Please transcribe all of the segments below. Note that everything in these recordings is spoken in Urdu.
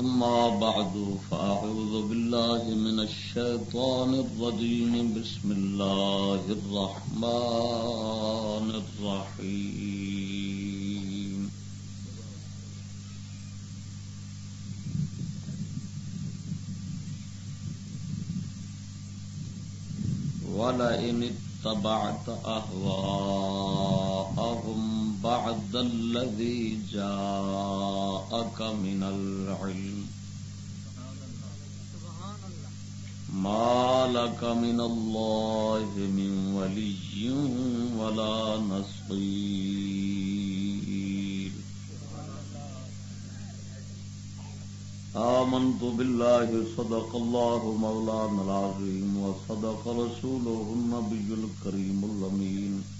أما بعد فأعوذ بالله من الشيطان الرجيم. بسم الله الرحمن الرحيم. ولئن اتبعت أهواءهم بعد الذي جاءك من العلم. ما لك من الله من ولي ولا نصير. آمنت بالله، صدق الله مولانا العظيم، وصدق رسوله النبي الكريم الأمين.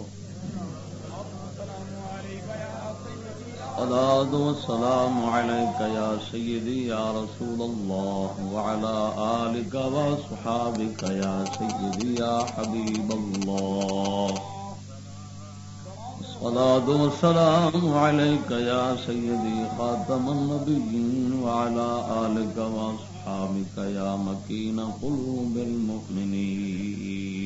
الصلاة والسلام عليك يا سيدي، يا رسول الله، وعلى آلك وصحابك يا سيدي، يا حبيب الله. الصلاة والسلام عليك يا سيدي، خاتم النبيين، وعلى آلك وصحابك يا مكين قلوب المؤمنين.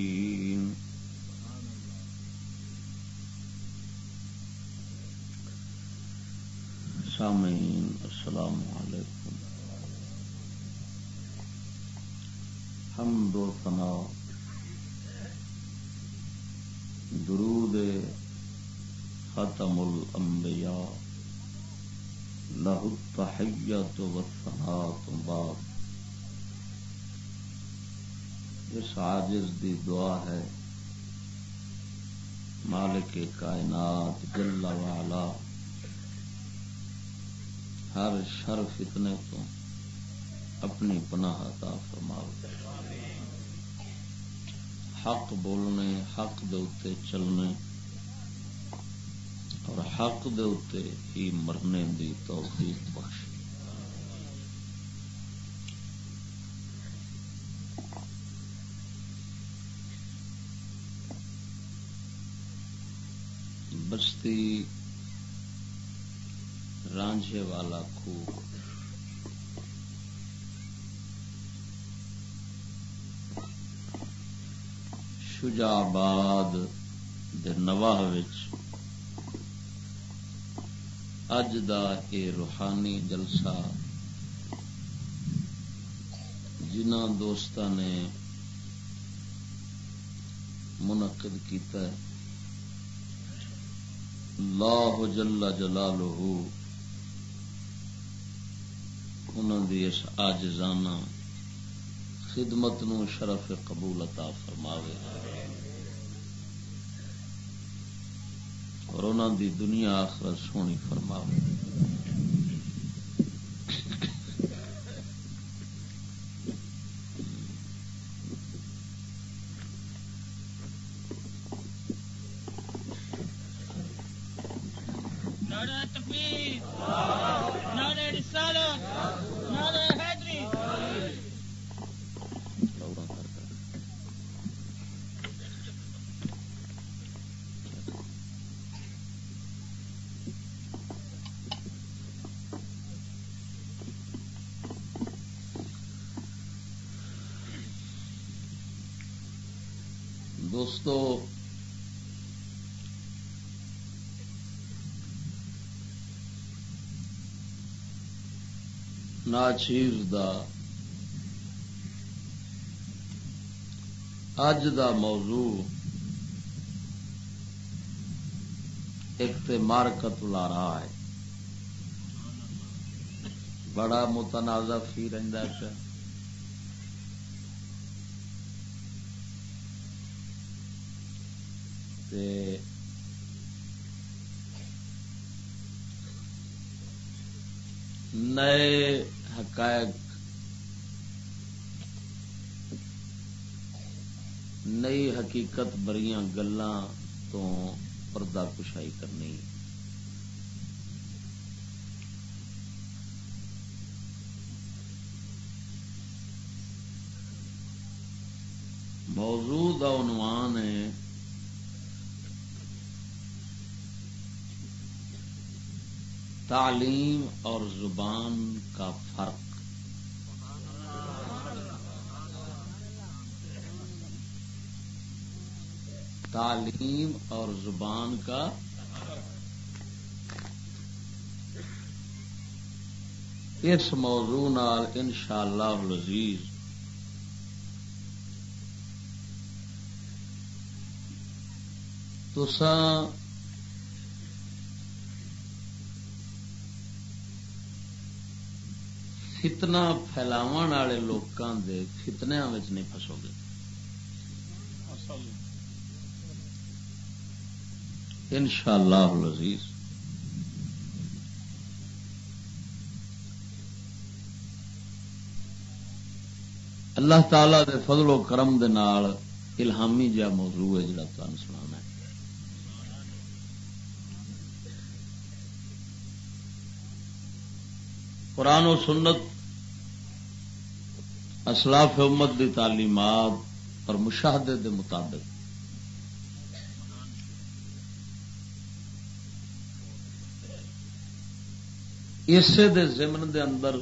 سامعین، السلام علیکم۔ ہم دو فنا درود ختم الانبیاء، لہو التحیت و ثنات بعد اس عاجز دی دعا ہے، مالک کائنات جل وعلا۔ ہر شر فتنے تو اپنی پناہ عطا فرماؤ۔ حق بولنے، حق دے چلنے اور حق دے ہی مرنے دی توفیق بخش بستی رانجھے والا خو شجاباد نواہ اج دا اے روحانی جلسہ جنہ دوست نے منعقد کیتا ہے۔ اللہ جل جلالہ انہوں دی اس آجزانہ خدمت نو شرف قبول عطا فرماوے۔ اور انہوں دی دنیا آخرت سونی فرماوے۔ دوستو ناچیز دا اج دا موضوع ایک مارکت لا رہا ہے۔ بڑا متنازع فی رہتا ہے۔ پیا نئے حقائق نئی حقیقت بریاں گلاں تو پردہ کشائی کرنی موضوع عنوان ہے تعلیم اور زبان کا فرق۔ تعلیم اور زبان کا اس موضوع نال ان شاء اللہ لذیذ تسان فتنا پھیلاو والے لوگوں کے فتنیا نہیں فسو گے ان شاء اللہ لذیذ اللہ تعالی دے فضل و کرم دے نال الہامی جا موضوع ہے جڑا تمہیں سنا ہے قرآن و سنت اسلاف امت دی تعلیمات اور مشاہدے دے مطابق۔ اسے دے زمن دے اندر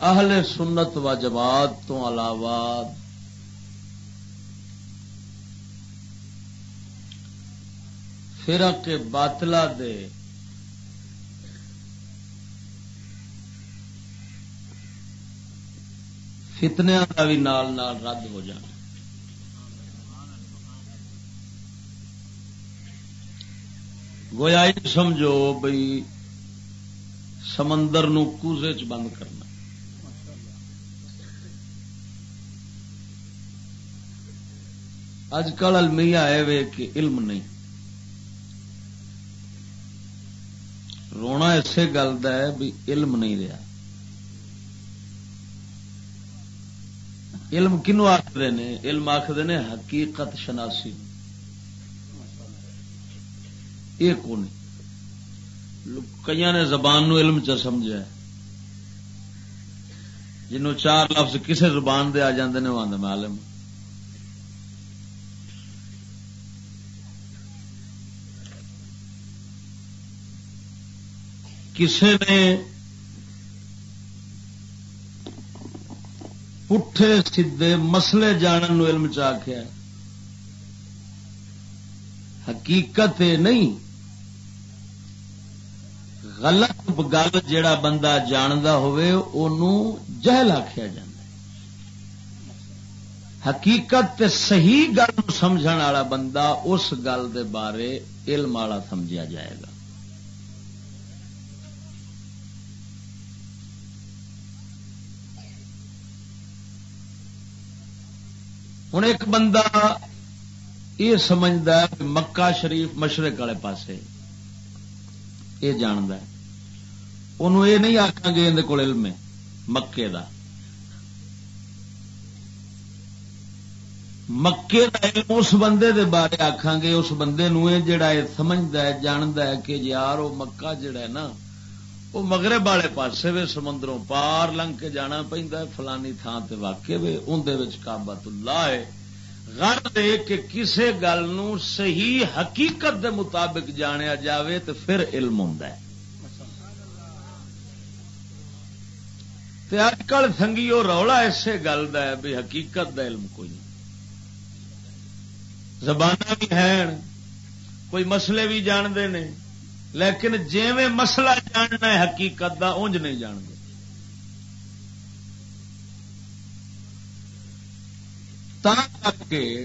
اہل سنت و جماعت تو علاوہ فرق باطلا دے فتنیا کا بھی نال نال رد ہو جانا گویا سمجھو بھائی سمندر نوزے چ بند کرنا۔ اج کل المیہ ہے وے کہ علم نہیں۔ رونا اسی گل کا ہے بھی علم نہیں رہا۔ علم کنو آخر نے؟ علم آخر نے حقیقت شناسی۔ یہ کون کئی نے زبان نو علم چ سمجھا جنوں چار لفظ کسے زبان دے آ جاندے نے، وہ آدھے میں عالم کسے نے پٹھے سیدے مسلے جانن نو علم چاہیا حقیقت نہیں غلط گل جڑا بندہ جاندا ہوئے جہل آخیا جا حقیقت تے صحیح گل سمجھ والا بندہ اس گل دے بارے علم والا سمجھا جائے گا ہوں ایک بندہ یہ سمجھتا ہے مکہ شریف مشرق والے پاس یہ جاند یہ نہیں آخان گے اندر کول علم مکے دا۔ مکے دا علم اس بندے دے بارے آخان گے، اس بندے نو جڑا سمجھتا ہے جانتا ہے کہ یار، وہ مکہ جڑا ہے نا وہ مغرب والے پاسے وے سمندروں پار لنگ کے جانا پہنتا فلانی تھان سے واقع وے اندر کابت اللہ ہے۔ غر دے کہ کسے گل نو صحیح حقیقت دے مطابق جانیا جاوے تو پھر علم ہوں اج کل سنگی وہ رولا اسے گل کا ہے بھی حقیقت دا علم کوئی نہیں۔ زبان بھی ہیں، کوئی مسئلے بھی جانتے ہیں لیکن جی میں مسئلہ جاننا ہے، حقیقت دا اونج نہیں جان گے. کے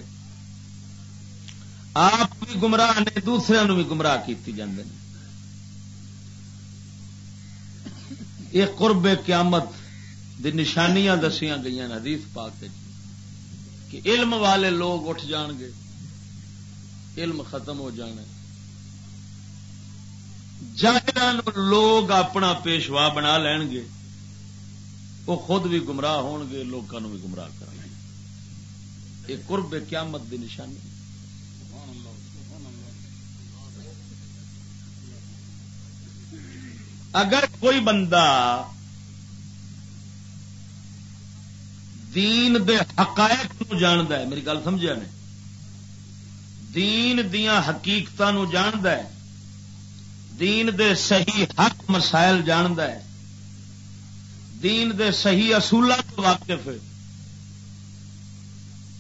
آپ بھی گمراہ نے، دوسرے بھی گمراہ کیتی جاندے ہیں یہ قرب قیامت دی نشانیاں دسیاں گئی حدیث پاک کہ علم والے لوگ اٹھ جان گے، علم ختم ہو جانا جاہران لوگ اپنا پیشوا بنا لین گے۔ وہ خود بھی گمراہ ہون گے لوگوں بھی گمراہ کر یہ قرب قیامت دی نشانی۔ اگر کوئی بندہ دین دے حقائق نو جاند ہے، میری گل سمجھا نے؟ دین دیا حقیقت جاند ہے دین دے صحیح حق مسائل جاند ہے۔ دین دے صحیح اصولوں تو واقف ہے۔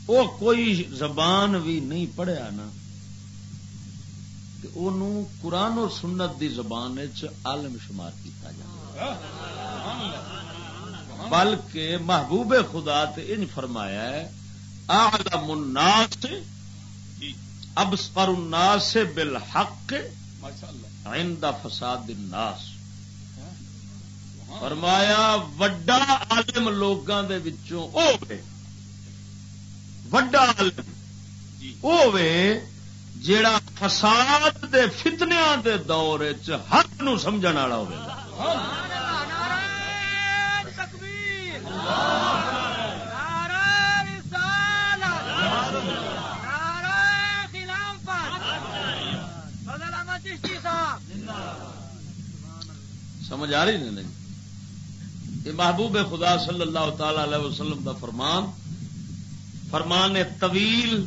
وہ کوئی زبان بھی نہیں پڑھیا نا انہوں قرآن و سنت دی زبان عالم شمار کیتا جائے بلکہ محبوب خدا تے ان فرمایا ہے، اعلم الناس، ابصر الناس بالحق۔ ماشاءاللہ۔ عند فساد الناس فرمایا وڈا عالم لوگاں دے وچوں او وے۔ وڈا عالم۔ او وے جیڑا فساد دے فتنیا دے دور حق نو سمجھن والا ہو سمجھ آ رہی نہیں؟ یہ محبوب خدا صلی اللہ تعالی علیہ وسلم دا فرمان فرمان طویل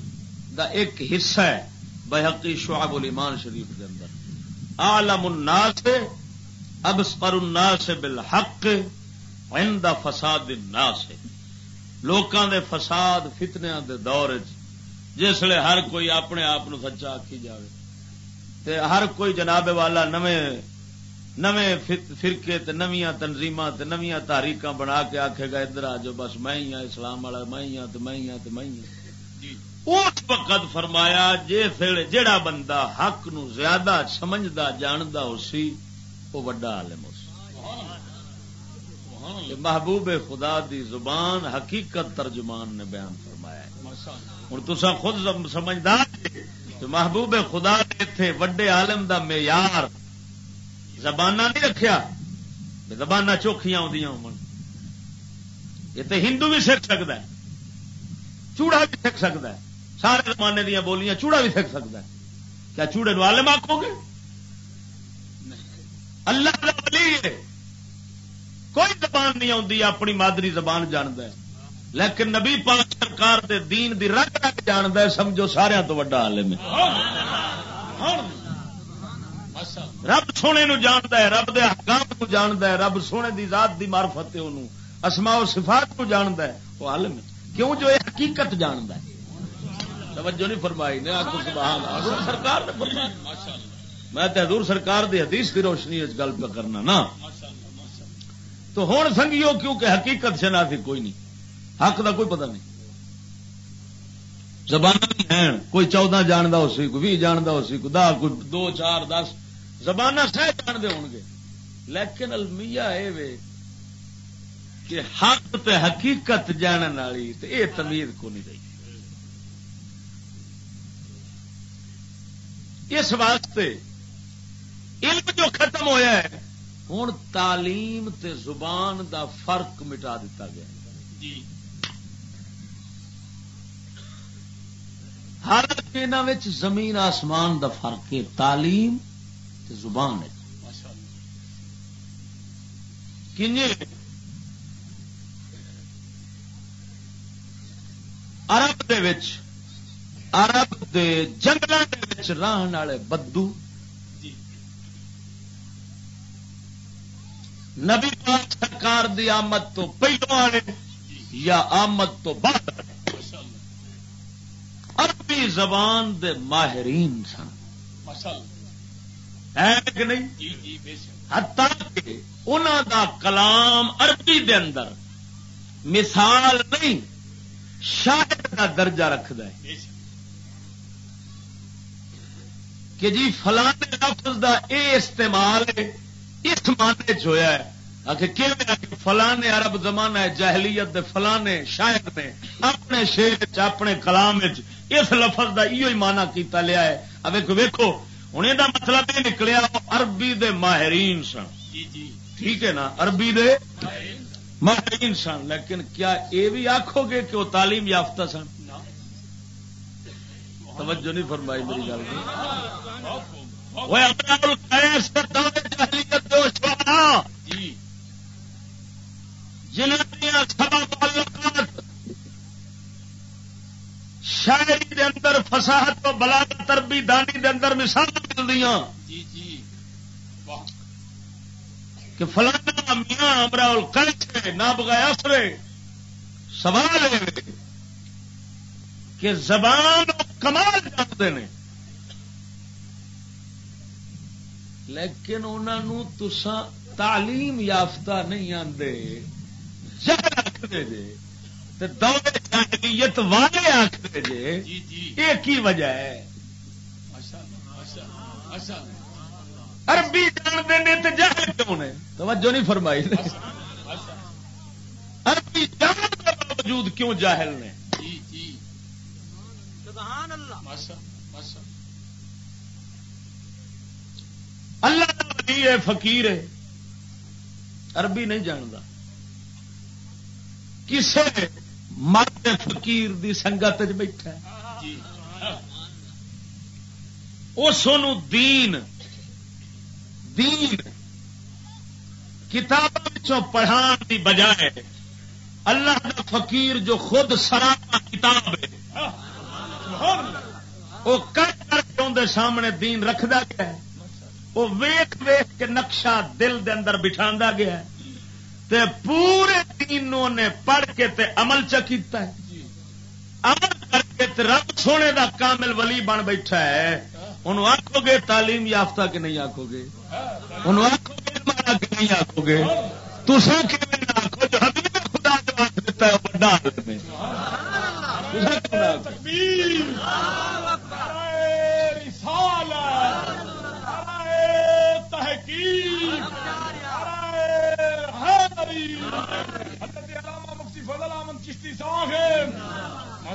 دا ایک حصہ ہے بحقی شعب الایمان شریف کے اندر. عالم الناس، ابصر الناس بالحق عند فساد الناس. لوکاں دے فساد فتنیاں دے دور جس لیے ہر کوئی اپنے آپ سچا آکھی جاوے. تے ہر کوئی جناب والا نویں نویں فرقے تے نویاں تنظیماں تے نویاں تاریخ بنا کے آکھے گا ادھر آ جو بس میں ہی ہاں اسلام والا میں ہی ہاں تے میں ہی ہاں تے میں ہی ہاں۔ اس وقت فرمایا جے جڑا بندہ حق نو زیادہ سمجھدا جاندا ہو سی وہ وڈا عالم ہو سی۔ محبوب خدا دی زبان حقیقت ترجمان نے بیان فرمایا ہوں تسا خود سمجھدار تو محبوب خدا نے تھے وڈے عالم دا معیار زبانہ نہیں رکھیا زبانہ چوکھیاں آدی یہ تو ہندو بھی سیکھ سکتا ہے، چوڑا بھی سیکھ سکتا ہے، سارے زمانے دیا بولیاں چوڑا بھی سیکھ سکتا ہے۔ کیا چوڑے نو عالم آخو گے؟ اللہ کا ولی کوئی زبان نہیں آتی اپنی مادری زبان جاند ہے۔ لیکن نبی پاک سرکار دے دین دی رگ رگ جاند ہے، سمجھو سارا تو وا عالم ہے۔ رب سونے نو جاند ہے، رب دے حکام کو جاند ہے، رب سونے دی ذات دی مارفت اسماء و صفات کو جاند ہے۔ وہ عالم ہے۔ کیوں جو یہ حقیقت جاند ہے؟ توجہ نہیں فرمائی نے آپ سبحان حضور سرکار نے فرمایا۔ میں تو حضور سرکار دی حدیث کی روشنی اس گل پہ کرنا نا۔ تو ہوں سنگیو کیونکہ حقیقت سے نہ تھی، کوئی نہیں۔ حق دا کوئی پتہ نہیں۔ زبان ہیں، کوئی چودہ جانتا ہو سی، کوئی بھی جانتا ہو سی، کوئی دہ، کوئی دو، چار، دس۔ زبان سہ جانتے ہو گے لیکن المیہ اے کہ حق تے حقیقت جاننے والی یہ تمیز کو نہیں رہی۔ اس واسطے علم جو ختم ہویا ہے ہوں تعلیم تے زبان دا فرق مٹا دیتا گیا۔ جی۔ ہر زمین آسمان دا فرق ہے۔ تعلیم زبان عرب دے وچ عرب دے جنگل رہن والے بدو۔ نبی پاک سرکار دی آمد تو پہلو والے یا آمد تو بعد عربی زبان دے ماہرین سن۔ کہ نہیں? جی، جی، کہ انہوں دا کلام عربی دے اندر مثال نہیں شاہد کا درجہ رکھد کہ جی فلانے لفظ دا اے استعمال اس معنی چ ہوا ہے۔ کہ فلانے عرب زمانہ ہے جہلیت دے فلانے شاعر نے اپنے شیر اپنے کلام اس لفظ دا ایو ہی مانا کیتا لیا ہے۔ اب ویکو ہوں یہ مطلب یہ نکلیا عربی دے ماہرین سن۔ ٹھیک ہے نا عربی دے ماہرین سن لیکن کیا یہ بھی آخو گے کہ وہ تعلیم یافتہ سن توجہ نہیں فرمائی میری گل جنہوں تعلقات دے اندر فساحت تو بلاغت تربی دانی دے اندر مثال ملتی جی جی۔ کہ فلانا میاں امراؤل کلچ نہ بگایا سرے سوال ہے کہ زبان کمال جانتے ہیں۔ لیکن انہوں تسا تعلیم یافتہ نہیں آتے جہل آخر جے دورے جہلیت والے آخر جے جی، جی۔ یہ کی وجہ ہے؟ عربی جانتے ہیں تو جہل کیوں نے؟ توجہ نہیں فرمائی عربی جان کے باوجود کیوں جاہل نے؟ اللہ۔ کا ولی ہے فقیر ہے۔ عربی نہیں جانتا۔ کسے مرد فقیر دی سنگت بیٹھا جی۔ اس دین دین کتابوں پڑھان کی بجائے اللہ کا فقیر جو خود سراپا کتاب ہے وہ کر کر کے اندر سامنے دین رکھدا گیا وہ ویخ ویخ کے نقشہ دل دے اندر بٹھا گیا تے پورے دین نے پڑھ کے تے عمل چکیتا ہے۔ عمل کر کے تے رب سونے دا کامل ولی بن بیٹھا ہے۔ انہوں آخو گے تعلیم یافتہ کہ نہیں آخو گے؟ انہوں آخو گے مارا کہ نہیں آخو گے؟ تسا کہ آخو جو حبیب خدا جو آخ دیتا ہے بڑا حالت میں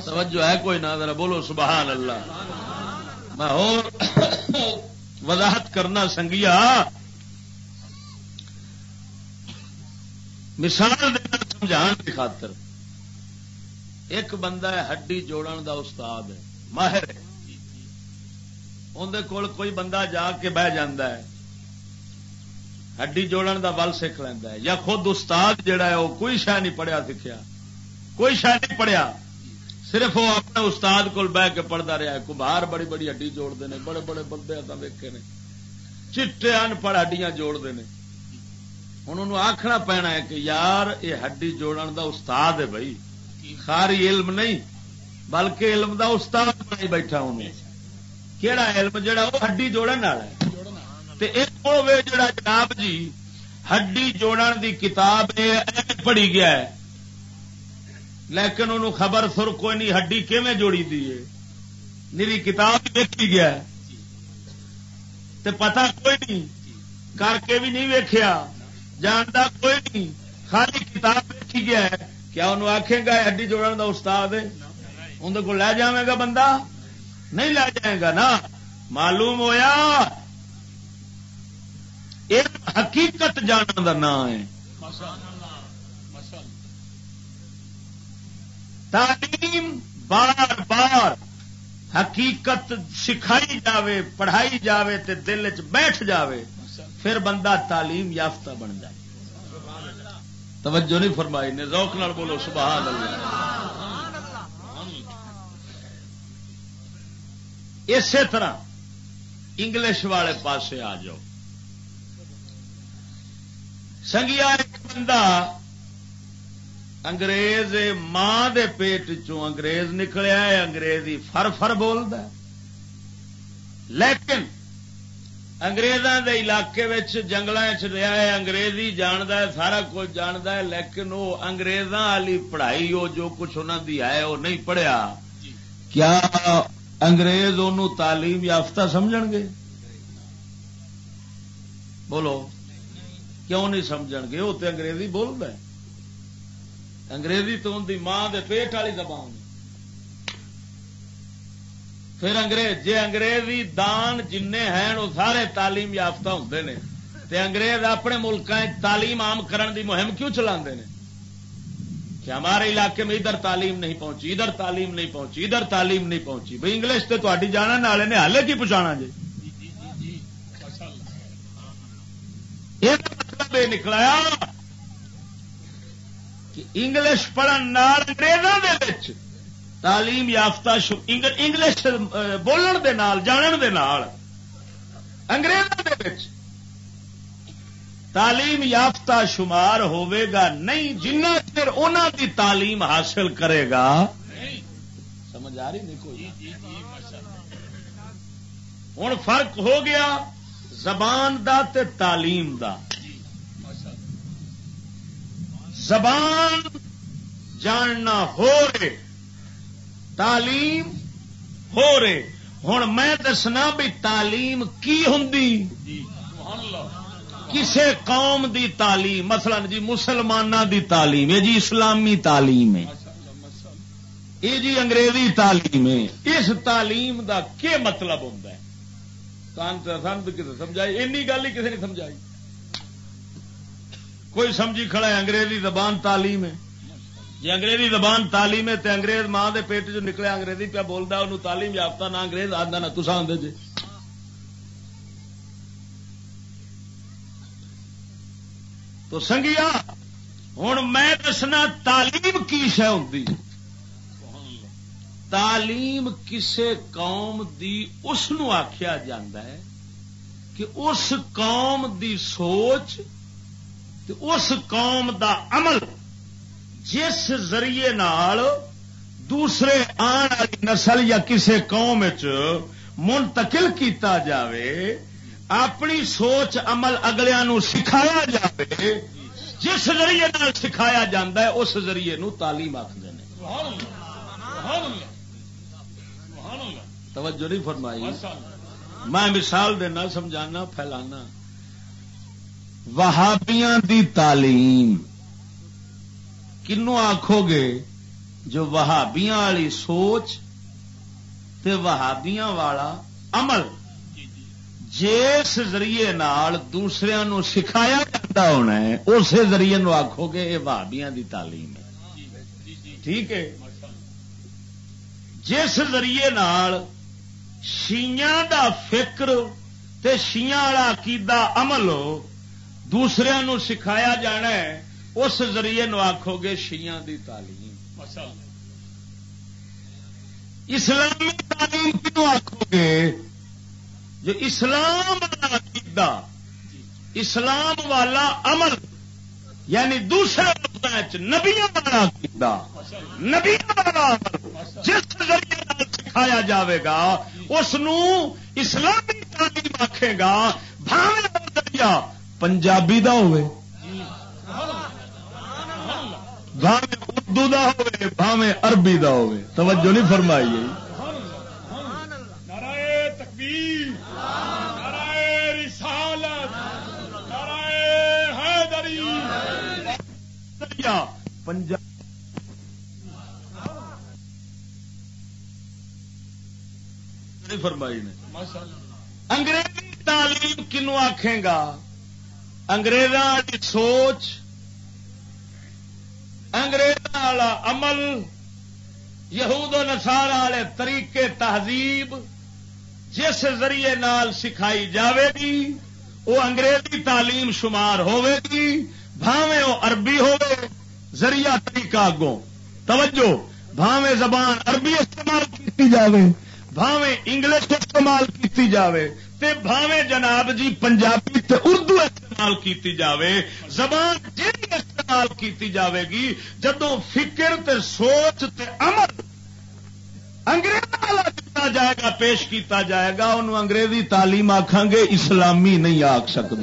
توجہ ہے کوئی نہ، ذرا بولو سبحان اللہ۔ میں اور وضاحت کرنا سنگیا۔ مثال دینا سمجھان کی خاطر۔ ایک بندہ ہے، ہڈی جوڑن دا استاد ہے، ماہر ہے۔ اندر کول کوئی بندہ جا کے بہ ہے۔ ہڈی جوڑن دا بل سیکھ لینا ہے۔ یا خود استاد جڑا ہے، وہ کوئی شہ نہیں پڑھیا سیکھا کوئی شہ نہیں پڑھیا۔ صرف وہ اپنے استاد کو بہ کے پڑھتا رہا ہے۔ کبھار بڑی بڑی ہڈی جوڑتے ہیں بڑے بڑے بندے ہاں ویکے نے۔ چٹے ان پڑھ ہڈیاں جوڑتے ہیں ہوں انہوں آخنا پینا ہے کہ یار، یہ ہڈی جوڑن دا استاد ہے بھائی۔ خاری علم نہیں، بلکہ علم دا استاد بنائی بیٹھا انہیں کہڑا علم جڑا، وہ ہڈی جوڑن والا ہے۔ ایک ہوے جڑا جناب جی ہڈی جوڑن دی کتاب پڑھی گیا ہے۔ لیکن انہوں خبر سر کوئی نہیں، ہڈی کیویں جوڑی دی ہے؟ نیری کتاب دیکھی گیا ہے۔ تے پتا کوئی نہیں، کر کے بھی نہیں ویکیا جانتا کوئی نہیں، خالی کتاب دیکھی گیا ہے۔ کیا انہوں آخے گا ہڈی جوڑن دا استاد ہے؟ اندر کو لے جائے گا بندہ؟ نہیں لے جائے گا نا۔ معلوم ہویا حقیقت جاننے کا نام ہے تعلیم بار بار حقیقت سکھائی جاوے پڑھائی جاوے تے دل چ بیٹھ جاوے پھر بندہ تعلیم یافتہ بن جائے توجہ نہیں فرمائی نے روک نال بولو سبحان اللہ اسی طرح انگلش والے پاسے آ جاؤ سنگیا ایک بندہ انگریز ماں دے پیٹ چوں انگریز نکلیا ہے انگریزی فر فر بولد لیکن انگریزاں دے علاقے جنگل رہا ہے انگریزی جاند ہے سارا کچھ جاند ہے لیکن وہ اگریزاں والی پڑھائی وہ جو کچھ انہوں دی ہے وہ نہیں پڑھیا کیا انگریز ان تعلیم یافتہ سمجھ گے بولو کیوں نہیں سمجھ گے؟ وہ تو انگریزی بول رہے انگریزی تو ان کی ماں دے پیٹ والی زبان پھر انگریز جی انگریزی دان جن ہیں، وہ سارے تعلیم یافتہ ہوں نے۔ تے انگریز اپنے ملک تعلیم عام کرن دی مہم کیوں چلا کہ ہمارے علاقے میں ادھر تعلیم نہیں پہنچی، ادھر تعلیم نہیں پہنچی، ادھر تعلیم نہیں پہنچی۔ بھائی انگلش تو تاری جانا والے نے ہالے کی پہنچانا جی یہ مطلب نکلایا کہ انگلش پڑھن انگریزوں تعلیم یافتہ انگلش بولن دے نال، جانن دے نال انگریزوں تعلیم یافتہ شمار ہوے گا نہیں، جنہ چر ان کی تعلیم حاصل کرے گا۔ سمجھ آ رہی نہیں کوئی؟ ہوں فرق ہو گیا زبان دا تے تعلیم دا۔ زبان جاننا ہو رہے تعلیم ہو رہے۔ ہوں میں دسنا بھی تعلیم کی ہوں کسے قوم دی تعلیم مثلا جی مسلمانوں دی تعلیم ہے جی اسلامی تعلیم ہے۔ یہ جی انگریزی تعلیم ہے۔ اس تعلیم دا کیا مطلب ہوں سمجھائی؟ این گل ہی کسی نے سمجھائی؟ کوئی سمجھی کھڑا ہے، انگریزی زبان تعلیم ہے۔ جی انگریزی زبان تعلیم ہے تو انگریز ماں دے پیٹ جو نکلے انگریزی پہ بولتا انہوں تعلیم یافتہ نہ انگریز آدھا نہ تصا آدھے جی۔ تو سنگیا ہوں میں دسنا تعلیم کی شہ ہوں تعلیم کسے قوم دی، اس آخیا جا کہ اس قوم دی سوچ اس قوم دا عمل جس ذریعے نال دوسرے آن والی نسل یا کسی قوم منتقل کیتا جاوے، اپنی سوچ عمل اگلیا سکھایا جائے جس ذریعے نال سکھایا جا اس ذریعے نو تعلیم آخر توجہ نہیں فرمائی۔ میں مثال دینا، سمجھانا، پھیلانا۔ وہابیاں دی تعلیم۔ کنو آخو گے جو وہابیاں والی سوچ تے وہابیاں والا عمل۔ جس ذریعے نال دوسرے نو سکھایا جاتا ہونا ہے، اسی ذریعے نو آخو گے یہ وہابیاں دی تعلیم ہے۔ ٹھیک ہے؟ جس ذریعے نال شیاں دا فکر تے شیاں والا عقیدہ عمل دوسرے نو سکھایا جانا ہے اس ذریعے نو آخو گے شیاں دی تعلیم۔ اسلامی تعلیم کیوں آخو گے؟ جو اسلام عقیدہ اسلام والا عمل یعنی دوسرے نبیا والا عقیدہ نبی والا عمل جس ذریعے سکھایا جاوے گا اس اسلامی تعلیم آخے گا بھاوے ذریعہ پنجابی دا ہوئے۔ بھاوے اردو دا ہوئے بھاوے عربی دا ہوئے۔ توجہ نہیں فرمائی پنجاب۔ فرمائی نے۔ انگریزی تعلیم کنو آخے گا؟ انگریزاں سوچ، انگریزاں والا عمل، یہود و نسار والے طریقے تہذیب جس ذریعے نال سکھائی جاوے گی وہ انگریزی تعلیم شمار ہوے گی بھاوے وہ عربی ہوے ذریعہ طریقہ اگوں۔ توجہ بھاوے زبان عربی استعمال کی جاوے بھاوے انگلش استعمال کی جاوے۔ تے بھاوے جناب جی پنجابی تے اردو استعمال کیتی جاوے، زبان جی استعمال کیتی جاوے گی جدو فکر تے سوچ تے عمل انگریز والا جائے گا، پیش کیتا جائے گا، انہوں انگریزی تعلیم آخان گے، اسلامی نہیں آخ سکتے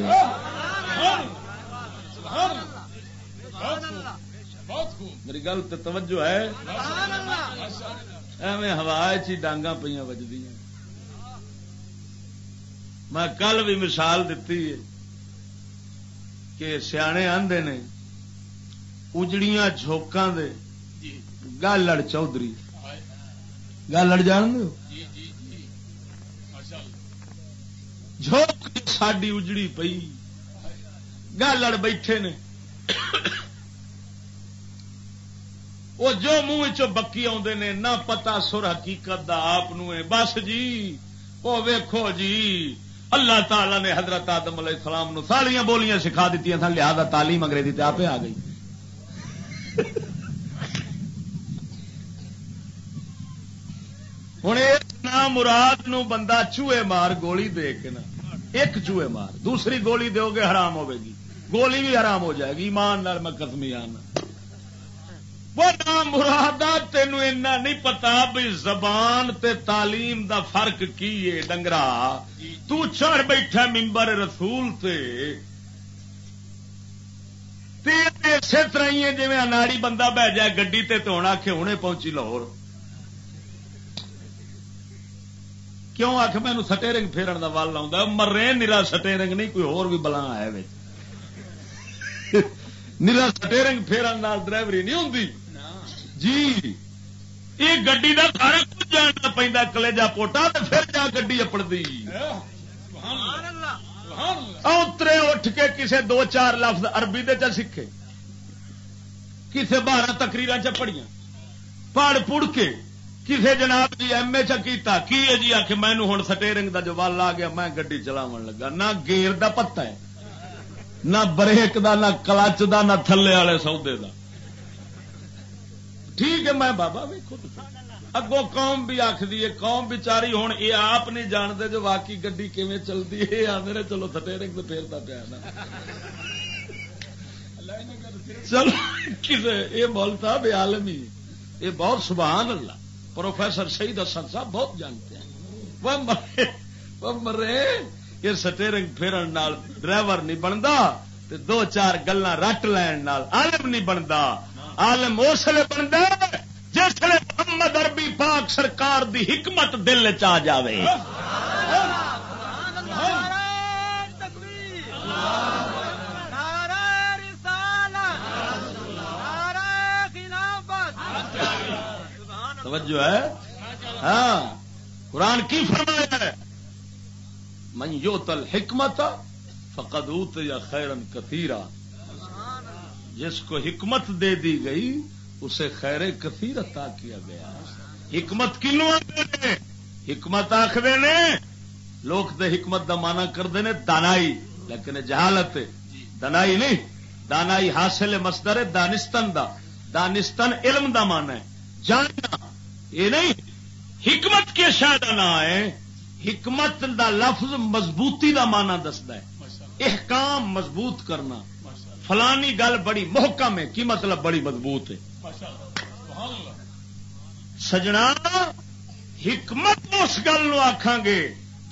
میری گل تو توجہ ہے؟ ایویں ہوا چی ڈانگا پہ وجدی میں کل بھی مثال دیتی ہے کہ سیانے آندے نے اجڑیاں جھوکاں دے گالڑ چودھری۔ گالڑ جان دو جھوک ساڈی اجڑی پئی۔ گالڑ بیٹھے نے۔ وہ جو منہ چ بکی آدھے نے نہ پتا سر حقیقت دا آپ بس جی وہ ویکھو جی۔ اللہ تعالی نے حضرت آدم علیہ السلام نو سالیاں بولیاں سکھا دیتی تھا لہذا تعلیم انگریزی تے آپ آ گئی۔ ہوں مراد نو بندہ چوہے مار، گولی دے کے نا ایک چوہے مار، دوسری گولی دو گے حرام ہوے گی گولی بھی حرام ہو جائے گی، ایمان نال میں قدمی آنا وہ نام مراد تین اینا نہیں پتا بھی زبان تے تعلیم دا فرق کی ہے ڈنگرا؟ تو چڑھ بیٹھا ممبر رسول تے۔ اسی طرح ہی جی اناڑی بندہ بہ جائے گڈی تے تو ہونا کہ ہنے پہنچی لاہور۔ کیوں آخ میں سٹے رنگ پھیرن کا ول آ مرے نیلا سٹے رنگ نہیں کوئی ہور بھی بلا آیا نیلا سٹے رنگ پھیرن ڈرائیوری نہیں ہوں جی۔ یہ گڈی کا سارا کچھ جاننا پہنتا کلےجا پوٹا تو پھر جا گی اپڑتی اترے اٹھ کے کسے دو چار لفظ اربی دے چا سیکھے کسے بارہ تقریر چ پڑیاں پڑ پڑ کے کسے جناب جی ایم اے چکیتا کی ہے جی آخ مینو ہوں سٹیرنگ کا جو ول آ گیا میں گڈی چلاو لگا۔ نہ گیر دا پتا ہے نہ بریک دا نہ کلچ دا نہ تھلے والے سودے دا۔ ٹھیک ہے، میں بابا ویکو اگوں قوم بھی آخری ہے، قوم بچاری ہوں یہ آپ نہیں جانتے جو واقعی گی کیون چلتی ہے آدھے چلو سٹیرنگ تو پھیرتا پیا نا چلو، کسے، یہ مول صاحب عالمی، یہ بہت سبحان اللہ۔ پروفیسر شہید حسن صاحب بہت جانتے ہیں۔ وہ مرے وہ مرے، یہ سٹیرنگ پھیرن نال ڈرائیور نہیں بنتا دو چار گلا رٹ لین عالم نہیں بنتا عالم اس لیے بنتا جس لیے محمد اربی پاک سرکار دی حکمت دل چ جائے توجہ ہے؟ ہاں۔ قرآن کی فرمایا ہے؟ من یو تل حکمت فقدوت یا خیرن کثیرا۔ جس کو حکمت دے دی گئی، اسے خیر کثیر عطا کیا گیا۔ حکمت کنو حکمت آخر نے لوگ دے حکمت دا مانا کرتے ہیں دانائی، لیکن جہالت دنائی نہیں، دانائی حاصل مصدر دانستن دا۔ دانستن علم دا مانا ہے۔ جاننا، یہ نہیں۔ حکمت کے شاید نہ ہے۔ حکمت دا لفظ مضبوطی دا مانا دستا ہے۔ احکام مضبوط کرنا۔ فلانی گل بڑی محکم ہے کی مطلب بڑی مضبوط ہے؟ سجنا حکمت اس گل آخان گے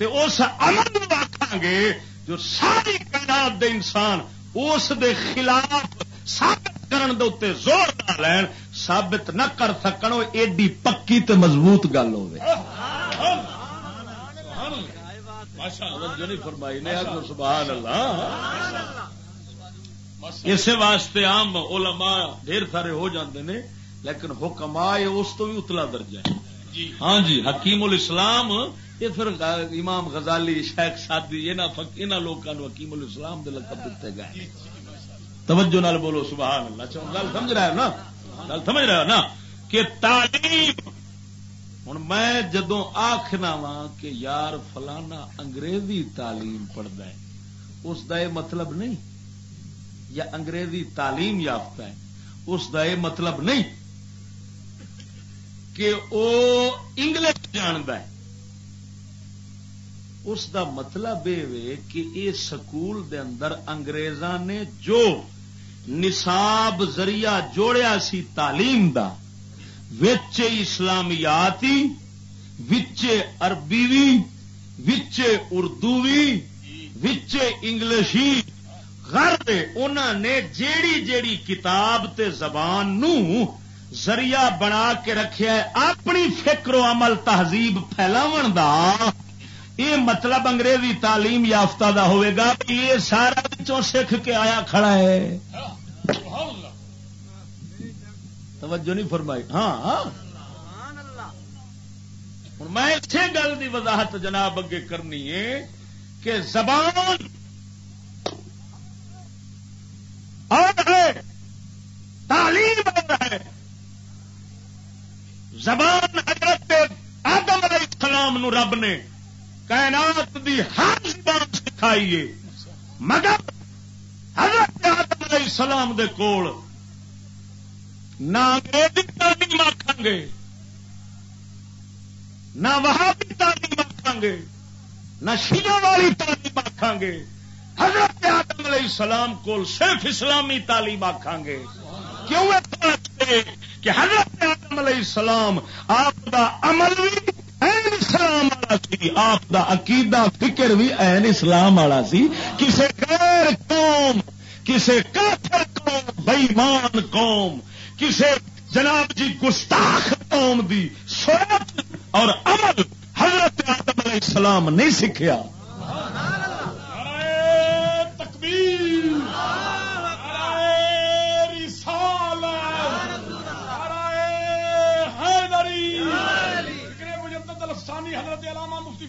اس امن آخان گے جو ساری کائنات دے انسان اس دے خلاف ثابت کرن دے زور نہ لین ثابت نہ کر سکن ایڈی پکی تے مضبوط گل ہو فرمائی نے سبحان اللہ۔ اسی واسطے عام علماء ڈھیر سارے ہو جاندے نے لیکن حکم آئے اس تو بھی اتلا درجہ ہے۔ جی۔ ہاں جی حکیم الاسلام یہ پھر امام غزالی شیخ سادی یہ لوگوں حکیم الاسلام دے لقب دیتے گئے۔ جی، توجہ نال بولو سبحان اللہ۔ چلو گل سمجھ رہا ہے نا؟ گل سمجھ رہا نا؟ کہ تعلیم ہوں میں جدو آخنا وا کہ یار فلانا انگریزی تعلیم پڑھتا ہے اس کا یہ مطلب نہیں۔ یا انگریزی تعلیم یافتہ ہے اس کا یہ مطلب نہیں کہ وہ انگلش جانتا ہے۔ اس دا مطلب یہ کہ یہ سکول دے اندر انگریزاں نے جو نصاب ذریعہ جوڑیا سی تعلیم دا، وچ اسلامیات وچے عربی بھی وچے اردو بھی وچے انگلشی۔ غرض انہوں نے جیڑی جیڑی کتاب تے زبان نو ذریعہ بنا کے رکھیا ہے اپنی فکر و عمل تہذیب پھیلاو دا یہ مطلب انگریزی تعلیم یافتہ دا ہوئے گا کہ یہ سارا سکھ کے آیا کھڑا ہے توجہ نہیں فرمائی ہاں, ہاں۔ میں اسی گل کی وضاحت جناب اگے کرنی ہے کہ زبان اور ہے، تعلیم ہے۔ زبان حضرت آدم علیہ السلام نو رب نے کائنات دی ہر زبان سکھائیے مگر حضرت آدم علیہ السلام دے کول نہ انگریزی تعلیم آخان گے، نہ وہابی تعلیم آخان گے، نہ شیعہ والی تعلیم آخان گے۔ حضرت آدم علیہ السلام کو صرف اسلامی تعلیم آخان گے۔ کیوں کہ حضرت آدم علیہ السلام آپ دا عمل بھی این اسلام والا سی، آپ دا عقیدہ، فکر بھی این اسلام والا سی۔ کسے غیر قوم، کسے کافر قوم بےمان قوم، کسے جناب جی گستاخ قوم دی سوچ اور عمل حضرت آدم علیہ السلام نہیں سیکھا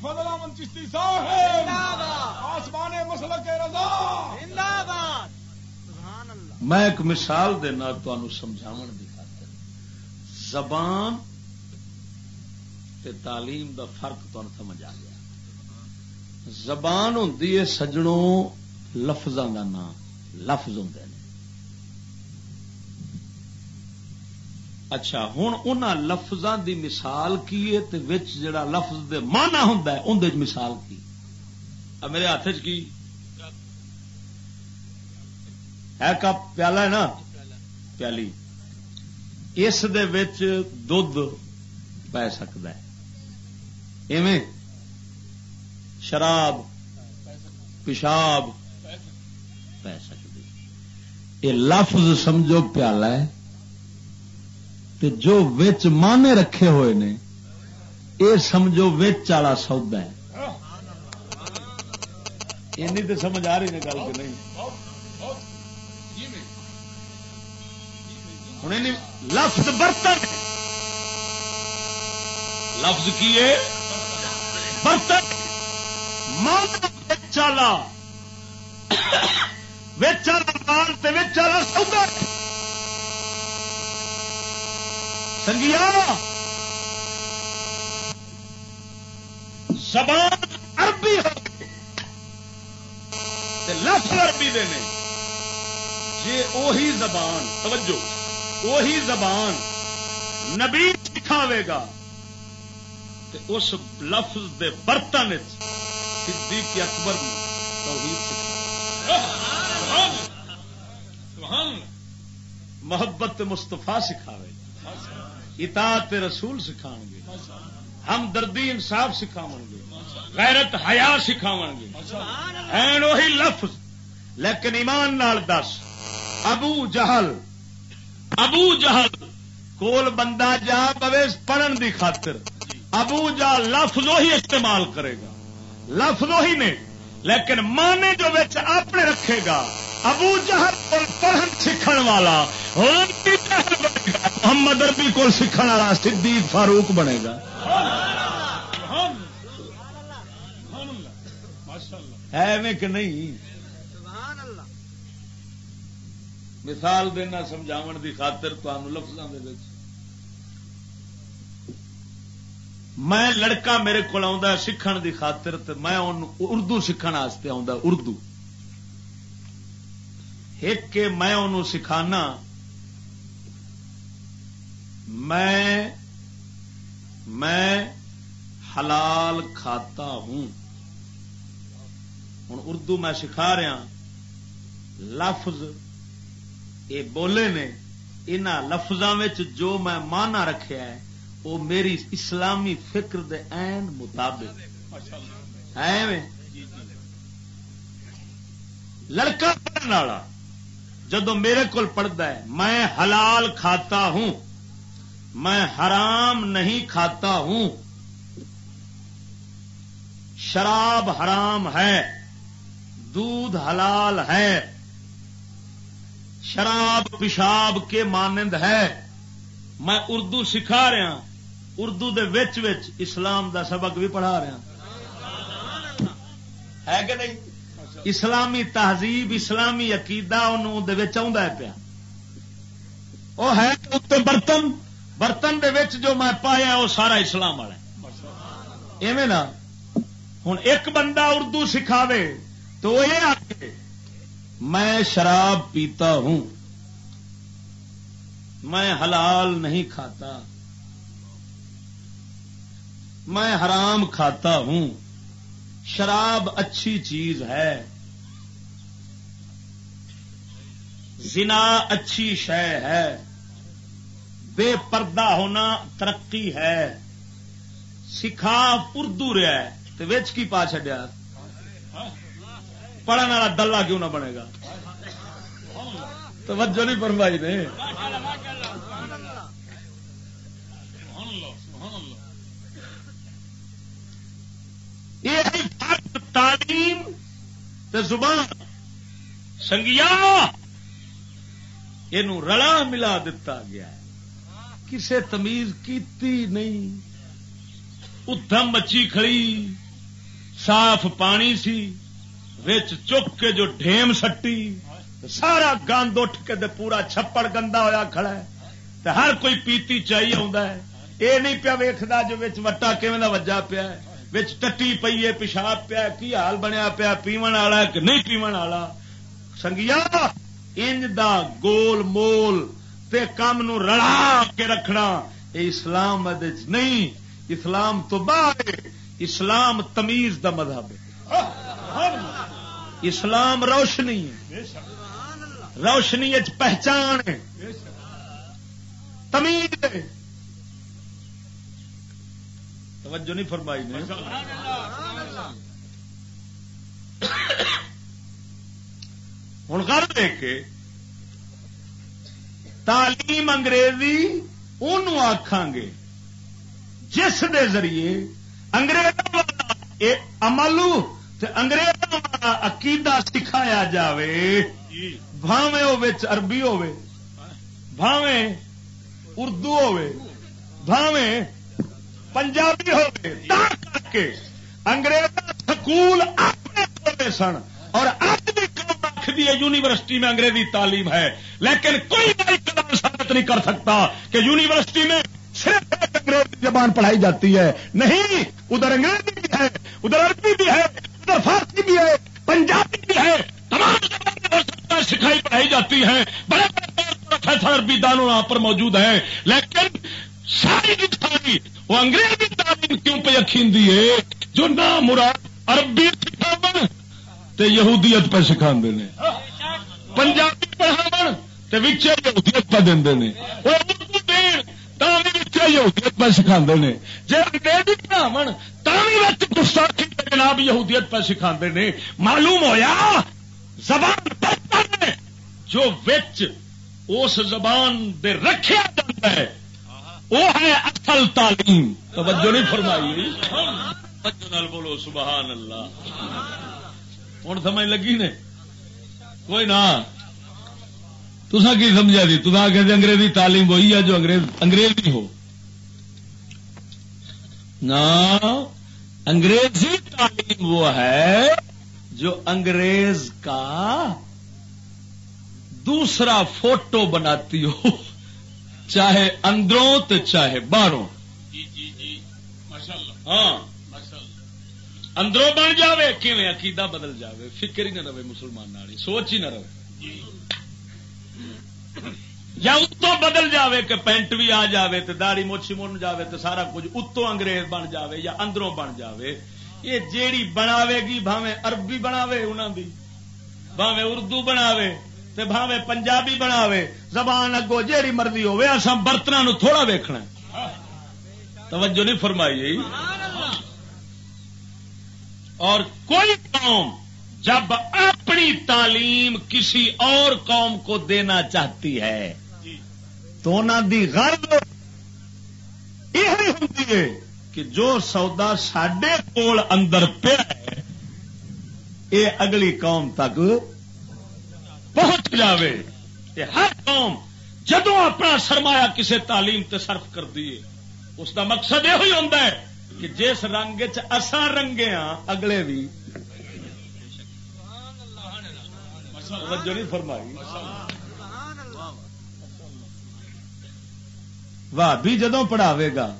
مفتی فضل احمد چشتی صاحب۔ آسمان مسل کے رضا میں ایک مثال دینا تمہیں سمجھاو کی خاطر۔ زبان تے تعلیم دا فرق تمہیں سمجھ آ گیا۔ زبان ہوں سجڑوں لفظوں کا نام۔ لفظ ہوں اچھا ہوں ان لفظوں دی مثال کی ہے تے وچ جڑا لفظ دے مانا ہوں اندر مثال کی؟ اب میرے ہاتھ چ کی؟ ہے کپ پیالہ ہے نا؟ پیالی۔ اس دھد پی سکتا ہے۔ ایویں؟ شراب پیشاب پی سکتی یہ لفظ سمجھو پیالہ ہے۔ تے جو وچ مانے رکھے ہوئے نے یہ سمجھو وچ والا سودا ہے۔ تو سمجھ آ رہی نے گل کہ نہیں۔ ہوں لفظ برتن۔ لفظ کی ہے؟ برتن۔ چالا مال والا سودا سنگیا زبان عربی ہو لفظ عربی دے نے۔ جی اوہی زبان، توجہ، اوہی زبان نبی سکھاوے گا، تے اس لفظ دے برتن صدیق اکبر نے توحید سکھا محبت مستفا سکھاوے اطاعت رسول سکھا گے۔ ہم دردی انصاف سکھاو گے۔ غیرت، حیا سکھاو گے۔ این وہی لفظ۔ لیکن ایمان نال دس۔ ابو جہل ابو جہل کول بندہ جا پوے پڑھن دی خاطر۔ ابو جہل لفظ وہی استعمال کرے گا۔ لفظ وہی نے۔ لیکن مانے جو بچ اپنے رکھے گا، ابو جہل کو پڑھن سیکھن والا محمد اربی کو سیکھنے والا، صدیق فاروق بنے گا۔ ایویں کہ نہیں؟ مثال دینا سمجھاو دی خاطر تمہوں لفظوں کے میں لڑکا میرے کو سیکھن دی خاطر میں اردو سیکھنے اردو۔ ایک کہ میں انہوں سکھانا میں میں حلال کھاتا ہوں۔ ہوں اردو میں سکھا رہا لفظ یہ بولے نے ان لفظوں جو میں مانا رکھا ہے، وہ میری اسلامی فکر دے این مطابق۔ لڑکا پڑھنے والا جدو میرے کو پڑھتا ہے، میں حلال کھاتا ہوں۔ میں حرام نہیں کھاتا ہوں۔ شراب حرام ہے، دودھ حلال ہے۔ شراب پیشاب کے مانند ہے۔ میں اردو سکھا رہا اردو دے وچ وچ اسلام دا سبق بھی پڑھا رہا ہے کہ نہیں؟ اسلامی تہذیب، اسلامی عقیدہ ہے پیا۔ وہ ہے برتن برتن دے وچ جو میں پایا وہ سارا اسلام والا ایویں نا ہوں ایک بندہ اردو سکھاوے تو یہ آ میں شراب پیتا ہوں، میں حلال نہیں کھاتا، میں حرام کھاتا ہوں، شراب اچھی چیز ہے۔ زنا اچھی شے ہے۔ بے پردہ ہونا ترقی ہے۔ سکھا اردو رہا ہے تو کی پا چڈیا پڑھنے والا دلہ کیوں نہ بنے گا؟ توجہ نہیں فرمائی نے۔ تعلیم زبان۔ سنگیا یہ رلا ملا دتا گیا۔ کسے تمیز کیتی نہیں۔ ادم مچی کھڑی، صاف پانی سی، وچ چک کے جو ڈھیم سٹی، سارا گند اٹھ کے دے پورا چھپڑ گندا ہویا کھڑا ہے۔ تے ہر کوئی پیتی چاہیے آ یہ نہیں پیا ویختا جو وٹا کیون کا وجہ پیا وچ ٹٹی پی ہے، پیشاب پیا کی حال بنیا پیا پیو والا کہ نہیں پیو والا؟ سنگیا، انج دا گول مول تے کام نو رلا کے رکھنا، یہ اسلام نہیں، اسلام تو باہر اسلام تمیز دا مذہب ہے۔ اسلام روشنی ہے۔ روشنی پہچان ہے۔ تمیز توجہ نہیں فرمائی نے۔ ہوں کر دیکھ کے تعلیم انگریزی ان آخان گے۔ جس دے ذریعے انگریزوں والا عملو انگریزوں والا عقیدہ سکھایا جاوے بھاوے وہ عربی ہوے بھاوے اردو ہوے بھاوے پنجابی ہوے کر کے انگریز سکول اپنے کھولے سن اور اب بھی کام آخری ہے یونیورسٹی میں انگریزی تعلیم ہے. لیکن کوئی نئی قدم ثابت نہیں کر سکتا کہ یونیورسٹی میں صرف انگریزی زبان پڑھائی جاتی ہے. نہیں، ادھر انگریزی بھی ہے، ادھر عربی بھی ہے، ادھر فارسی بھی ہے، پنجابی بھی ہے. تمام سکھائی پڑھائی جاتی ہے بڑے بڑے پروفیسر عربی دانوں وہاں پر موجود ہیں. لیکن ساری ساری وہ انگریزی تعلیم کیوں پہ یقین ہے جو نام مراد عربی سکھاو یہودیت پہ سکھا پنجابی پڑھاو یہودیت پہ دیں وہ اردو دین یہودیت پہ سکھا جی انگریزی پڑھاو گستاخی جناب یہودیت پہ سکھا نے۔ معلوم ہویا زبان جو وچ اس زبان دے رکھیا جاتا ہے وہ ہے اصل تعلیم۔ توجہ نہیں فرمائی۔ بولو سبحان اللہ۔ ہوں سمجھ لگی نے؟ کوئی نہ۔ تسا کی سمجھا دی؟ تصا کہ انگریزی تعلیم وہی ہے جو انگریز انگریزی ہو۔ نہ انگریزی تعلیم وہ ہے جو انگریز کا دوسرا فوٹو بناتی ہو چاہے اندروں تو چاہے باہروں۔ جی جی جی۔ ہاں۔ اندروں بن جائے کیون عقیدہ بدل جائے فکر ہی نہ رہے مسلمان والی سوچ ہی نہ رہے۔ یا اتوں بدل جاوے کہ پینٹ بھی آ جاوے تو داڑی موچی من جاوے تو سارا کچھ اتوں انگریز بن جاوے یا اندروں بن جاوے، یہ جیڑی بناوے گی بھاوے عربی بناوے انہوں دی بھاوے اردو بناوے تے بھاوے پنجابی بناوے۔ زبان اگو جیڑی مرضی ہوے اساں برتنا نو تھوڑا ویکھنا توجہ نہیں فرمائی۔ اور کوئی قوم جب اپنی تعلیم کسی اور قوم کو دینا چاہتی ہے تو انہوں کی غرض یہ ہوتی ہے کہ جو سودا سڈے کول اندر پیا ہے یہ اگلی قوم تک پہنچ جاوے۔ یہ ہر قوم جدو اپنا سرمایہ کسی تعلیم تے صرف کر دیے اس کا مقصد یہ ہوتا ہے کہ جس رنگ چسا رنگے ہاں اگلے بھی نہیں فرمائی۔ وہابی جدو پڑھاوے گا،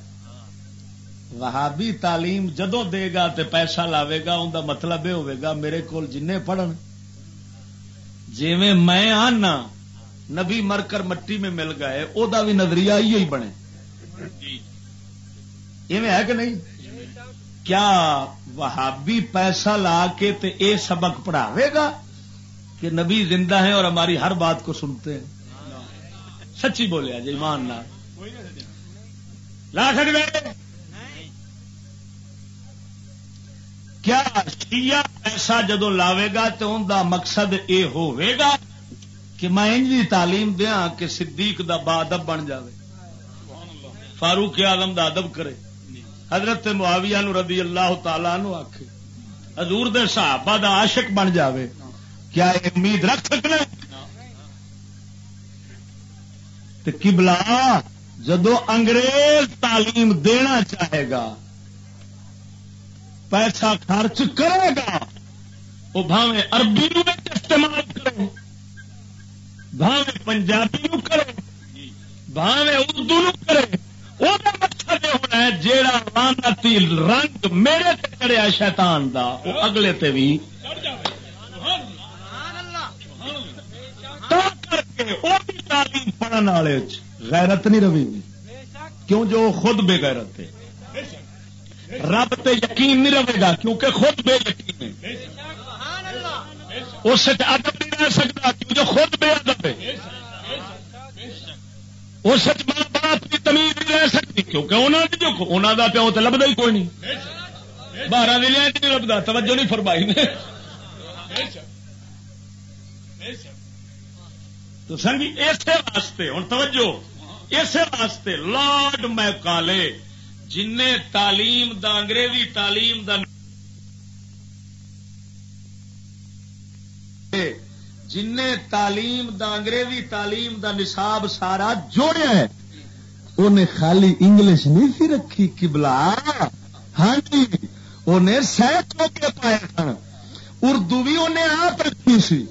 وہابی تعلیم جدو دے گا تے پیسہ لاوے گا ان کا مطلب یہ ہوگا میرے کو جن پڑھن۔ جی میں آنا، نبی مر کر مٹی میں مل گئے وہ بھی نظریہ ہی بنے۔ جی۔ ہے کہ نہیں؟ کیا وہابی پیسہ لا کے تے اے سبق پڑھاوے گا کہ نبی زندہ ہیں اور ہماری ہر بات کو سنتے ہیں؟ سچی بولیا جی ایمان لا سکتے؟ کیا شیعہ پیسہ جدو لاوے گا تو ان دا مقصد یہ ہوئے گا کہ میں انجی تعلیم دیا کہ صدیق دا با ادب بن جاوے۔ فاروق آلم دا ادب کرے۔ حضرت معاویہ نو رضی اللہ تعالی نو آخ حضور دے صحابہ دا عاشق بن جاوے۔ کیا امید رکھ سکنا کبلا جدو انگریز تعلیم دینا چاہے گا، پیسہ خرچ کرے گا وہ بھاوے عربی استعمال کرے بھاوے پنجابی کرے بھاوے اردو کرے وہ مقصد ہونا ہے جیڑا رانتی رنگ میرے تے چڑیا شیطان دا وہ اگلے تے بھی کر کے وہ بھی تعلیم پڑھنے والے غیرت نہیں روی کیوں جو خود بے غیرت ہے؟ رب تے یقین نہیں رہے گا کیونکہ خود بے یقین ہے۔ اس ادب نہیں رہ سکتا کیونکہ خود بے ادب ہے۔ اس ماں باپ کی تمیز نہیں رہ سکتی، کیونکہ انہوں نے جو انہوں کا پیو تو لبدا ہی کوئی نہیں۔ بارہ دلیا نہیں لبدا، توجہ نہیں فرمائی نے۔ تو سر جی اسی واسطے ہوں توجہ اسی واسطے لارڈ میکالے جن تعلیم دا، انگریزی تعلیم دا جن تعلیم دا، انگریزی تعلیم دا نصاب سارا جوڑیا ہے۔ انہیں خالی انگلش نہیں سی رکھی کبلا ہاں جی انہیں سہ چوکے پائے سن اردو بھی انہیں آپ رکھی سی۔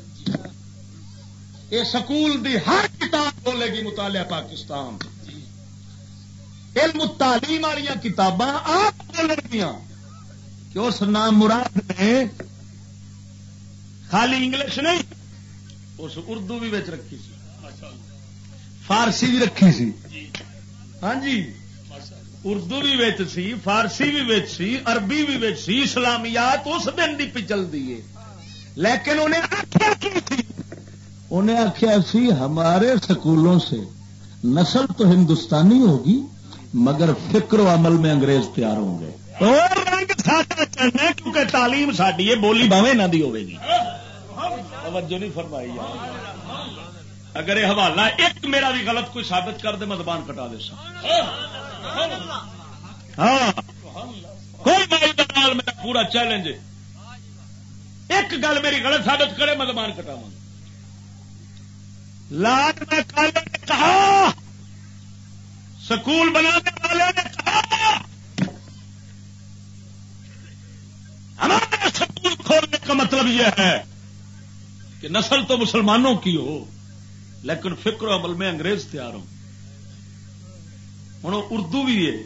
یہ سکول دی ہر کتاب بولے گی مطالعہ پاکستان۔ علم تعلیم والی کتاباں آپ بول گیا کہ اس نام مراد نے خالی انگلش نہیں، اس اردو بھی بچ رکھی سی۔ فارسی بھی رکھی سی۔ جی۔ ہاں جی۔ اردو بھی بچ سی، فارسی بھی بچ سی، عربی بھی بچ سی، اسلامیات اس دن کی پچل دی لیکن انہیں آخیا انہیں آخیا سی، ہمارے سکولوں سے نسل تو ہندوستانی ہوگی، مگر فکر و عمل میں انگریز تیار ہوں گے۔ اور رنگ چڑھنا کیونکہ تعلیم ساری ہے، بولی باوے نہ دی توجہ نہیں فرمائی۔ اگر یہ حوالہ ایک میرا بھی غلط کوئی ثابت کر دے، میں زبان کٹا دے سا۔ ہاں۔ کوئی مائی دال میرا پورا چیلنج ایک گل میری غلط ثابت کرے، میں زبان کٹاوا لاٹ میں کہا۔ سکول بنانے والے نے کہا۔ ہمارے سکول کھولنے کا مطلب یہ ہے کہ نسل تو مسلمانوں کی ہو۔ لیکن فکر و عمل میں انگریز تیار ہوں۔ ہوں اردو بھی ہے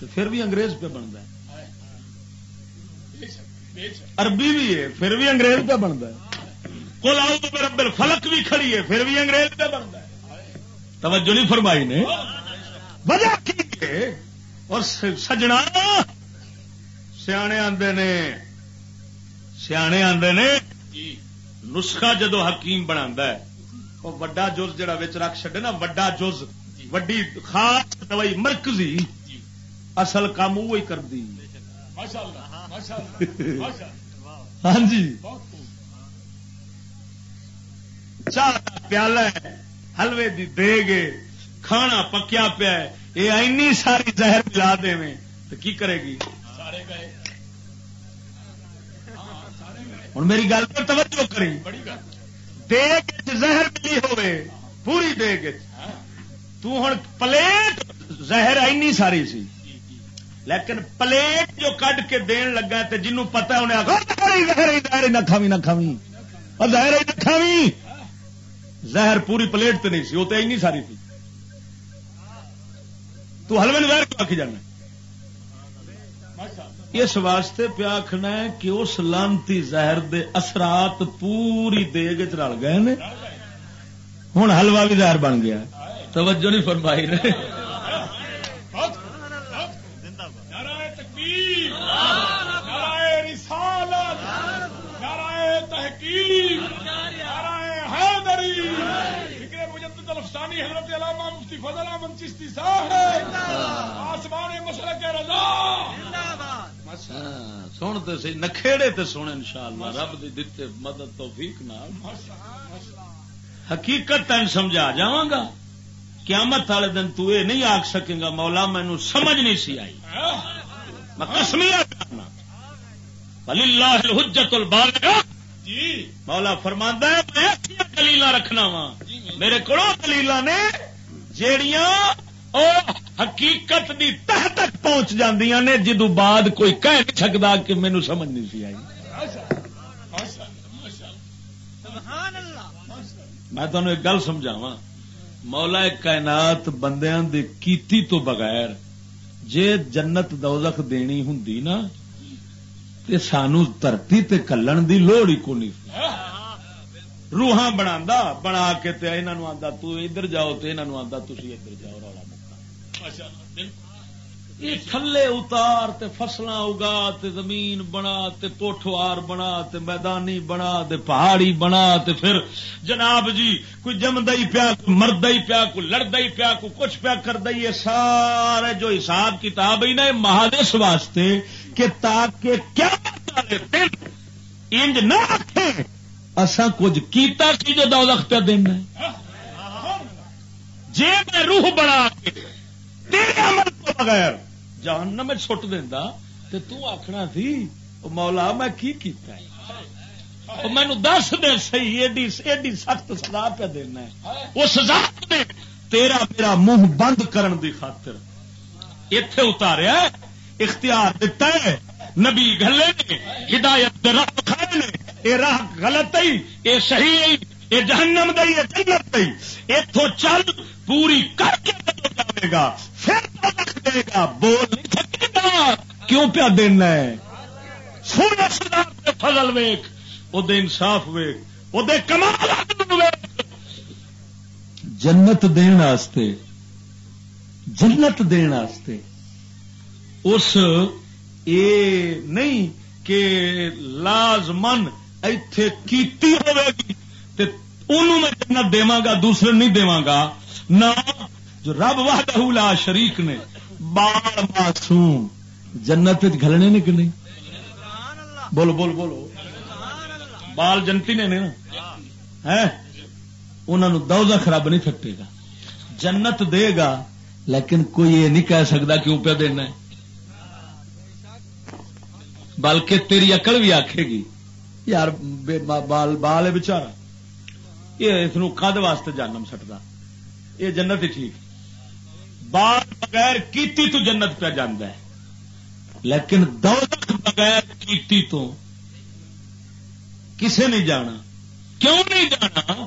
تو پھر بھی انگریز پہ بنتا ہے۔ عربی بھی ہے، پھر بھی انگریز پہ بنتا ہے۔ کل آؤ تو فلک بھی کھڑی ہے، پھر بھی انگریز پہ بنتا ہے۔ توجہ نہیں فرمائی نے؟ وجہ کی اور سجنا؟ سیانے آدھے نے۔ سیانے آدھے نے۔ نسخہ جدو حکیم بنا وہ وڈا جز جا رکھ چڈے نا وڈا جز وڈی خاص دوائی مرکزی اصل کام وہی کر دی ہاں۔ جی۔ چاہ پیالہ ہے حلوے دی دے گے کھانا پکیا پیا یہ اینی ساری زہر ملا دے میں۔ تو کی کرے گی؟ ہوں میری گل پر توجہ کری۔ دیگ زہر ملی ہوئے، پوری دیگ تن پلیٹ زہر اینی ساری سی۔ لیکن پلیٹ جو کڈ کے دین لگا تے جنوں پتا انہیں آخر نہ کھاوی نہ کھاوی اور زہر نہ کھاوی زہر پوری پلیٹ تو نہیں سی، وہ تو اینی ساری تھی تو حلوے زہر کیوں آخی جانا اس واسطے پیا آخنا کہ اس لانتی زہر دے اثرات پوری دیگ رل گئے نے۔ ہوں حلوا بھی زہر بن گیا۔ توجہ نہیں فرمائی نے۔ حضرت علامہ مفتی فضل احمد چشتی صاحب آسمان مسئلہ کے رضا تو سی نکھےڑے تے سن ان شاء اللہ رب دی دتے مدد توفیق نال۔ حقیقت تین سمجھا جاواں گا۔ قیامت والے دن تو اے نہیں آخ سکے گا مولا مینو سمجھ نہیں سی آئی۔ میں کسمیا کرنا۔ اللہ الحجت البالغہ جی۔ مولا فرماندا ہے میں دلیل رکھنا وا میرے کو دلیل نے جیڑیاں او حقیقت دی تہ تک پہنچ جاندیاں نے، جدو بعد کوئی کہہ نہیں سکتا کہ مینو سمجھ نہیں سی آئی۔ میں تمہیں ایک گل سمجھاوا مولا کائنات بندیاں دی کیتی تو بغیر جے جنت دوزخ دینی ہوں نا، تے سانو دھرتی تے کلن دی لوڑ ہی کو نہیں روحاں بنا بنا کے تے انہاں آندا، تو ادھر جاؤ تے انہاں آندا، تسی ادھر جاؤ رولا اچھا، یہ تھلے اتار تے فصلاں اگا تے زمین بنا تے پوٹھوار بنا تے میدانی بنا تے پہاڑی بنا تے پھر جناب جی کوئی جمدا ہی پیا، کوئی مرد ہی پیا، کوئی لڑدا ہی پیا، کوئی کچھ پیا کردا ہی یہ سارے جو حساب کتاب ہی نا مہادیش واسطے کہ تاکہ کیا دن انج نہ رکھے اصا کچھ کیتا سی جو دو پہ دینا جی میں روح بنا کے تیرے عمل کو بغیر جان نہ میں چھٹ دینا تو تو آخنا تھی مولا میں کی کیتا ہے؟ مینو دس دے سی ایڈی ایڈی سخت سزا پہ دینا ہے۔ اس ذات نے تیرا میرا منہ بند کرن دی خاطر اتے اتاریا اختیار دیتا ہے۔ نبی گلے نے، ہدایت راہ کھائے نے۔ یہ راہ غلط ہی یہ صحیح یہ جہنم دئی یہ جنت دئی اتو چل، پوری کر کے جائے گا، پھر دے گا، بول نہیں سکے گا۔ کیوں پیا دینا ہے؟ سونے سدا فضل ویخ وہ انصاف ویخ وہ کمال جنت دن جنت دن اس، اے نہیں کہ لازمن ایتھے کیتی ہوئے گی۔ تے انہوں میں جنت دیواں گا، دوسرے نہیں دیواں گا۔ نہ جو رب وحدہ لا شریک نے بال معصوم۔ جنت گھلنے نے کہ نہیں؟ بولو بولو بولو۔ بال جنتی نے نا؟ انہوں دوزخ رب نہیں تھٹے گا۔ جنت دے گا، لیکن کوئی یہ نہیں کہہ سکتا کیوں پہ دینا ہے بلکہ تیری اکل بھی آکھے گی، یار بال بال ہے بچارا یہ اس کد واسطے جانم سٹتا یہ جنت ہی ٹھیک۔ بال بغیر کیتی تو جنت پہ جانا ہے۔ لیکن دولت بغیر کیتی تو کسے نہیں جانا۔ کیوں نہیں جانا؟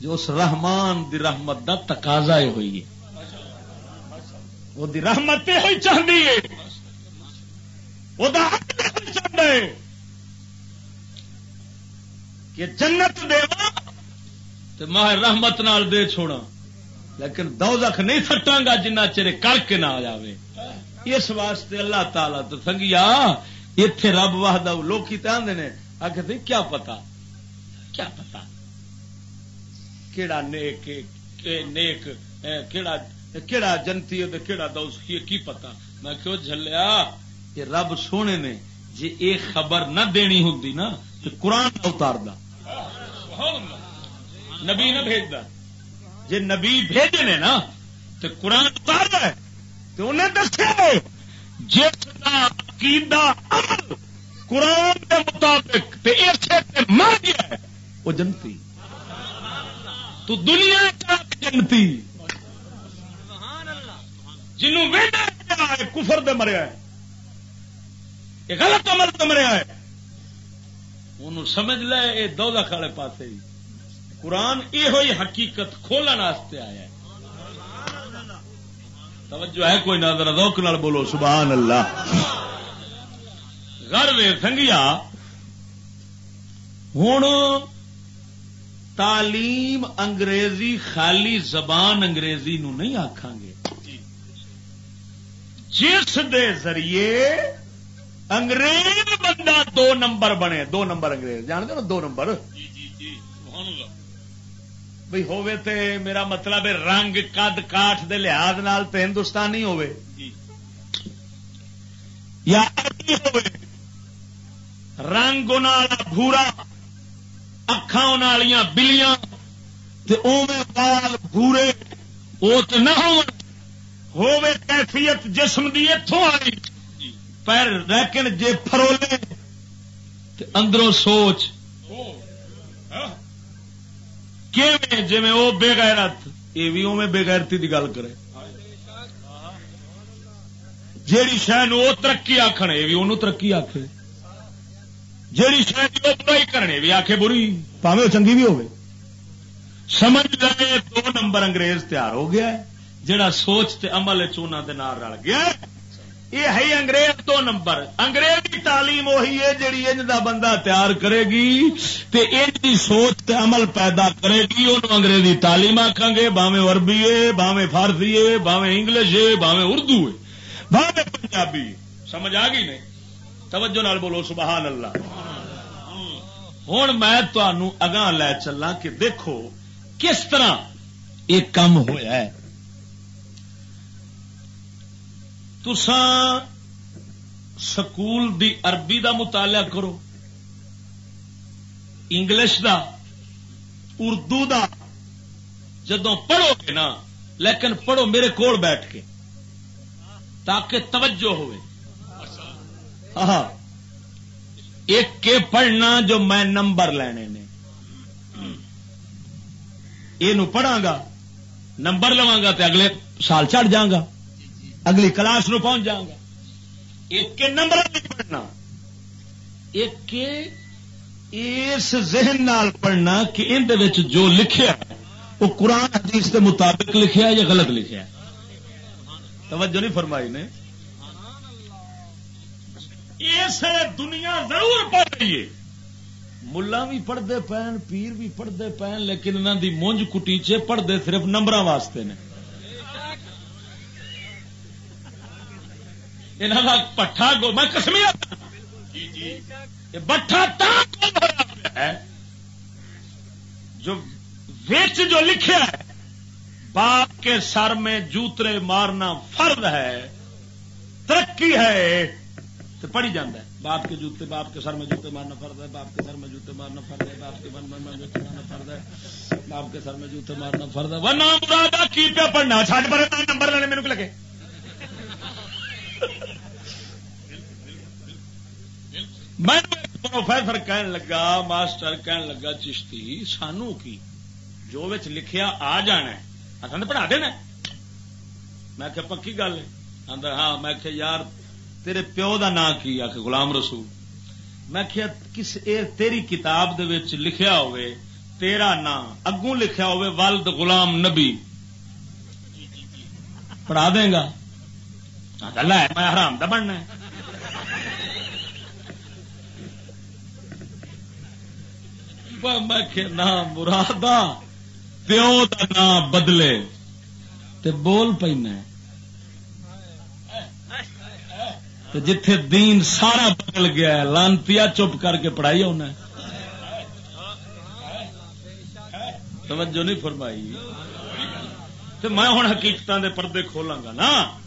جو اس رحمان دی رحمت دا تقاضا ہوئی ہے۔ وہ دی رحمت ہوئی چاہتی ہے۔ وہ چاہتا ہے۔ کہ جنت دے تو ماہ رحمت نال دے چھوڑا لیکن دوزخ نہیں سٹاں گا جنہ چرے کر کے نہ آ جائے اس واسطے اللہ تعالی تو سنگیا اتے رب واہد لوگ آدھے نے آخر کیا پتا؟ کیا پتا؟ کیڑا نیک نیک کیڑا کیڑا جنتی ہے کیڑا دوست کی پتا؟ میں کیوں جلیا یہ رب سونے نے جی یہ خبر نہ دینی ہوں نا، تو قرآن اتار دا نبی نہ بھیجتا۔ جی نبی بھیجے نے نا تو قرآن اتار ہے تو انہیں دسیا جس کا عقیدہ عمل قرآن کے مطابق مر گیا ہے، وہ جنتی۔ تو دنیا کا جنتی۔ جنوں ویڈا ہے کفر دے مریا ہے یہ غلط عمل تو مریا ہے انہوں سمجھ لے، یہ دو لکھ والے پاس ہی۔ قرآن یہ حقیقت کھولن واسطے آیا ہے۔ توجہ ہے کوئی نظر روک نال بولو، سبحان اللہ۔ گھر سنگیا ہوں تعلیم انگریزی خالی زبان انگریزی نو نہیں آخان گے۔ جس دے ذریعے انگریز بندہ دو نمبر بنے، دو نمبر انگریز، جانتے نا، دو نمبر۔ جی، جی، جی، بھائی تے میرا مطلب رنگ کد کاٹ دے لحاظ نال تے ہندوستانی ہوے یا رنگ بھورا اکھان والیاں بلیاں تے اوے بال بھورے وہ تو نہ ہو کیفیت جسم دی اتوں آئی۔ پر لیکن جے فرولے تے اندروں سوچ۔ جی وہ بے غیرت یہ بھی اوے بے غیرتی دی گل کرے۔ جیڑی شہ وہ ترقی آخر یہ بھی انہوں ترقی آخ جیڑی شہ وہ برائی کرنے بھی آخے بری۔ پاوے چنگی بھی ہوگی سمجھ لے دو نمبر انگریز تیار ہو گیا ہے جڑا سوچ تے عمل چونا دے نار رل گیا یہ ہے انگریز دو نمبر۔ انگریزی تعلیم وہی ہے جیڑی انج دا بندہ تیار کرے گی تے انج دی سوچ تے عمل پیدا کرے گی انہوں انگریزی تعلیم آکھاں گے باویں عربی ہے باویں فارسی ہے باویں انگلش ہے باویں اردو ہے باویں پنجابی۔ سمجھ آ گئی نہیں؟ توجہ نال بولو، سبحان اللہ۔ ہوں، میں تنوع اگاں لے چلا کہ دیکھو کس طرح ایک کام ہوا ہے۔ تسان سکول دی عربی دا مطالعہ کرو، انگلش دا، اردو دا جدو پڑھو گے نا، لیکن پڑھو میرے کول بیٹھ کے، تاکہ توجہ ہوئے۔ ہاں ایک کے پڑھنا جو میں نمبر لینے نے۔ یہ پڑھا گا، نمبر لوا گا تو اگلے سال چڑھ جا گا۔ اگلی کلاس نو پہنچ جاؤں گا۔ ایک کے نمبر پڑھنا۔ ایک کے اس ذہن نال پڑھنا کہ ان جو لکھیا وہ قرآن حدیث کے مطابق لکھیا یا غلط لکھیا توجہ نہیں فرمائی نے۔ اس دنیا ضرور پڑھ رہی ہے۔ ملا بھی پڑھتے پین پیر بھی پڑھتے پین لیکن انہوں دی مونج کٹیچے پڑھتے صرف نمبر واسطے نے۔ پٹھا گو میں کسمیا بٹھا جو ویچ جو لکھا ہے، باپ کے سر میں جوترے مارنا فرد ہے، ترقی ہے، تو پڑھی جانا ہے۔ باپ کے جوتے، باپ کے سر میں جوتے مارنا فرد ہے، باپ کے سر میں جوتے مارنا فرد ہے، باپ کے من میں جوتے مارنا فرد ہے، باپ کے سر میں جوتے مارنا فرد ہے۔ وہ نام برا کی پڑھنا؟ چھٹ پر نمبر لینے، میرے کو لگے۔ میں پروفیسر کہن لگا، ماسٹر کہن لگا، چشتی، سانو کی؟ جو وچ لکھیا آ جانا اصل نے پڑھا دینا میں کہ پکی گل ہے۔ ہاں میں کہ یار، تیرے پیو دا نام کی آ غلام رسول۔ میں کیا کس اے تیری کتاب دے وچ لکھیا ہوئے، تیرا نام، اگوں لکھیا ہوئے، والد غلام نبی۔ پڑھا دیں گا گلا ہے، میں حرام دا بننا میں نام مرادا پیو کا نام بدلے۔ تے بول پینا جتھے دین سارا بدل گیا ہے لانتیا چپ کر کے پڑھائی ہونا توجہ نہیں فرمائی۔ تو میں ہوں حقیقت دے پردے کھولاں گا نا۔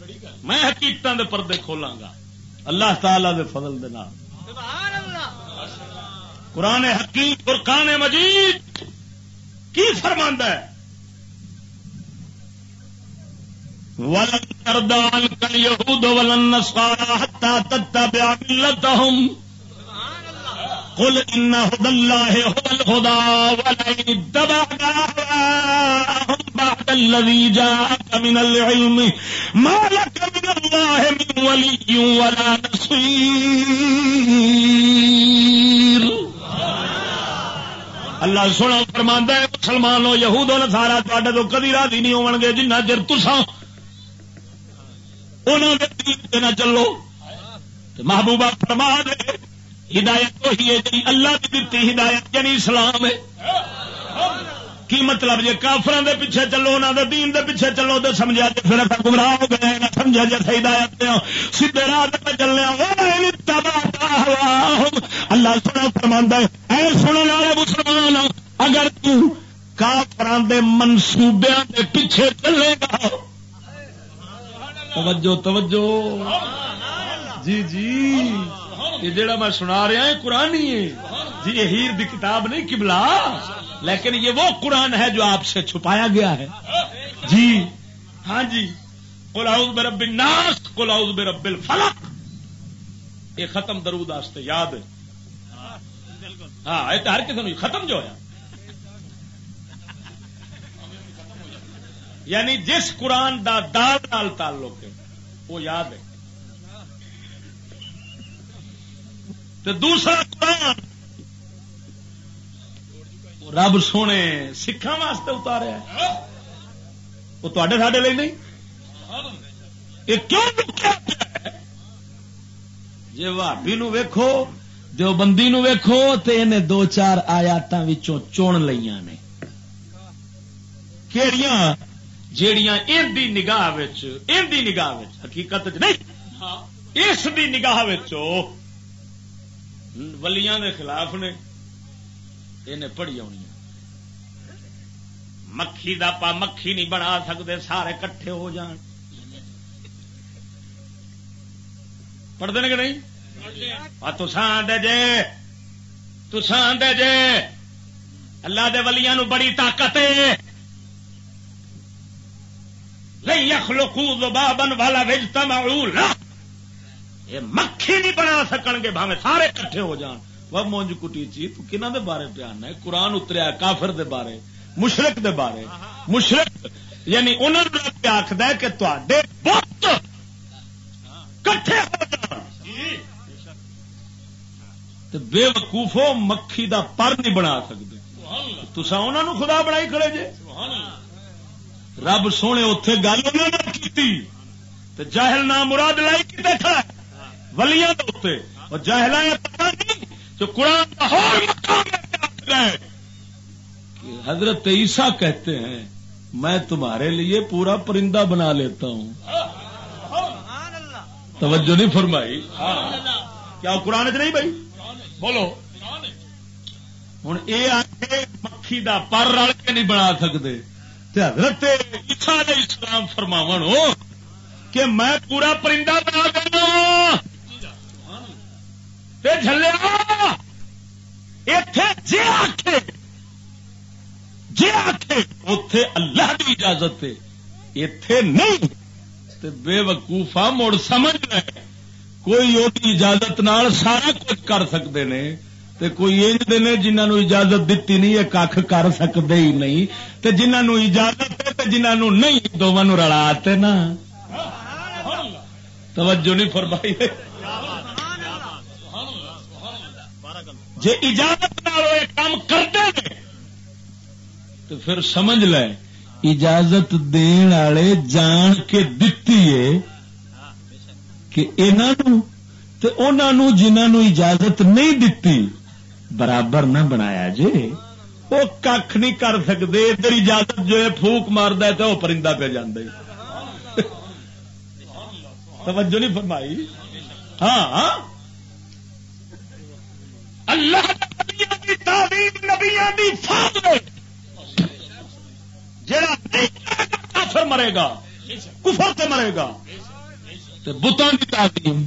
میں حقیقت دے پردے کھولاں گا اللہ تعالی دے فضل دے نام قرآن حقیق فرقان مجید۔ کی فرماندہ ہے؟ ولن تردان کل یہود ولن نصارا حتی تتبع ملتهم۔ قل ان هدى الله هو الهدى ولئن اتبعت اهواءهم بعد الذي جاءك من العلم ما لك من الله من ولي ولا نصير. اللہ سونا فرماندا ہے مسلمانوں یہود و نصارا تواڈے تو کدی راضی نہیں ہون گے، جنہ چر تساں انہاں دے دین تے نہ چلو۔ محبوبہ فرما دے ہدایت وہی ہے جی اللہ کی دیتی ہدایت یعنی اسلام ہے۔ کی مطلب جی کافران دے پیچھے چلو انہوں دے دین دے پیچھے چلو تو سمجھا جی پھر اصل گمراہ ہو گئے، نہ سمجھا جی اصل ہدایت دیا سیدھے راہ پہ چلنے اللہ سنا فرما ہے، اے سننے والے مسلمان اگر تو کافران دے منصوبے دے پیچھے چلے گا۔ توجہ توجہ۔ جی جی۔ یہ جڑا میں سنا رہا ہے قرآن ہی ہے۔ جی یہ ہیر دی کتاب نہیں کبلا لیکن یہ وہ قرآن ہے جو آپ سے چھپایا گیا ہے۔ جی۔ ہاں جی۔ کلاؤز برب الناس کلاؤز برب الفلق۔ یہ ختم درود آستے، یاد ہے؟ ہاں یہ تو ہر کسی ختم جو ہے۔ یعنی جس قرآن دا دال نال تعلق ہے، وہ یاد ہے۔ تو دوسرا قرآن رب سونے سکھان واسطے اتارا وہ تے ساڈے لیے نہیں۔ یہ کیوں جی بھابی نو ویکھو جو بندی نو ویکھو تو انہیں دو چار آیات چون لیا نے۔ کہڑیاں جیڑیاں ان دی نگاہ ان دی نگاہ حقیقت نہیں۔ اس دی نگاہ ولیاں دے خلاف نے انہیں پڑھی آنی مکھی دا پا مکھی نہیں بنا سکتے، سارے کٹھے ہو جان۔ پڑھتے ہیں کہ نہیں؟ تسان دے جے۔ تسان جے۔ اللہ دے ولیاں نو بڑی طاقت ہے۔ نہیں یخلقو بابن والا وجتا معول یہ مکھی نہیں بنا سکن گے بھاوے سارے کٹھے ہو جان۔ وہ مونج کٹی چی تو کنہ دے بارے پیانا ہے؟ قرآن اتریا، کافر دے بارے، مشرق دے بارے۔ مشرق یعنی انہوں نے پہ آخد کہ تے بت کٹھے ہو جان۔ بے وقوفو مکھی دا پر نہیں بنا سکتے تسا انہوں خدا بنائی کھڑے جے۔ رب سونے اتے گل انہوں نے کی جاہل نام مراد لائی کی کھڑا ولیاں اور جہلا پتا نہیں جو قرآن حضرت عیسیٰ کہتے ہیں میں تمہارے لیے پورا پرندہ بنا لیتا ہوں۔ توجہ نہیں فرمائی؟ کیا قرآن چ نہیں بھائی؟ بولو۔ ہوں یہ آگے مکھی دا پر رل کے نہیں بنا سکتے۔ حضرت عیسیٰ علیہ السلام فرماو ہو کہ میں پورا پرندہ بنا دینا۔ جلیا اتے جی آخے جی آخے اتے اللہ کی اجازت اتے نہیں، تے بے وقوفا مڑ سمجھ لے۔ کوئی وہ اجازت نال سارا کچھ کر سکتے نے، تے کوئی انج نے جنہوں اجازت دیتی نہیں یہ کھ کر سکتے ہی نہیں۔ تے جنہوں اجازت ہے تے جنہوں نہیں دونوں رلا نا۔ توجہ نہیں فرمائی۔ جی اجازت کام کرتے ہیں تو پھر سمجھ لے اجازت دین والے جان کے دتی ہے کہ انہوں جنہوں اجازت نہیں دتی برابر نہ بنایا جی وہ کھ نہیں کر سکتے ادھر اجازت جو ہے پھوک مارد تو وہ پرندہ پہ جانا توجہ نہیں فرمائی؟ ہاں, ہاں۔ ہاں۔ اللہ تعلیم نبیا کی فاضل جڑا کافر مرے گا، کفر سے مرے گا۔ بتان کی تعظیم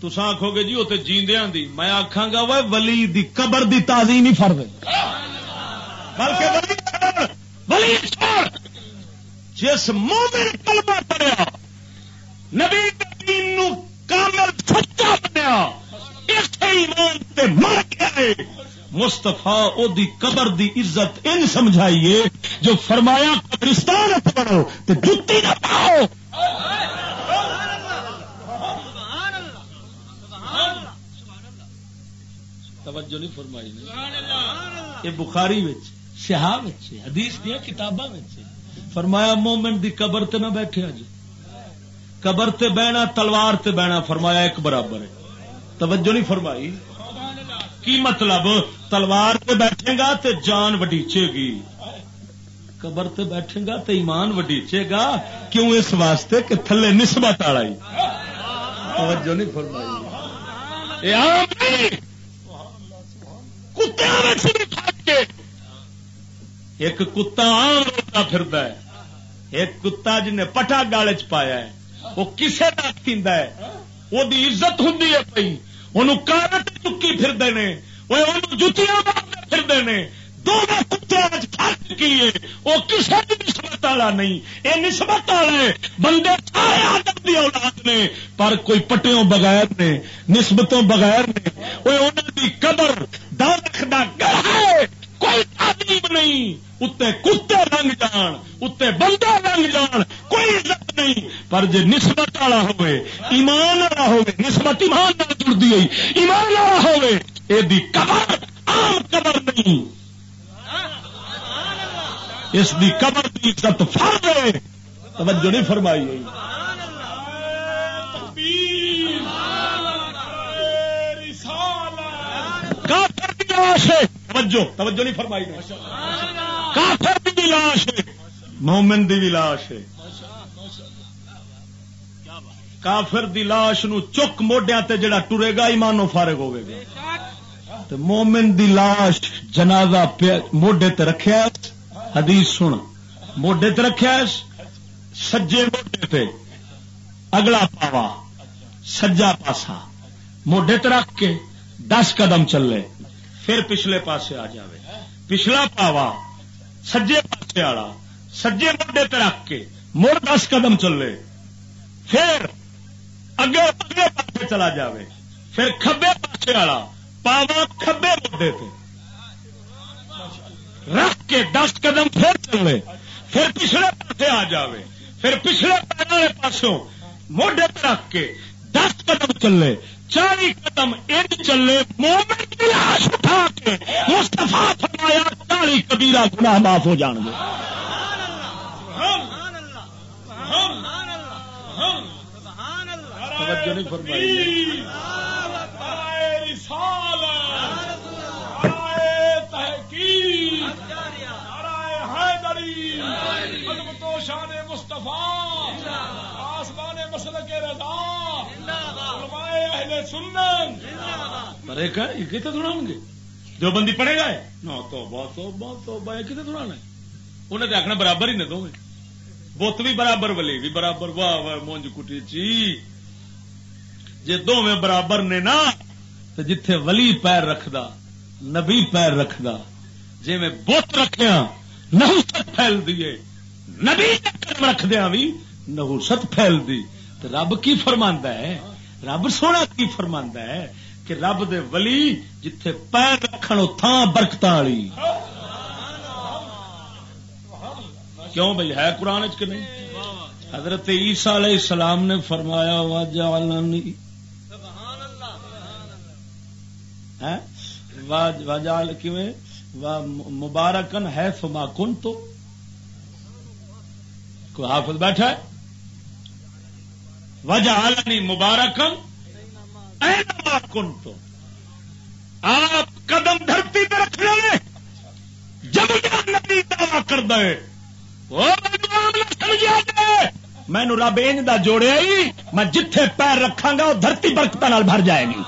تسا آخو گے جی وہ تو جیندیا دی۔ میں آخا گا وہ ولی دی قبر دی تعظیم ہی فرد بلکہ ولی جس مومن کلمہ پڑیا نبی دین نو کامل سچا بنیا. اس ایمان تے مر گیا مستفا دی قبر دی عزت ان سمجھائیے، جو فرمایا قبرستان پڑھو تے جتی نہ پاؤ. توجہ نہیں فرمائی یہ بخاری شہاب حدیث دیا کتاباں فرمایا مومن دی قبر تے نہ بیٹھے جی قبر تے بہنا تلوار تے بہنا فرمایا ایک برابر ہے۔ توجہ نہیں فرمائی۔ کی مطلب؟ تلوار تے بیٹھے گا تے جان وڈیچے گی۔ قبر تے بیٹھے گا تے ایمان وڈیچے گا۔ کیوں اس واسطے کہ تھلے نسبت آ توجہ نہیں فرمائی۔ ایک کتا آم روتا پھر ایک کتا جن پٹا گال چ پایا ہے۔ وہ کسے کا پیندا ہے۔ وہ عزت ہوں پی ان کارٹ چکی پھرتے ہیں وہ جتیاں مارتے پھرتے ہیں دونوں کتوں فرق کی ہے۔ وہ کسی بھی نسبت والا نہیں۔ یہ نسبت والے بندے سارے آدم کی اولاد نے۔ پر کوئی پٹیوں بغیر نے، نسبتوں بغیر نے۔ وہ انہوں کی قبر درخ دا ہے۔ کوئی تعلیم نہیں۔ اتنے کتے رنگ جان، اتنے بندہ رنگ جان، کوئی عزت نہیں۔ پر جی نسبت والا ہوئے، ایمان والا ہوئے، نسبت ایمان نہ جڑتی ہوئی، ایمان والا ہوئے یہ قبر عام قبر نہیں۔ اس دی قبر کی عزت فرض ہے۔ توجہ نہیں فرمائی ہوئی۔ کافر توجہ توجہ نہیں فرمائی کافر کی لاش ہے۔ مومن دی بھی لاش ہے۔ کافر دی لاش نو چک موڈیا تے جڑا ٹرے گا ایمانو فارغ ہوئے گا۔ مومن دی لاش جنازہ موڈے تے رکھیا حدیث سن۔ موڈے تے رکھا سجے موڈے پہ اگلا پاوا۔ سجا پاسا۔ موڈے تے رکھ کے دس قدم چلے۔ پھر پچھلے پاسے آ جائے پچھلا پاوا۔ سجے پاسے والا، سجے موڈے تے رکھ کے مڑ دس قدم چلے۔ پھر اگے اگلے پاسے چلا جائے پھر کبے پاسے والا پاوا کبے موڈے پہ رکھ کے دس قدم پھر چلے۔ پھر پچھلے پاسے آ جائے پھر پچھلے پیر والے پاسوں موڈے پہ رکھ کے دس قدم چلے۔ چالی قدم ان چلے مومن کی لاش اٹھا کے مستفا فرمایا چالی کبیرہ گناہ معاف ہو جان گے۔ شان مصطفیٰ آسمان مسل کے رضا اہل سنن پر ایک کتنے سنا گے؟ جو بندی پڑے گا نہ تو بہت بہت کتنے سنا انہیں تو آخنا برابر ہی نے دو بت بھی برابر، ولی بھی برابر، واہ واہ، مونج کٹی، چی۔ جی دونوں برابر نے نا تو جتھے ولی پیر رکھدا، نبی پیر رکھدا جی میں بت رکھیا نہ پھیل دیے نبی قدم رکھ دیا بھی نہوست پھیل دی۔ رب کی فرما ہے؟ رب سونا کی فرما ہے کہ رب دے ولی جتھے پیر رکھن تھان برکت والی۔ کیوں بھائی ہے قرآن چ نہیں؟ حضرت عیسیٰ علیہ السلام نے فرمایا واجعلنی واجعل کیویں؟ مبارکن ہے فما کن تو کوئی حافظ بیٹھا ہے؟ وجہ عالمی مبارکم. کن تو آپ قدم دھرتی پہ رکھ لیں. جب نبی دعوی کر دے. مینو رب انج دا جوڑیا ہی میں جتھے پیر رکھا گا وہ دھرتی برکت بھر جائے گی.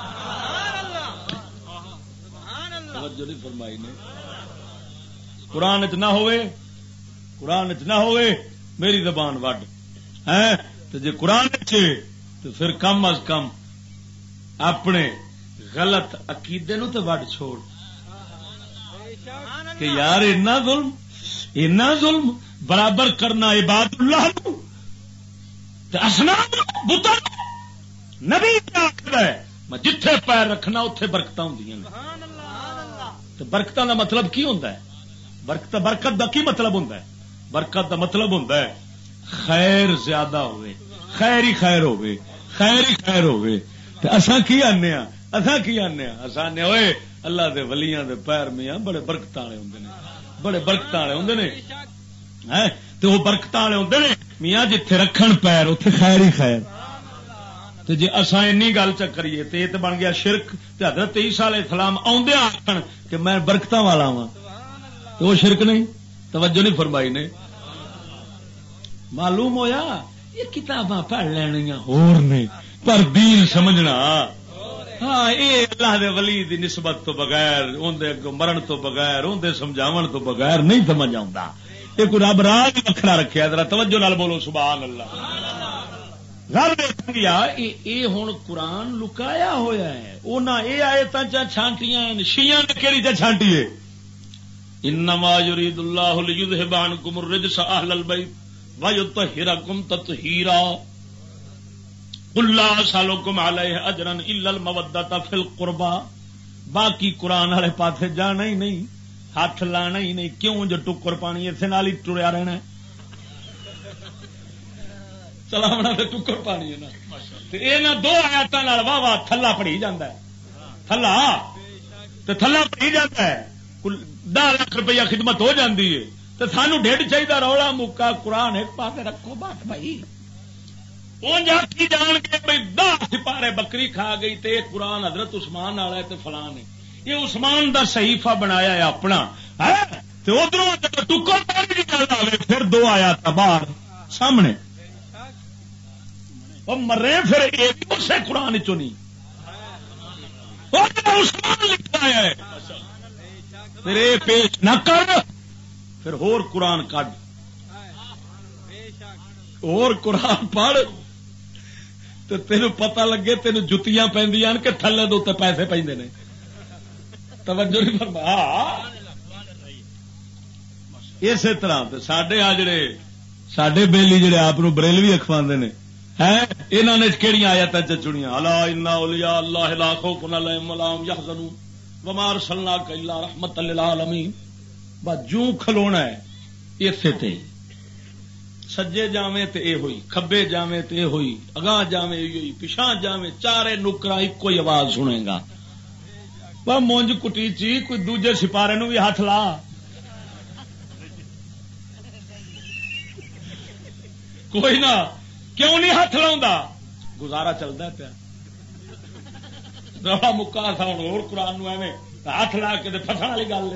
قرآن چ نہ ہوئے. قرآن چ نہ ہوئے. میری زبان وڈ. ہے تو جی قرآن چ تو پھر کم از کم اپنے غلط عقیدے نو تو وڈ چھوڑ۔ کہ یار اینا ظلم اینا ظلم، برابر کرنا عباد اللہ نو بتا نبی آخر ہے۔ میں جتھے پیر رکھنا اتے برکت ہوں برکت کا مطلب کی ہوتا ہے؟ برکت برکت کا کی مطلب ہوتا ہے؟ برکت کا مطلب ہوتا ہے، خیر زیادہ ہوئے۔ خیر ہی خیر ہوئے خیر ہی خیر ہوئے اصا کی آنے اصا کی آنے اصا آنے ہوئے اللہ دے ولیاں دے پیر میاں بڑے برکت والے ہوں بڑے برکت والے ہوں ہاں؟ تو وہ برکت والے ہوں میاں جتھے رکھن پیر اتے خیر ہی خیر۔ تو جی اصا این گل چکریے تو یہ تو بن گیا شرک۔ تے حضرت تیس سال اسلام آدھے آخر کہ میں برکت والا وا تو وہ شرک نہیں، توجہ نہیں فرمائی نے۔ معلوم ہویا؟ یہ کتاباں پڑھ لینیا پر دین سمجھنا۔ ہاں یہ اللہ دے ولی دی نسبت تو بغیر اندر مرن تو بغیر اندر سمجھاو تو بغیر نہیں سمجھ آتا یہ کوئی رب راج وکھرا رکھا ذرا توجہ نال بولو سبحان اللہ گیا یہ ہوں قرآن لکایا ہوا ہے۔ انہیں یہ آئے چا چھانٹیاں شیاں نے کہڑی چا چھانٹی ہے؟ انما یرید اللہ لیذهب عنکم الرجس اهل البیت۔ ویطہرکم تطہیرا قل لا اسالکم علیہ اجرا الا المودۃ فی القربى۔ باقی قرآن والے پاسے جانا ہی نہیں، ہاتھ لانا ہی نہیں۔ کیوں جو ٹکر پانی اسے نال ہی ٹریا رہنا ہے؟ چلاونا تو ٹکر پانی ہے دو آیات واہ واہ تھلا پڑی جانا تھلا؟ تو تھلا پڑی جاتا ہے۔ دہ لاکھ روپیہ خدمت ہو جاتی ہے۔ تو سانو ڈیڑھ چاہیے رولا مکا قرآن ایک پاس رکھو بات بھائی۔ جاتی جان کے بھائی دہ سپارے بکری کھا گئی تو ایک قرآن حضرت عثمان والا ہے تو فلان ہے۔ یہ عثمان دا صحیفہ بنایا ہے اپنا۔ ادھر ٹکر پانی کی گل آئے پھر دو آیا تھا باہر۔ سامنے۔ وہ مرے، پھر یہ اسے قرآن چنی عثمان لکھا ہے، پھر پیش نہ کر۔ پھر ہور قرآن کڈ۔ اور قرآن پڑھ۔ تو تین پتا لگے تین جتیاں پہ کہ تھلے دے پیسے پہ توجہ نہیں فرما ہاں۔ اسی طرح سڈے آ جڑے سڈے بےلی جڑے آپ بریلوی اخوا نے۔ انہوں نے کہڑی آیات چنیا اللہ اللہ اللہ لاکھوں ملام یا بمار سلنا کلا رحمت للعالمین۔ بس جو کھلونا ہے اتے تے۔ سجے جاویں تے اے ہوئی، کھبے جاویں تے اے ہوئی، اگاں جاویں ہوئی پچھا جاویں، چارے نکرا ایک ہی آواز سنے گا۔ مونج کٹی چی، کوئی دوجے سپارے نو بھی ہاتھ لا۔ کوئی نہ، کیوں نہیں ہاتھ لا گزارا چلتا پیا۔ روڑا مکا تھا ہوں اور قرآن ایویں ہاتھ لا کے فسن والی گل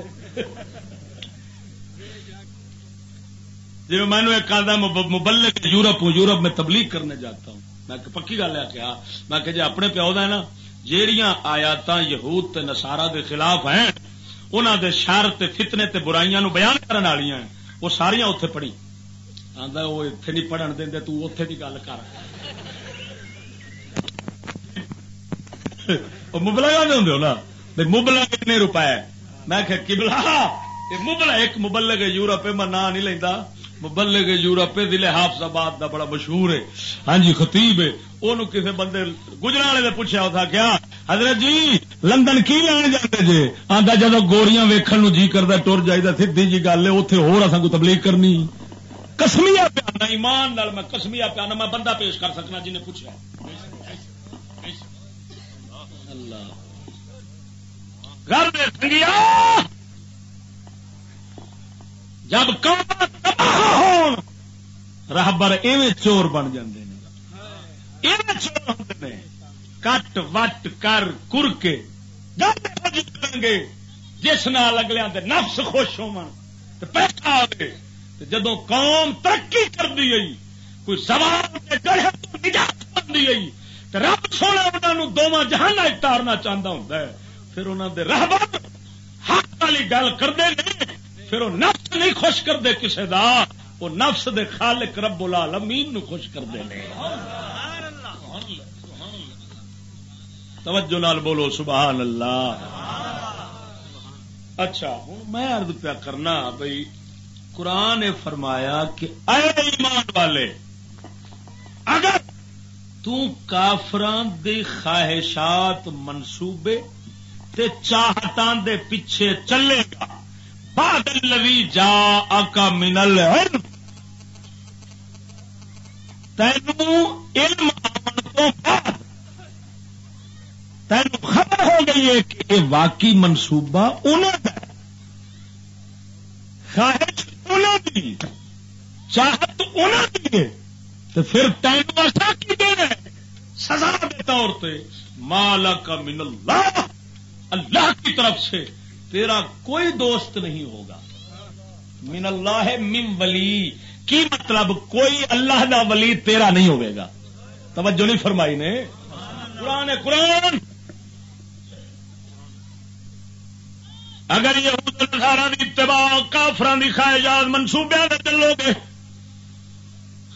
جی مینو ایک آدھا مبلک یورپ ہوں، یورپ میں تبلیغ کرنے جاتا ہوں۔ میں پکی گل ہے کیا ہاں، میں کہ جی اپنے پیو دا نا، جیڑیاں آیات یہود تے نسارا دے خلاف ہیں انہوں دے شر تے فتنے تے برائیاں نو بیان کرنے والی ہیں، وہ ساریاں اتنے پڑھی۔ آدھا وہ اتنے نہیں پڑھن دیں تو اتے کی گل کر۔ مبلا ہوں نا مبلا کتنے روپئے میں کبلا مبلا ایک مبلک یورپ میں نام نہیں لینا مبلک یورپ ضلع حافظ آباد کا بڑا مشہور ہے۔ ہاں جی خطیب ہے۔ وہ کسی بندے گجرا والے نے پوچھا تھا کیا؟ حضرت جی لندن کی لین جاتے جی آتا جب گوڑیاں ویکن جی کرتا ٹر جائے سیدھی جی گل ہے اتنے ہو تبلیغ کرنی۔ کسمیا پیانا ایمان نال میں کسمیا پیانا میں بندہ پیش کر سکنا جنہیں پوچھا اللہ۔ گھر میں سنگیا جب کم راہبر ایویں چور بن جاندے ہیں ایویں چور ہوتے ہیں کٹ، وٹ، کر کر کے گے۔ جس نال اگلے نفس خوش ہو پیسہ آئے جدو قوم ترقی کر دی گئی کوئی سوال نجات بنتی گئی تو رب سونا انہوں دونوں جہان تارنا چاہتا ہوں پھر انہوں دے رہبر حق والی گل کرتے ہیں پھر وہ نفس نہیں خوش کرتے کسی دا، وہ نفس دے خالق رب العالمین نو خوش کرتے ہیں توجہ نال بولو، سبحان اللہ۔ اچھا ہوں میں ارد پیا کرنا بھائی قرآن نے فرمایا کہ اے ایمان والے، اگر تافران دی خواہشات منصوبے تے چاہتان دے پیچھے چلے گا۔ بادل لوی جا آکا منل تینوں علم آمن تو بعد تین خبر ہو گئی ہے کہ یہ واقعی منصوبہ انہوں کا خواہش انہوں کی چاہت انہوں کی ہے تو پھر تین ایسا کی دے رہے سزا کے طور پہ مالا کا من اللہ اللہ کی طرف سے تیرا کوئی دوست نہیں ہوگا۔ من اللہ من ولی۔ کی مطلب کوئی اللہ دا ولی تیرا نہیں ہوگا۔ توجہ نہیں فرمائی نے۔ قرآن قرآن۔ اگر یہ نسارا کی اتباع کافران کی خواہشات منصوبے میں چلو گے،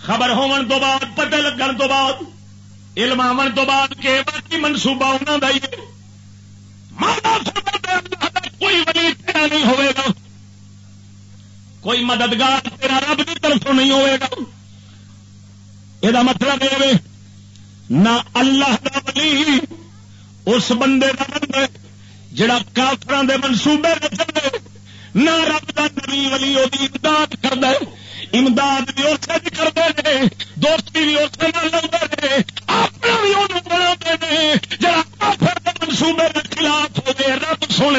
خبر ہون تو بعد پتے لگن تو بعد، علم آن تو بعد، کہ باقی منصوبہ انہوں کا ہی ہے۔ کوئی ولی تیرا نہیں ہوئے گا۔ کوئی مددگار تیرا رب کی طرف نہیں ہوئے گا۔ یہ مطلب یہ نہ اللہ کا ولی اس بندے کا بندے جڑا کافر دے منصوبے رکھتے نہ رب کا نبی ولی وہ امداد کرد امداد بھی اسے بھی کرتے ہیں دوستی بھی اسے نہ لگتے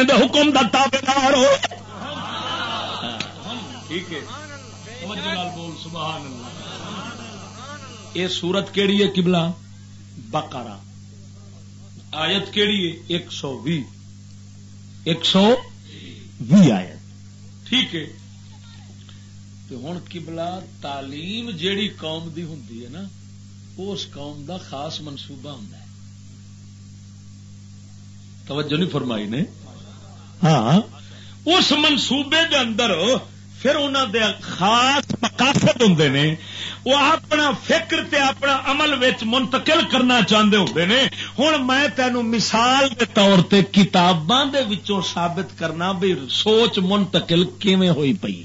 سونے دے حکم کا تابے دار ہو۔ ٹھیک ہے۔ یہ سورت کیڑی ہے؟ کبلا بکارا آیت کیڑی ہے؟ ایک سو بھی ایک سو بھی آیا ٹھیک ہے۔ ہوں کبلا تعلیم جیڑی قوم دی ہوں نا اس قوم دا خاص منصوبہ ہوں توجہ نہیں فرمائی نے۔ ہاں۔ اس منصوبے دے اندر پھر انہوں دے خاص مقاصد ہوں نے۔ وہ اپنا فکر تے اپنا عمل وچ منتقل کرنا چاہتے ہوں نے۔ ہوں میں تینوں مثال کے طور تے کتاباں دے وچوں ثابت کرنا بھی سوچ منتقل کیویں ہوئی پئی؟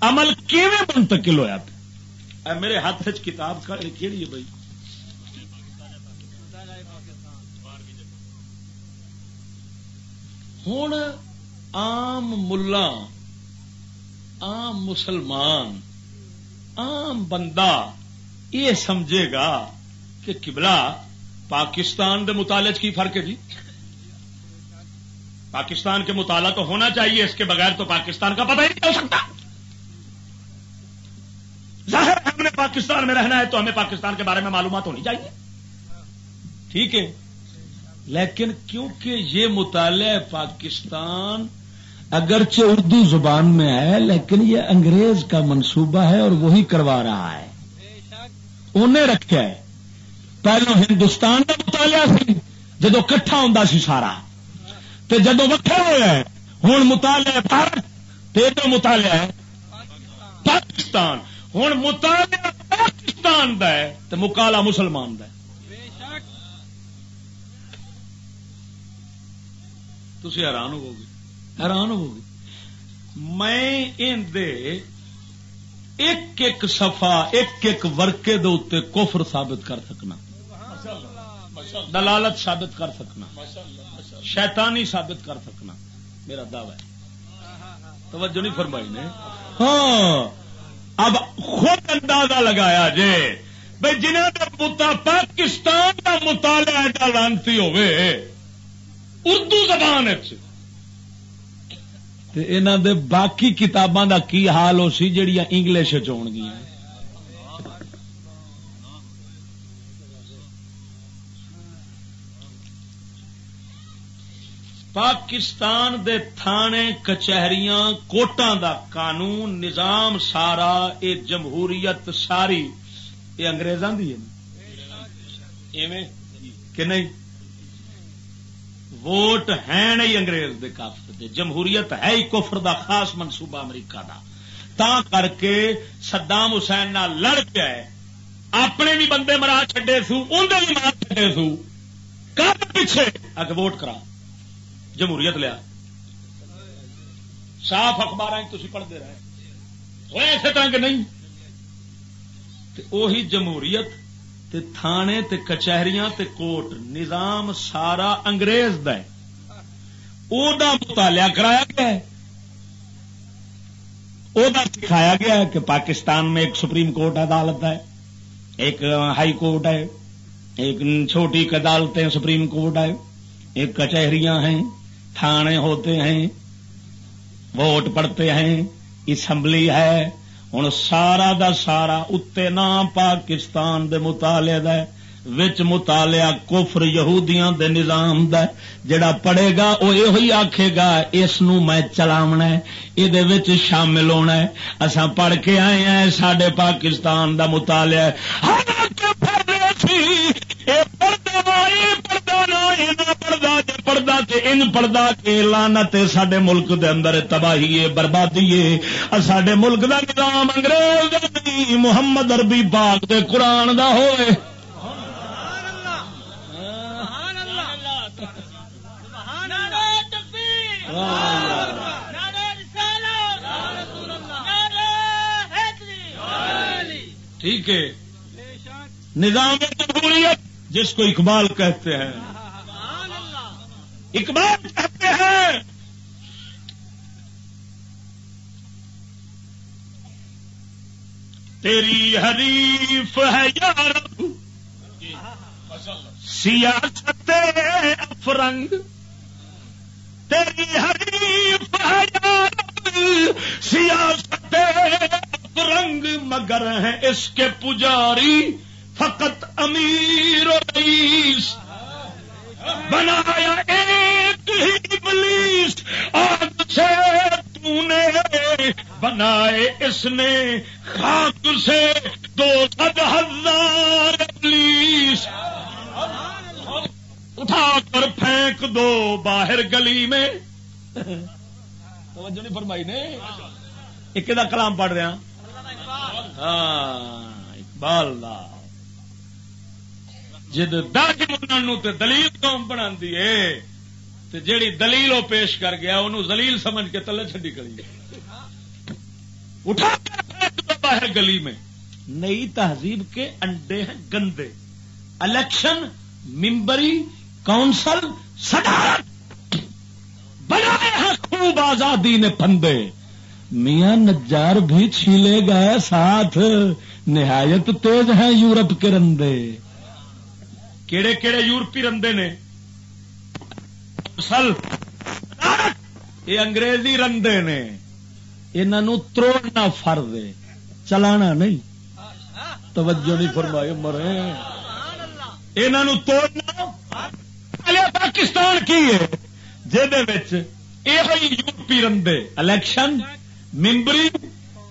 عمل کیویں منتقل ہویا؟ پہ میرے ہاتھ کتاب کہڑی ہے بھائی؟ ہوں آم ملا، عام مسلمان، عام بندہ یہ سمجھے گا کہ کبلا پاکستان کے مطالعے کی فرق ہے جی؟ پاکستان کے مطالعہ تو ہونا چاہیے، اس کے بغیر تو پاکستان کا پتہ ہی نہیں ہو سکتا۔ ظاہر ہم نے پاکستان میں رہنا ہے تو ہمیں پاکستان کے بارے میں معلومات ہونی چاہیے۔ ٹھیک ہے۔ لیکن کیونکہ یہ مطالعہ پاکستان اگرچہ اردو زبان میں ہے، لیکن یہ انگریز کا منصوبہ ہے اور وہی کروا رہا ہے۔ انہیں رکھا ہے۔ پہلو ہندوستان کا مطالعہ سی، جدو کٹھا ہوں سی سارا۔ تو جدو وکھرا ہوا ہے ہوں مطالعہ بھارت تو مطالعہ ہے پاکستان۔ ہوں مطالعہ پاکستان کا ہے تو مکالا مسلمان کا تھی حیران ہوو گے حیران ہو گئی میں دے ایک ایک سفا ایک ایک ورکے دے اتنے کفر ثابت کر سکنا۔ دلالت ثابت کر سکنا۔ شیطانی ثابت کر سکنا۔ میرا دعوی ہے۔ توجہ نہیں فرمائی نے۔ ہاں۔ اب خود اندازہ لگایا جے۔ بھائی جنہوں کا پتا پاکستان کا مطالعہ ایڈا لانتی ہوئے اردو زبان دے باقی کتاباں دا کی حال ہو سی جڑیاں انگلش ہون گیا پاکستان دے تھانے کچہریاں کوٹاں دا قانون نظام سارا اے جمہوریت ساری۔ یہ اگریزاں دی ہے۔ کہ نہیں؟ ووٹ ہے نہیں انگریز دے کافر دے۔ جمہوریت ہے ہی کفر دا، خاص منصوبہ امریکہ دا۔ تا کر کے صدام حسین نہ لڑ پیا ہے اپنے بھی بندے مرا چڈے سو اندر بھی مار چڈے سو۔ کب پیچھے۔ اگ ووٹ کرا۔ جمہوریت لیا۔ صاف اخبار تھی پڑھتے رہے۔ اسی طرح کہ نہیں؟ وہی جمہوریت تے تھانے تے کچہریاں تے کوٹ، نظام سارا انگریز دا ہے۔ او دا مطالعہ کرایا گیا ہے۔ او دا سکھایا گیا ہے کہ پاکستان میں ایک سپریم کورٹ عدالت ہے، ایک ہائی کورٹ ہے، ایک چھوٹی عدالتیں سپریم کورٹ ہے، ایک کچہریاں ہیں، تھانے ہوتے ہیں، ووٹ پڑتے ہیں، اسمبلی ہے ہوں سارا دا سارا اتنے نام پاکستان دے مطالعے دا ہے وچ مطالعہ کفر یہودیاں دے نظام دا جڑا پڑھے گا وہ یہ آکھے گا اس نو میں چلاونا ہے یہ شامل ہونا ہے اسا پڑھ کے آئے ہیں سڈے پاکستان دا مطالعہ پڑھتا ان پڑھتا کہ لانت سڈے ملک دے اندر، تباہی ہے، بربادی ہے۔ سڈے ملک دا نظام انگریز محمد اربی پاک دے قرآن دا ہوئے۔ ٹھیک ہے۔ نظام جمہوریت جس کو اقبال کہتے ہیں۔ اقبال کہتے ہیں۔ تیری حریف ہے یار سیاست افرنگ۔ تیری حریف ہے یار سیاست افرنگ، مگر ہے اس کے پجاری فقط امیر و رئیس۔ بنایا ایک ابلیس آگ سے تو نے بنائے اس نے خاک سے دو سد ہزار ابلیس۔ اٹھا کر پھینک دو باہر گلی میں۔ توجہ نہیں فرمائی نے۔ ایک کلام پڑھ رہا۔ ہاں اقبال جد درج دلیل قوم بنا جیڑی دلیل وہ پیش کر گیا انہوں زلیل سمجھ کے تلے چڈی کری۔ اٹھا کر گلی میں۔ نئی تہذیب کے انڈے ہیں گندے۔ الیکشن، ممبری، کونسل، صدارت۔ بنائے ہیں خوب آزادی نے پندے۔ میاں نجار بھی چھیلے گئے ساتھ۔ نہایت تیز ہیں یورپ کے رندے۔ کہڑے کہڑے یورپی رندے نے؟ سل یہ انگریزی رندے نے انہوں تروڑنا فرد چلانا نہیں توجہ نہیں فرمائی مرے انہوں توڑنا پاکستان کی ہے جہد یہ یورپی رندے الیکشن ممبری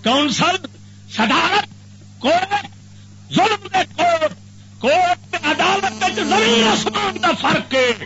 کونسل صدارت کوٹ ظلم دے کوٹ کوٹ عدالت زمین آسمان کا فرق ہے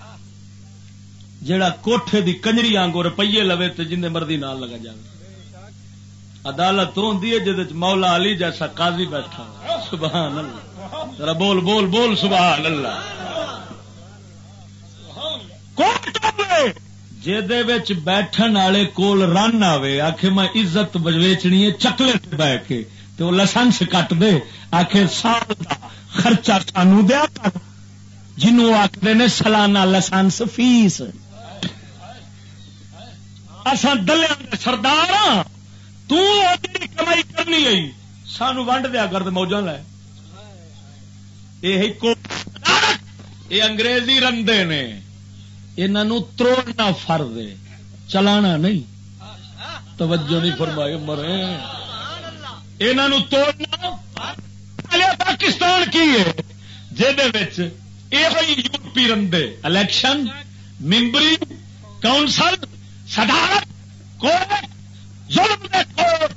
جڑا کوٹھے دی کنجری آنگو روپیے لوے تو جن مرضی نال لگا جائے عدالت ہوتی ہے جہد مولا علی جیسا قاضی بیٹھا سبحان اللہ۔ ذرا بول بول بول، سبحان اللہ۔ جہد بیٹھن والے کول رن آوے آخ میں عزت ویچنی ہے، چکلے بہ کے۔ تو لائسنس کٹ دے آخر سال کا خرچہ سانو دیا کر۔ جنوں آخر نے سالانہ لائسنس فیس۔ اصا دلیا سردار ہاں کمائی کرنی آئی سانو ونڈ دیا کر موجہ لے۔ یہ انگریزی رندے نے۔ انہوں تروڑنا فرد چلانا نہیں۔ توجہ نہیں فرمائے مرے۔ انہوں توڑنا پاکستان کی ہے۔ جہد یورپی رندے۔ الیکشن، ممبری کاؤنسل صدارت کوٹ ظلم دے کوٹ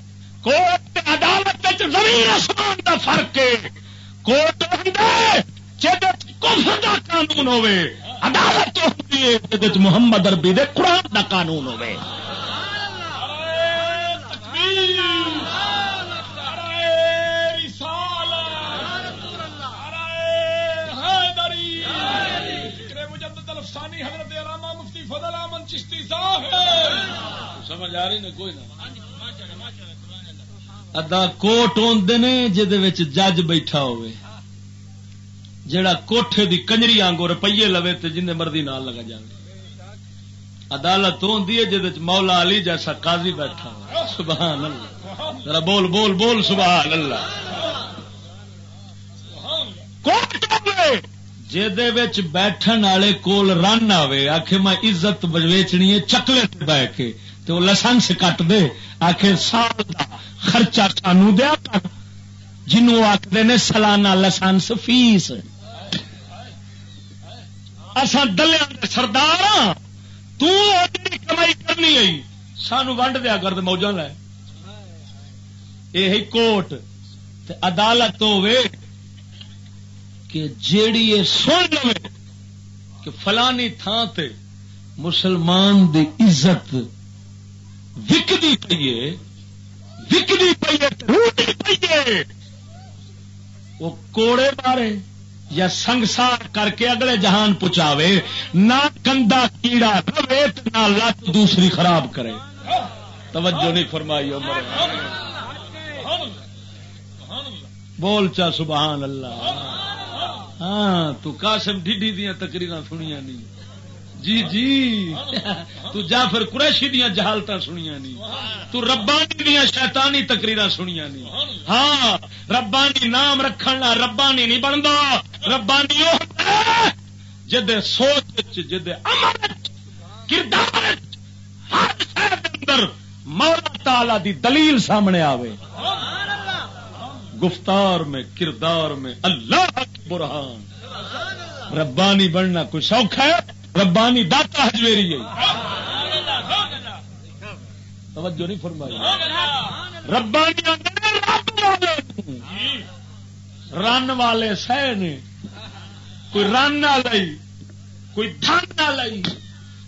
کوٹ عدالت زمین آسمان دا فرق ہے۔ کوٹ کفر دا قانون ہوے عدالت ہوتی ہے محمد عربی دے قرآن دا قانون ہوے سبحان اللہ۔ سمجھ آ رہی نا، کوئی نہ ادا کوٹ آدھے نے جج بیٹھا ہوئے۔ جڑا کوٹھے دی کنجری آنگو روپیے لوے تو جن مرضی نہ لگا جائے عدالت ہوتی ہے جہد مولا علی جیسا قاضی بیٹھا ہو سبحان اللہ۔ ذرا بول بول بول، سبحان اللہ۔ کوٹ جہد بیٹھن والے کول رن آئے آخ میں عزت ویچنی ہے، چکلے بہ کے تو لائسنس کٹ دے آخ سال کا خرچہ سانو دیا کر جنوں آخر نے سالانہ لائسنس فیس۔ اصا دلیا سردار ہاں کمائی کرنی آئی سانو ونڈ دیا کر موجہ لے۔ یہ کوٹ عدالت ہوے کہ جیڑی یہ سن لو کہ فلانی تھان تے مسلمان دی عزت وکدی پیے وکدی پیے روٹی پیے وہ کوڑے مارے یا سنگسار کر کے اگلے جہان پہنچاوے نہ کندا کیڑا رہے نہ لت دوسری خراب کرے۔ توجہ نہیں فرمائی، عمر۔ بول چا سبحان اللہ۔ ہاں تو قاسم ڈیڈی دیا تکریر سنیا نہیں۔ جی جی۔ تو جا پھر قریشی دیا جہالت سنیا نہیں۔ تو ربانی دیا شیطانی تقریر سنیا نہیں۔ ہاں ربانی نام رکھنا ربانی نہیں بنتا ربانی جد سوچ جد امر کردار اندر مولا تالا دی دلیل سامنے آوے۔ گفتار میں، کردار میں، اللہ برہان۔ ربانی بننا کوئی سوکھا ہے؟ ربانی داتا ہجویری ہے۔ توجہ نہیں فرمائی۔ ربانی رن والے سہ نے۔ کوئی رن نہ لئی، کوئی دھن نہ لئی،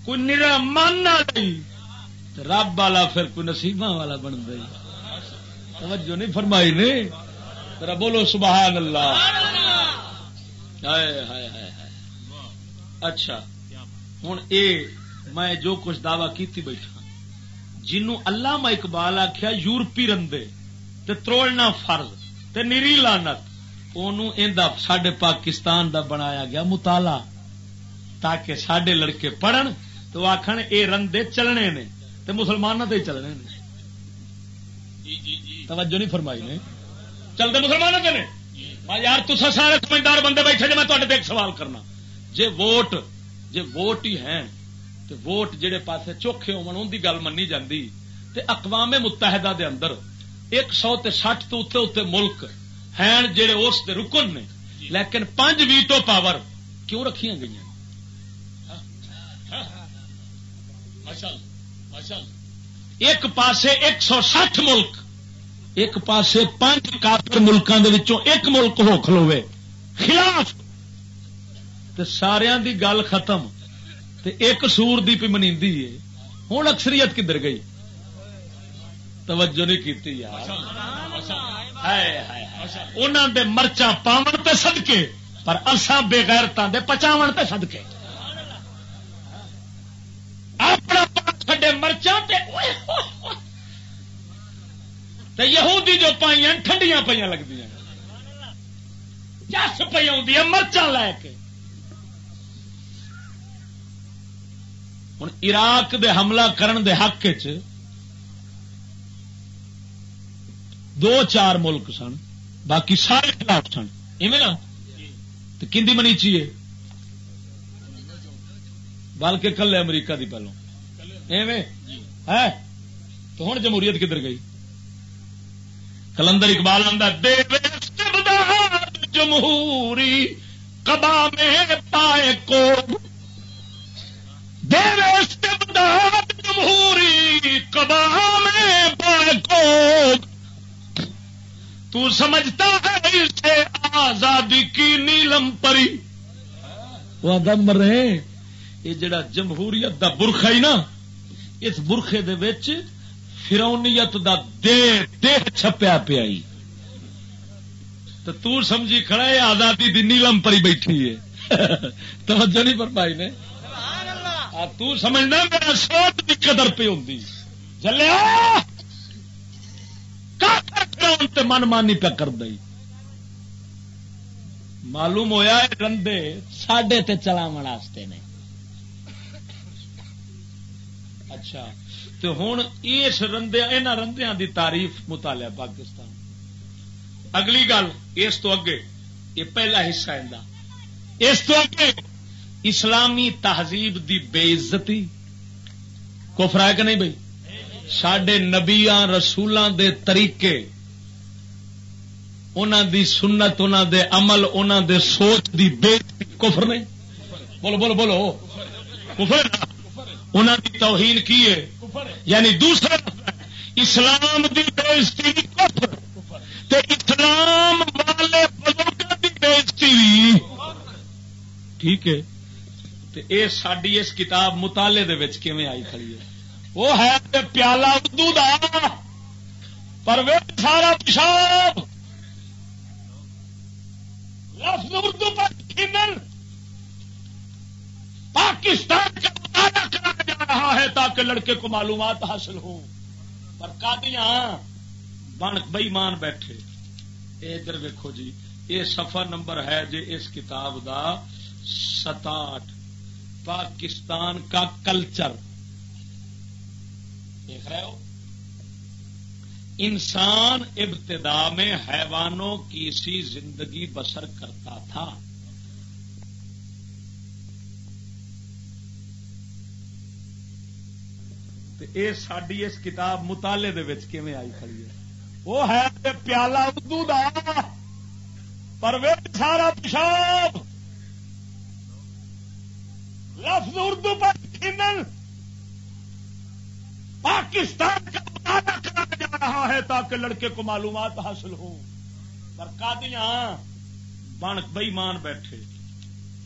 کوئی نرا من نہ لئی۔ رب والا پھر کوئی نصیبہ والا بن گئی۔ توجہ نہیں فرمائی نے؟ ترا بولو سبحان اللہ۔ اچھا ہوں اے میں جو کچھ دعوی کی بیٹھا۔ جنوں اللہ میں اقبال آخیا یورپی رندے تے تروڑنا فرض تے نیری لانت سڈے پاکستان دا بنایا گیا مطالعہ۔ تاکہ سڈے لڑکے پڑھن تو آخر اے رندے چلنے نے تے مسلمانوں تے چلنے نے۔ توجہ نہیں فرمائی نے۔ چلتے مسلمانوں کے نے یار تصا سارے سمجھدار بندے بیٹھے جی میں تے سوال کرنا جے ووٹ جے ووٹ ہی ہیں تو ووٹ جہے پاس چوکھے ہون کی گل منی جاتی تے اقوام متحدہ دے اندر ایک سو تے سٹھ تو اتنے اتنے ملک ہیں جہے اس دے رکن نے لیکن پانچ ویٹو پاور کیوں رکھیا گئی ایک پاسے ایک سو سٹھ ملک ایک پاسے پانچ کافر ملکوں کے ایک ملک ہو کھلوے، خلاف۔ تے سارا دی گل ختم۔ تے ایک سور دی پی منی ہے۔ ہوں اکثریت کدھر گئی؟ توجہ نہیں کی انہوں دے مرچا پاون تے سدکے پر اصا بےغیرتان دے پچاو تے سدکے اپنا چڈے مرچا یہودی جو پائیاں ٹھنڈیاں پہ لگتی چس پہ آ مرچا لے کے۔ ہوں عراق دے حملہ کرن دے حق چ دو چار ملک سن، باقی سارے خلاف سن۔ نا؟ تو منی چیے بلکہ کلے امریکہ دی پہلو۔ ایویں؟ ہے؟ تو ہوں جمہوریت کدھر گئی؟ کلندر اقبال آدھا دے جمہوری کبا میں پائے کو دے جمہوری کبا میں پائے کو تو سمجھتا ہے اسے آزادی کی نیلم پری۔ وہ دم رہے یہ جڑا جمہوریت دا برخا ہی نا، اس برخے دے وچ فرونیت دا دے دے چھپیا پیا تو تو سمجھی کھڑا ہے آزادی دی نیلم پری بیٹھی ہے۔ توجہ نہیں پر پائی نے تو سمجھنا میرا سوچ کی قدر پہ ہوں چلیا من مانی پہ کر دئی معلوم ہویا ہے رندے ساڈے تے چلاو نے۔ اچھا۔ تو ہوں اس رندے ان رندیا دی تعریف مطالعہ پاکستان۔ اگلی گل اس تو اگے، یہ پہلا حصہ اس تو اگے، اسلامی تہذیب دی بے عزتی۔ کوفرا کہ نہیں بھائی؟ سڈے نبیا رسولوں دے طریقے انہوں دی سنت انہوں دے عمل انہوں دے سوچ دی بے کفر نہیں؟ بولو بولو بولو۔ کفر انہوں دی توہین کی ہے؟ یعنی دوسرا اسلام دی بےزتی کفر۔ تے اسلام والے بزرگوں کی بےزتی بھی۔ ٹھیک ہے۔ تے اے ساری اس کتاب مطالعے دے وچ کیویں آئی کھڑی ہے؟ وہ ہے تے پیالہ اردو دا پر وہ سارا پیشاب۔ لفظ اردو پر کھینل۔ پاکستان کا مطالعہ جا رہا ہے تاکہ لڑکے کو معلومات حاصل ہوں۔ پر کادیاں بن بئی مان بیٹھے ادھر ویکو جی یہ سفر نمبر ہے جی اس کتاب دا ستاٹ پاکستان کا کلچر۔ دیکھ رہے ہو؟ انسان ابتدا میں حیوانوں کی سی زندگی بسر کرتا تھا۔ اے ساری اس کتاب مطالعے دے آئی کھڑی ہے؟ وہ ہے پیالہ اردو دا پر سارا پیشاب۔ لفظ اردو پر کھینل۔ پاکستان کا مطالعہ کرایا جا رہا ہے تاکہ لڑکے کو معلومات حاصل ہوں۔ پر کادیاں بن بئی مان بیٹھے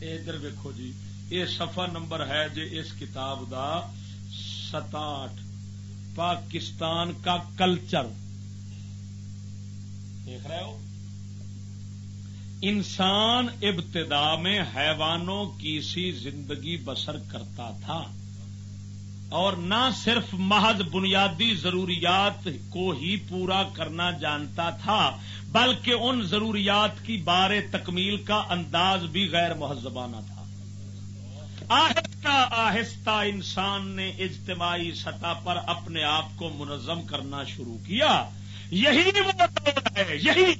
ادھر ویکو جی یہ سفا نمبر ہے جی اس کتاب دا ستاٹھ پاکستان کا کلچر۔ دیکھ رہے ہو؟ انسان ابتدا میں حیوانوں کی سی زندگی بسر کرتا تھا۔ اور نہ صرف محض بنیادی ضروریات کو ہی پورا کرنا جانتا تھا، بلکہ ان ضروریات کی بار تکمیل کا انداز بھی غیر مہذبانہ تھا۔ آہستہ آہستہ انسان نے اجتماعی سطح پر اپنے آپ کو منظم کرنا شروع کیا۔ یہی وہ دور ہے، یہی۔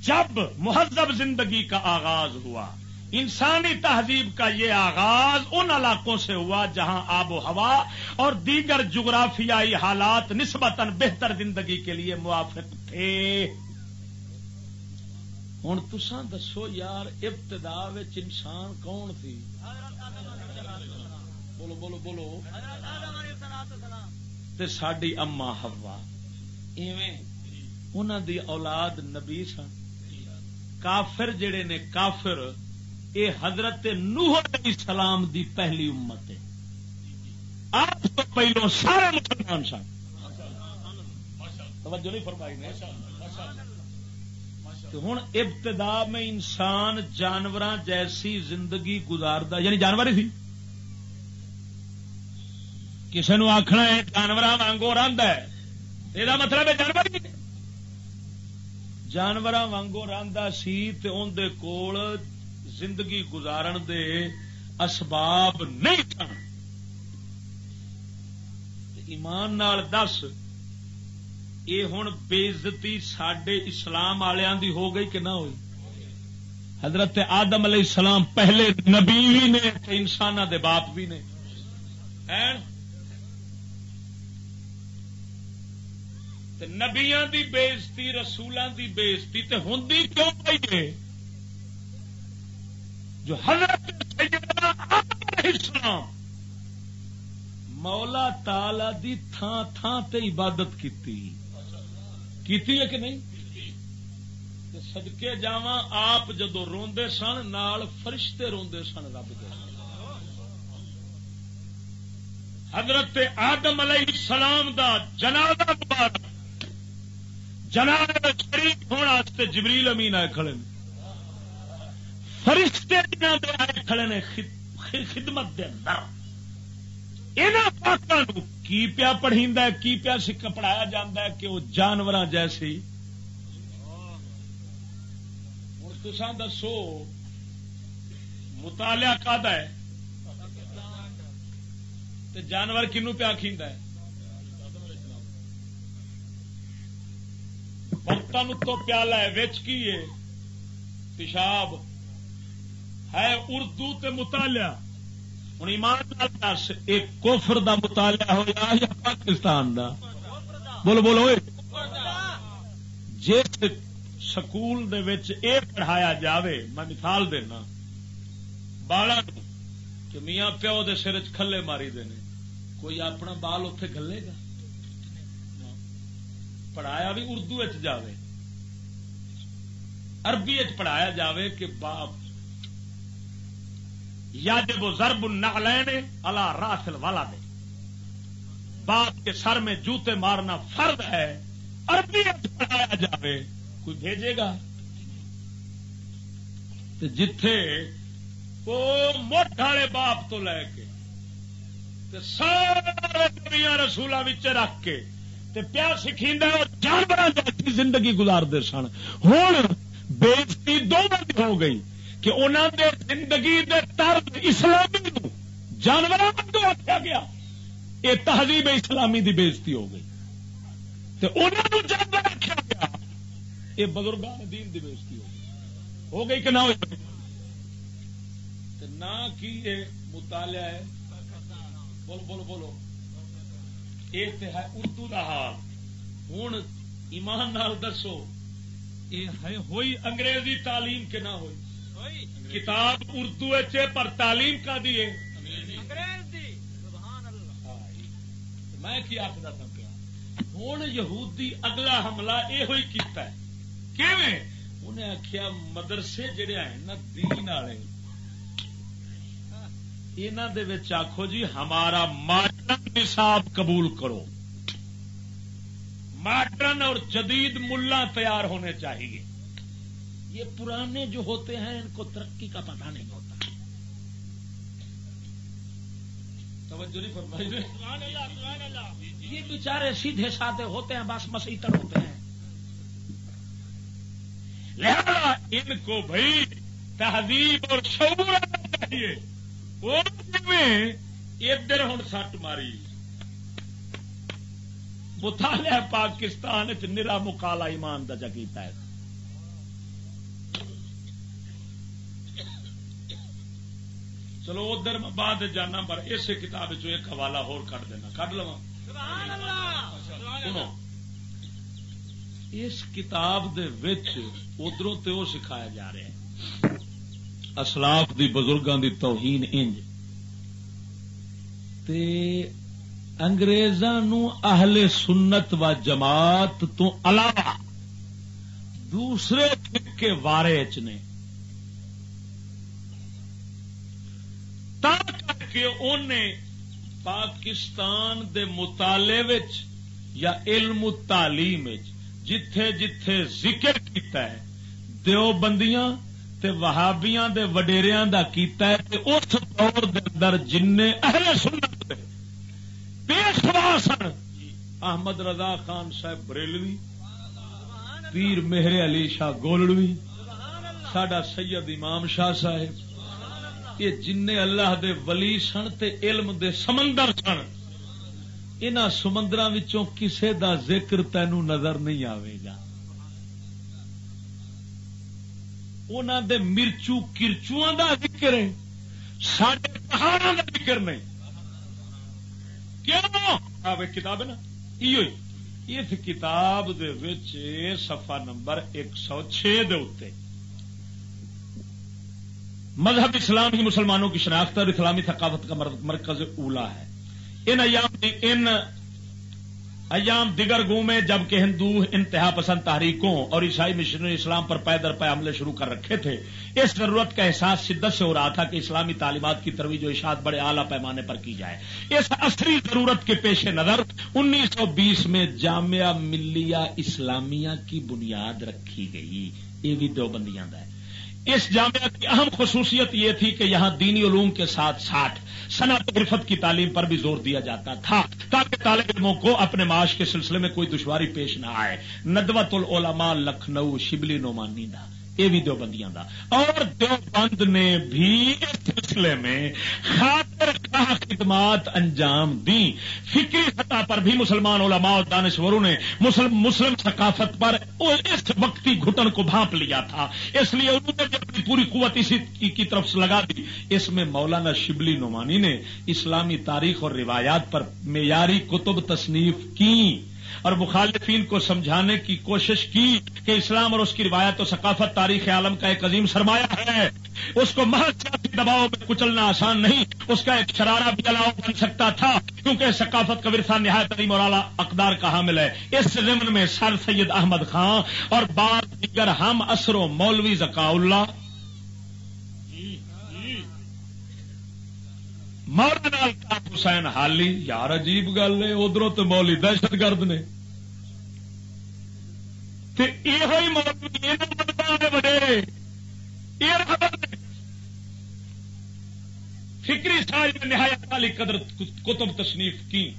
جب مہذب زندگی کا آغاز ہوا، انسانی تہذیب کا یہ آغاز ان علاقوں سے ہوا جہاں آب و ہوا اور دیگر جغرافیائی حالات نسبتاً بہتر زندگی کے لیے موافق تھے۔ ہوں تسان دسو یار، ابتدا انسان کون تھی بولو بولو بولو۔ ساری اما ہوا دی اولاد نبی سن۔ کافر جڑے نے کافر، اے حضرت نوح علیہ السلام دی پہلی امت ہے۔ آپ تو پہلو سارے مسلمان سن۔ توجہ نہیں فرمائی نے۔ ہوں ابتدا میں انسان جانور جیسی زندگی گزارتا یعنی جانور ہی کسی نو آخنا ہے جانور وانگو رنگ ہے یہ مطلب ہے جانور ہی جانور وانگو رندا سی اندر کول زندگی گزارن دے اسباب نہیں سن۔ ایمان نال دس یہ ہوں بےزتی سڈے اسلام والوں دی ہو گئی کہ نہ ہوئی حضرت آدم علیہ السلام پہلے نبی بھی نے انسان دے باپ بھی نے نبیا دی بےزتی رسولوں دی بےزتی تے ہوں کیوں پی جو حضرت السلام مولا تالا دی تھان تھان تے عبادت کیتی کیتی ہے کہ نہیں؟ سدکے جا آپ جدو روندے سن، نال فرشتے روندے سن رب دے۔ حضرت آدم علیہ السلام دا جنازہ مبارک جناب شریف ہونے جبریل امین آئے کھڑے فرشتے آئے کھڑے نے خدمت دے اندر۔ پاکوں کی پیا پڑھی کی پیا سکھ پڑھایا جا کہ وہ جانور جیسی؟ ہوں تسان دسو، مطالعہ کد ہے؟ جانور کنو پیا کھیندا ہے؟ برتن تو پیالہ ہے، وچ کی ہے؟ پیشاب۔ ہے اردو تے مطالعہ۔ ہوں ایمان دس ایک کوفر دا مطالعہ ہو یا پاکستان دا؟ بولو بولو جس سکول دے وچ اے پڑھایا جاوے، میں مثال دینا۔ بالا کہ میاں پیو دے سر چلے ماری دینے کوئی اپنا بال اتے گلے گا؟ پڑھایا بھی اردو جاوے۔ عربی پڑھایا جاوے کہ باپ یا جب زرب نہ اللہ راسل والا دے باپ کے سر میں جوتے مارنا فرد ہے، عربی پڑھایا جاوے، کوئی بھیجے گا؟ جتھے وہ موٹ والے باپ تو لے کے سارے دنیا رسولوں رکھ کے پیا سکھی جانور زندگی گزارتے سن۔ ہوں بےزتی دو ہو گئی کہ انہوں نے زندگی دے طرز اسلامی جانور آخیا گیا یہ تہذیب اسلامی دی بےزتی ہو گئی۔ تے انہوں جانور آخیا گیا یہ بزرگان دین دی بےزتی ہو گئی۔ ہو گئی کہ نہ ہو نہ کی مطالعہ ہے؟ بولو بولو بولو۔ یہ تو ہے اردو کا حال۔ ہوں ایمان نال دسو یہ ہوئی انگریزی تعلیم کے نہ ہوئی؟ کتاب اردو پر تعلیم کا دیے میں کیا آخر تھا پیا؟ ہوں یہودی اگلا حملہ یہ ہوئی کیتا ہے۔ کیویں؟ انہیں آخیا مدرسے جڑے ہیں نا دین والے آخو جی ہمارا ماڈرن نصاب قبول کرو۔ ماڈرن اور جدید ملا تیار ہونے چاہیے۔ یہ پرانے جو ہوتے ہیں ان کو ترقی کا پتہ نہیں ہوتا۔ یہ بیچارے سیدھے سادے ہوتے ہیں بس مسیطر ہوتے ہیں۔ لہذا ان کو بھائی تہذیب اور شعور چاہیے۔ ادھر ہوں سٹ ماری۔ مطالعہ پاکستان نرا مکالا ایمان دا کیتا ہے۔ چلو ادھر بعد جانا پر اس کتاب ایک حوالہ ہور کٹ دینا کٹ لوا اس کتاب دے وچ ادھروں تے وہ سکھایا جا رہا ہے۔ اسلاف دی بزرگاں دی توہین انج۔ تے انگریزاں نو اہل سنت و جماعت تو علاوہ دوسرے کے وارے چ نے تا کر کے انہیں پاکستان دے مطالعے وچ یا علم تعلیم جتھے جتھے ذکر کیتا ہے دیو بندیاں تے وہابیاں دے وڈیریاں دا کیتا ہے تے اس دور دے اندر جن اہل سنت دے پیشوا سن احمد رضا خان صاحب بریلوی پیر مہر علی شاہ گولڑوی ساڈا سید امام شاہ صاحب یہ جن اللہ دے ولی سن تے علم دے سمندر سن ان سمندر کسے دا ذکر تینوں نظر نہیں آئے گا۔ انہوں دے مرچو کرچو کا ذکر ہے سڈے پہاڑوں کا ذکر نہیں۔ کیوں؟ کتاب ہے نا؟ یہ اس کتاب سفا نمبر ایک سو چھ مذہب اسلام ہی مسلمانوں کی شناخت اور اسلامی ثقافت کا مرکز اولا ہے۔ ان ایام ان ایام دیگر گو میں جبکہ ہندو انتہا پسند تحریکوں اور عیسائی مشنری اسلام پر پے در پے حملے شروع کر رکھے تھے، اس ضرورت کا احساس شدت سے ہو رہا تھا کہ اسلامی تعلیمات کی ترویج و اشاعت بڑے اعلیٰ پیمانے پر کی جائے۔ اس اصلی ضرورت کے پیش نظر انیس سو بیس میں جامعہ ملیہ اسلامیہ کی بنیاد رکھی گئی۔ یہ بھی دو بندیاں ہے۔ اس جامعہ کی اہم خصوصیت یہ تھی کہ یہاں دینی علوم کے ساتھ ساتھ صنعت عرفت کی تعلیم پر بھی زور دیا جاتا تھا تاکہ طالب علموں کو اپنے معاش کے سلسلے میں کوئی دشواری پیش نہ آئے۔ ندوت العلماء لکھنؤ، شبلی نعمانی نہ یہ بھی دو بندیاں دا۔ اور دو بند نے بھی اس سلسلے میں خاطر خواہ خدمات انجام دی۔ فکری سطح پر بھی مسلمان علماء اور دانشوروں نے مسلم مسلم ثقافت پر اس وقتی گھٹن کو بھانپ لیا تھا۔ اس لیے انہوں نے اپنی پوری قوت اسی کی طرف سے لگا دی۔ اس میں مولانا شبلی نعمانی نے اسلامی تاریخ اور روایات پر معیاری کتب تصنیف کی۔ اور مخالفین کو سمجھانے کی کوشش کی کہ اسلام اور اس کی روایت و ثقافت تاریخ عالم کا ایک عظیم سرمایہ ہے۔ اس کو محض سیاسی دباؤ میں کچلنا آسان نہیں۔ اس کا ایک شرارہ بھی الاؤ بن سکتا تھا، کیونکہ ثقافت کا ورثہ نہایت عظیم اور اعلیٰ اقدار کا حامل ہے۔ اس ضمن میں سر سید احمد خان اور بعض دیگر ہم اثر و مولوی زکا اللہ مولانا الطاف حسین حالی، یار عجیب گل ہے ادھر تو مولی دہشت گرد نے۔ یہ وڈیرے فکری ساج میں نہایت والی قدر کتب تصنیف کی۔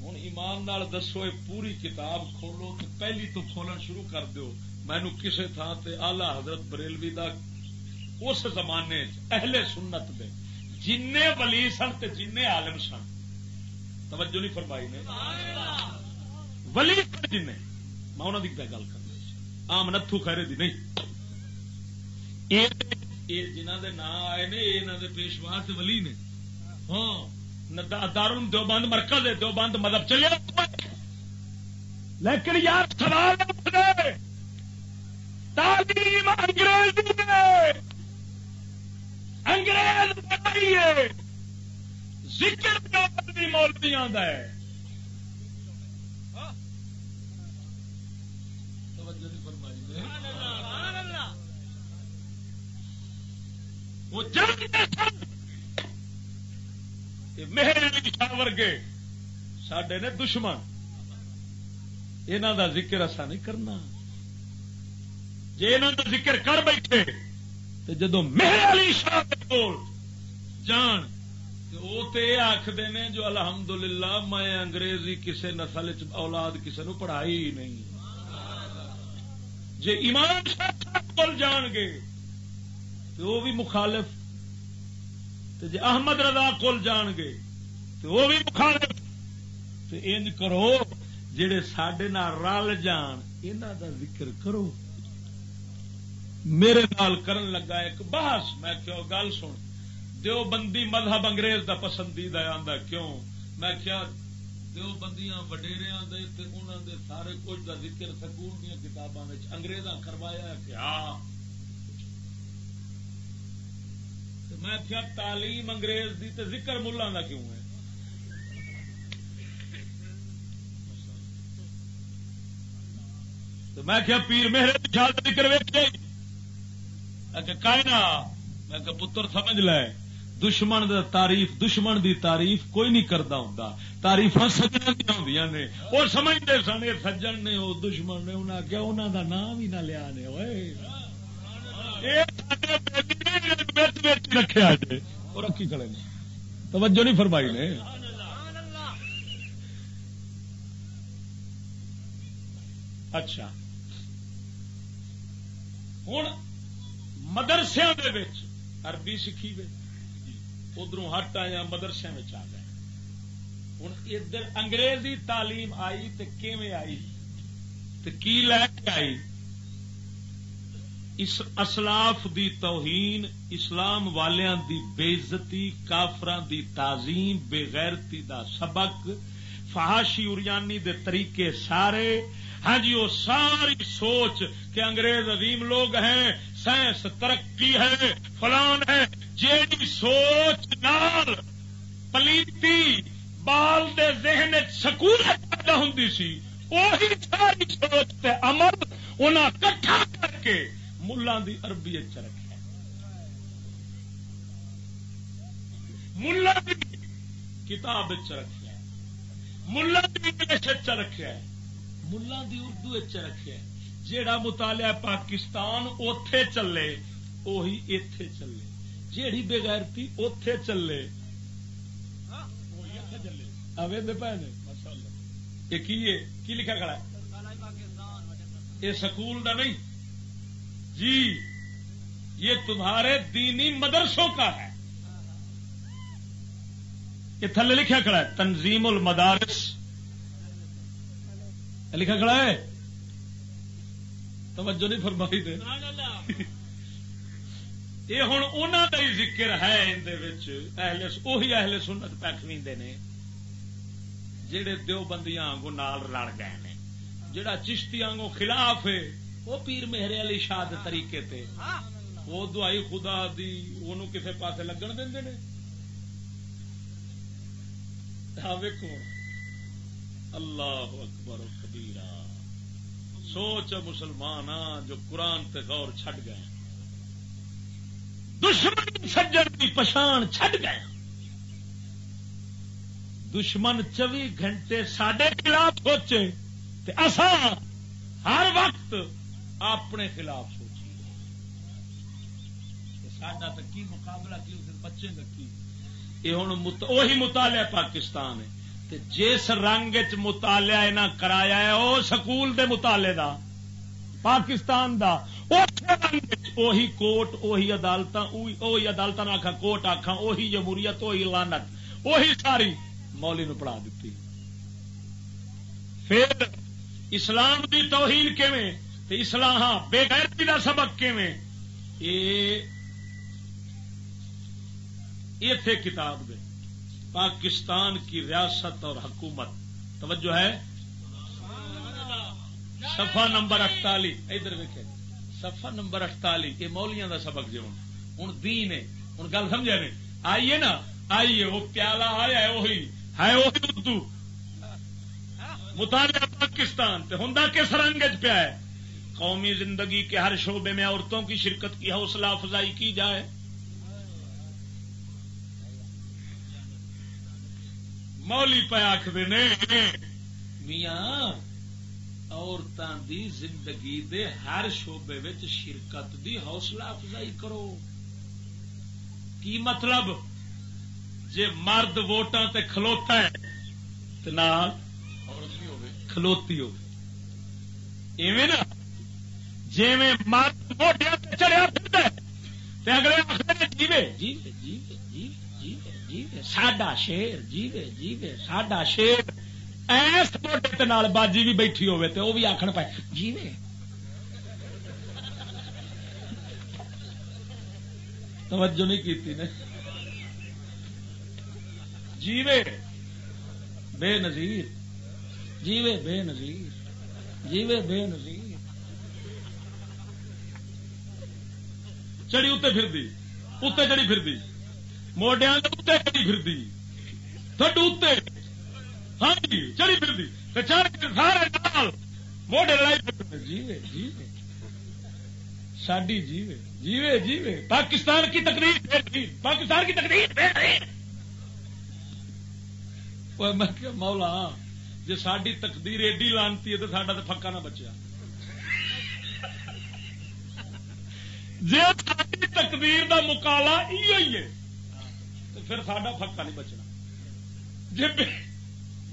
ہوں ایمان دسو پوری کتاب کھولو تو پہلی تو کھولن شروع کر دو مینو کسی تھان سے آلہ حضرت بریلوی دا اس زمانے اہل سنت دے۔ جن ولی سن جن عالم سن۔ توجہ نہیں فرمائی نے۔ ولی جن میں انہوں کی گل کر آم نتھو خیرے دی نہیں۔ جنہ دے نام آئے نے یہ پیشوا ولی نے۔ ہاں دار دو بند مرکز ہے دو بند مطلب چلے۔ لیکن یار سوال تعلیم انگریزی انگریز بنائیے ذکر بھی مولوی آتا ہے وہ مہر علی شاہ ورگے سڈے نے دشمن۔ یہاں دا ذکر اصا نہیں کرنا۔ جی یہاں دا ذکر کر بیٹھے تو جدو مہر علی شاہ کول جان۔ وہ تو یہ آخر نے جو الحمدللہ میں انگریزی کسی نسل اولاد کسی نو پڑھائی ہی نہیں۔ جی ایمان شاہ جان گے تو وہ بھی مخالف۔ جی احمد رضا کول جان گے تو وہ بھی مخالف۔ تو انج کرو جڑے سڈے رل جان انہوں دا ذکر کرو۔ میرے نال کرن لگا ایک بحث، میں کیوں گل سن۔ دیو بندی مذہب انگریز دا پسندیدہ آندا کیوں؟ میں کیا دیو بندیاں وڈیریاں دے تے انہاں دے سارے کچھ دا ذکر سکول دیاں کتاباں وچ انگریزاں کروایا کہ ہاں۔ میں کیا تعلیم انگریز دی تے ذکر ملاں دا کیوں ہے؟ تو میں کیا پیر میرے خیال ذکر ویکھے کائنا میں کہ پتر سمجھ لے۔ دشمن دا تعریف، دشمن دی تعریف کوئی نہیں کرتا ہوں تاریف سجن دیا ہوں نے۔ وہ سمجھتے سن، یہ سجن نے، وہ دشمن نے انہیں کیا انہوں دا نام ہی نہ لیا نے رکھے رکھی کھڑے توجہ نہیں فرمائی نے۔ اچھا۔ ہوں مدرسے عربی سیکھی گئے ادھر ہٹ آیا مدرسے میں آ گئے۔ ہوں ادھر انگریزی تعلیم آئی تو کی آئی؟ تو کی لے کے آئی؟ اس اسلاف دی توہین، اسلام والیاں دی بےزتی کافراں دی تعظیم بےغیرتی دا سبق، فحاشی اریانی دے طریقے سارے۔ ہاں جی وہ ساری سوچ کہ انگریز عظیم لوگ ہیں، سائنس ترقی ہے، فلان ہے جیڑی سوچ نال پلیتی بال دے ذہن سکول پیدا ہوں سی وہی ساری سوچ تے عمل انہاں کٹھا کر کے ملا دی عربی چ رکھا ملا دی کتاب چ رکھا ملا دی انگلش چ رکھا ملا دی اردو چ رکھا جیڑا مطالعہ پاکستان اوتھے چلے وہی ایتھے چلے۔ جیڑی بغیرتی اوتھے چلے۔ اوے دے پے نے؟ یہ کی لکھا کھڑا ہے؟ یہ سکول دا نہیں۔ جی یہ تمہارے دینی مدرسوں کا ہے۔ یہ تھلے لکھا کھڑا ہے تنظیم المدارس۔ لکھا کھڑا ہے۔ توجہ نہیں فرمائی دے۔ یہ ہوں انہوں کا ہی ذکر ہے اہل اہل اہل سنت پیکوی نے جہے دو بندیاں آگوں نال رل گئے نے۔ جڑا چشتی آگوں خلاف ہے، وہ پیر میرے علی شاد طریقے تے۔ وہ دعائی خدا دی وہ کسے پاسے لگن دے نے۔ ویکو اللہ اکبر کبیرا سوچ مسلمان جو قرآن تے غور چھڈ گئے۔ دشمن سجن کی پچھان چھڈ گئے۔ دشمن چوبی گھنٹے سڈے خلاف سوچے اصا ہر وقت اپنے خلاف سوچیے سڈا تو کی مقابلہ کی بچے کا کی؟ یہ ہوں وہی مطالعہ پاکستان ہے۔ جس رنگ چ مطالعہ کرایا ہے وہ سکول دے مطالعے دا۔ پاکستان دا۔ وہی کوٹ وہی عدالت وہی عدالت آخا کوٹ آخا وہی جمہوریت وہی لانت وہی ساری مولی نو پڑھا دیتی پھر اسلام دی توہین کیویں؟ اسلام ہاں بے غیرتی کا سبق اتے کتاب دے۔ پاکستان کی ریاست اور حکومت، توجہ ہے؟ سفا نمبر اٹتالی ادھر ویک سفا نمبر اٹتالی یہ مولیاں کا سبق جو ہوں. دین ہے. ہوں گل سمجھا نے؟ آئیے نا. آئیے. وہ پیالہ آیا ہے، وہی. ہے وہی اردو. مطالعہ پاکستان ہوں کس رنگ پیا ہے؟ قومی زندگی کے ہر شعبے میں عورتوں کی شرکت کی حوصلہ افزائی کی جائے. مولی پہ آخر میاں. عورتوں دی زندگی دے ہر شعبے شرکت دی حوصلہ افزائی کرو۔ کی مطلب؟ جے مرد ووٹاں تے کھلوتا ہے تو کھلوتی ہو نا؟ جی میں مرد موٹیا چڑیا اگلے آخر جیوے جیوے جیوے جیوے جیوے ساڈا شیر جیوے جیوے ساڈا شیر۔ ایس موٹے نال باجی بھی بیٹھی ہوے تو وہ بھی آخر پائے جیوے توجہ نہیں کی نے جیوے بے نظیر جیوے بے نظیر جیوے بے نظیر چڑی اتنے پھر دی اتنے چڑی پھر دی موڈیا اتنے چڑی پھر تھڈو اتنے ہاں جی چڑی پھر چڑھ کے سارے موڈے لڑائی جیوے جیوے ساڈی جیوے جیوے جیوے پاکستان کی تقریر پاکستان کی تقریر میں مولا جی ساری تقدیر ایڈی لانتی ہے تو ساڈا تو پکا نہ بچیا جی ساری تقدیر کا مکالا یہ ہے تو پھر ساڈا پکا نہیں بچنا جی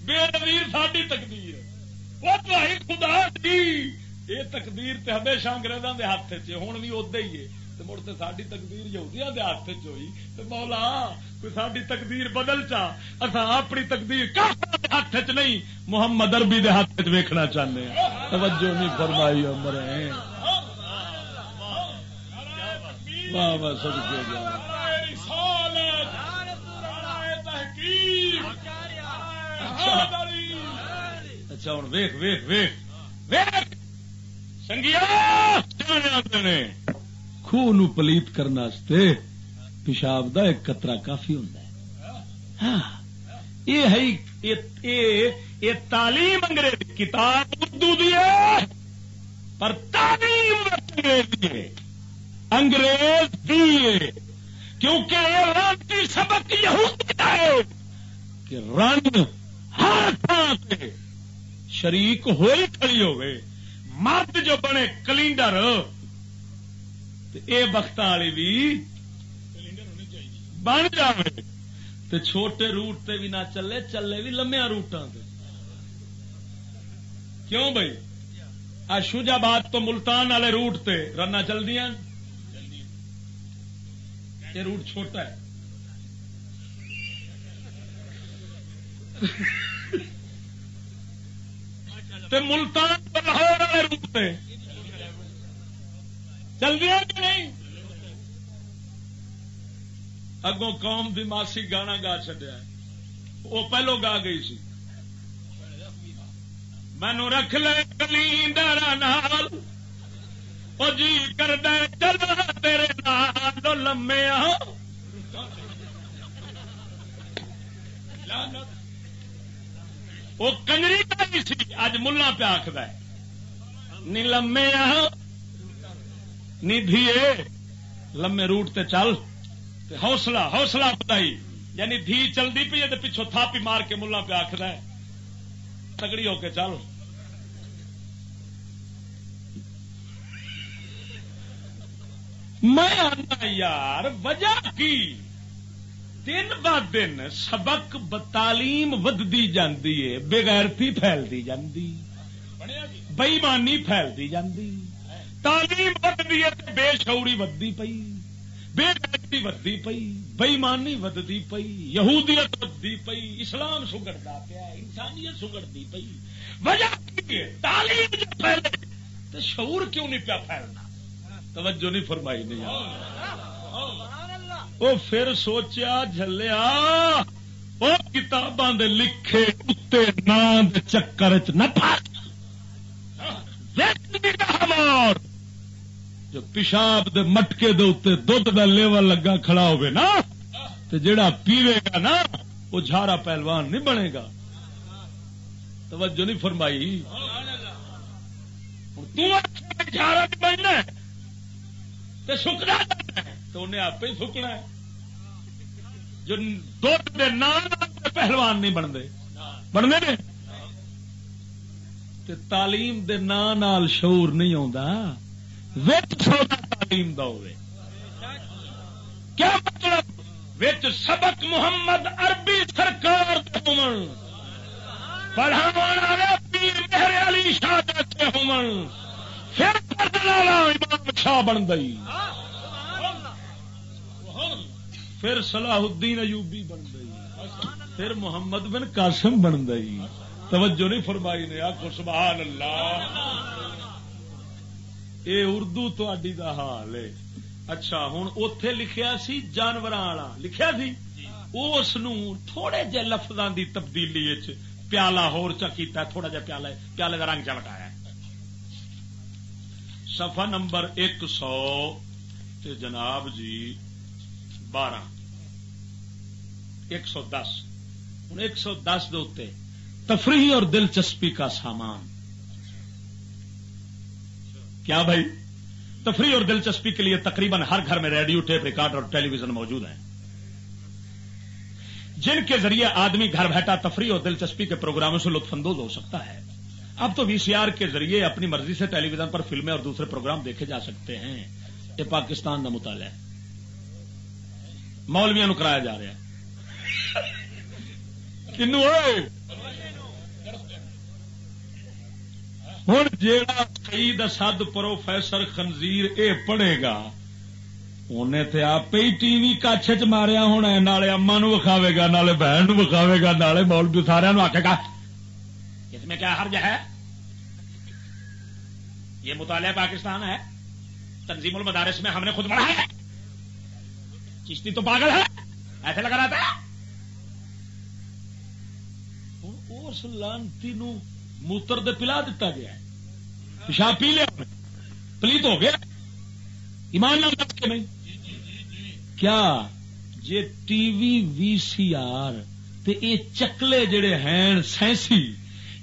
بے نظیر ساری تقدیر وہ تو خدا دی۔ یہ تقدیر تے ہمیشہ انگریزوں کے ہاتھ چ ہوں بھی ادا ہی ہے۔ مڑ تو ساری تقدیر یہودیا کے ہاتھ چ ہوئی۔ تو مولا، کوئی ساری تقدیر بدل چا اصا اپنی تقدیر ہاتھ چ نہیں، محمد اربی دے ہاتھ چ ویکھنا چاہتے ہیں توجہ نہیں فرمائی عمر واہ واہ سب کے جا اچھا ہوں ویخ ویخ ویخ ویخ سنگیا نے۔ خوہ پلیت کرنے پیشاب دا ایک قطرہ کافی ہوں ہاں، یہ ہے تعلیم انگریز کتاب اردو دی پر تعلیم انگریز انگریز دیے کیونکہ یہ رانتی سبق یہودی ہے کہ رنگ ہر تھان سے شریک ہوئی کھڑی ہوئے مرد جو بنے کلینڈر اے بخت والی بھی بن جائے تو چھوٹے روٹ تے بھی نہ چلے چلے بھی لمیا روٹاں کیوں بھائی شوجاباد تو ملتان والے روٹ تے رنا چل دیا یہ روٹ چھوٹا ہے۔ ملتان لاہور والے روٹ پہ چل دیا کہ نہیں؟ اگوں قوم دی ماسی گانا گا چڈیا وہ پہلو گا گئی سی۔ مینو رکھ لے کلی ڈرا نال۔ وہ جی کر دے چل تیرے نال لمے وہ کنجری کا سی اج ملا پہ آخد نی لمے نی دھیے، لمے روٹ تے چل۔ تے حوصلہ حوصلہ بتائی یعنی دھی چلتی پی ہے پچھو تھاپی مار کے ملا پہ آخر تگڑی ہو کے چل۔ میں آنا ہاں یار، وجہ کی؟ دن ب دن سبق بتالیم ودتی جاتی ہے بےغیرتی پھیلتی جاتی بئیمانی پھیلتی جاتی تعلیم ودتی ہے بے شعوری ودی پئی، بے غیرتی ودی پئی بئیمانی ودتی پئی، یہودیت ودی پئی، اسلام سگڑتا پیا، انسانیت سگڑتی پئی۔ وجہ تعلیم جو پھیلے تو شعور کیوں نہیں پیا پھیلنا؟ توجہ نہیں فرمائی نہیں وہ پھر سوچیا جلیا وہ کتاباں لکھے اتنے نام چکر چ جو پیشاب دے مٹکے دے اتنے دھد کا لیول لگا کھڑا ہوئے نا تو جڑا پیوے گا نا وہ جھارا پہلوان نہیں بنے گا۔ توجہ نہیں فرمائی۔ تجارا بننا تو سکنا تو انہیں آپ ہی سکنا ہے۔ جو دھد کے نام پہلوان نہیں بنتے۔ بنتے نے تے تعلیم دے نال شعور نہیں آتا وچ چھوٹا تعلیم دا ہوئے۔ کیا مطلب؟ وچ سبق محمد عربی سرکار پڑھا پیر مہر علی شاہ سے ہومن پھر پڑھنے والا امام شاہ بن گئی۔ پھر صلاح الدین ایوبی بن گئی پھر محمد بن قاسم بن گئی۔ توجہ نہیں فرمائی نے آخو سبحان اللہ۔ اے اردو دا حال ہے۔ اچھا ہوں اتے لکھیا سی جانور والا لکھیا سی؟ اس تھوڑے جہ لفظوں کی تبدیلی پیالہ ہور چا تھوڑا جا پیالہ پیالے کا رنگ چا وٹایا سفا نمبر ایک سو جناب جی بارہ۔ ایک سو دس۔ ایک سو دس دے تفریح اور دلچسپی کا سامان۔ کیا بھائی؟ تفریح اور دلچسپی کے لیے تقریباً ہر گھر میں ریڈیو، ٹیپ، ریکارڈ اور ٹیلی ویژن موجود ہیں۔ جن کے ذریعے آدمی گھر بیٹھا تفریح اور دلچسپی کے پروگراموں سے لطف اندوز ہو سکتا ہے۔ اب تو وی سی آر کے ذریعے اپنی مرضی سے ٹیلی ویژن پر فلمیں اور دوسرے پروگرام دیکھے جا سکتے ہیں۔ یہ پاکستان کا مطالعہ مولویا نو کرایا جا رہا ہے۔ کنو ہوں جا شہید اسد پروفیسر خنزیر اے پڑھے گا انہیں تے آپ ہی ٹی وی کچھ چ ماریا ہونا نالے اما نو وکھاوے گا نالے بہن نو وکھاوے گا نالے مولوی سارا آخے گا اس میں کیا حرج ہے یہ مطالعہ پاکستان ہے تنظیم المدارس میں ہم نے خود بڑھا ہے چشتی تو پاگل ہے ایسے لگا رہا تھا اس لانتی موتر دے پلا دیتا گیا پیشاب پی لیا پلیت ہو گیا۔ ایمان نام کے نہیں کیا جے ٹی وی وی سی آر تے اے چکلے جڑے ہیں سینسی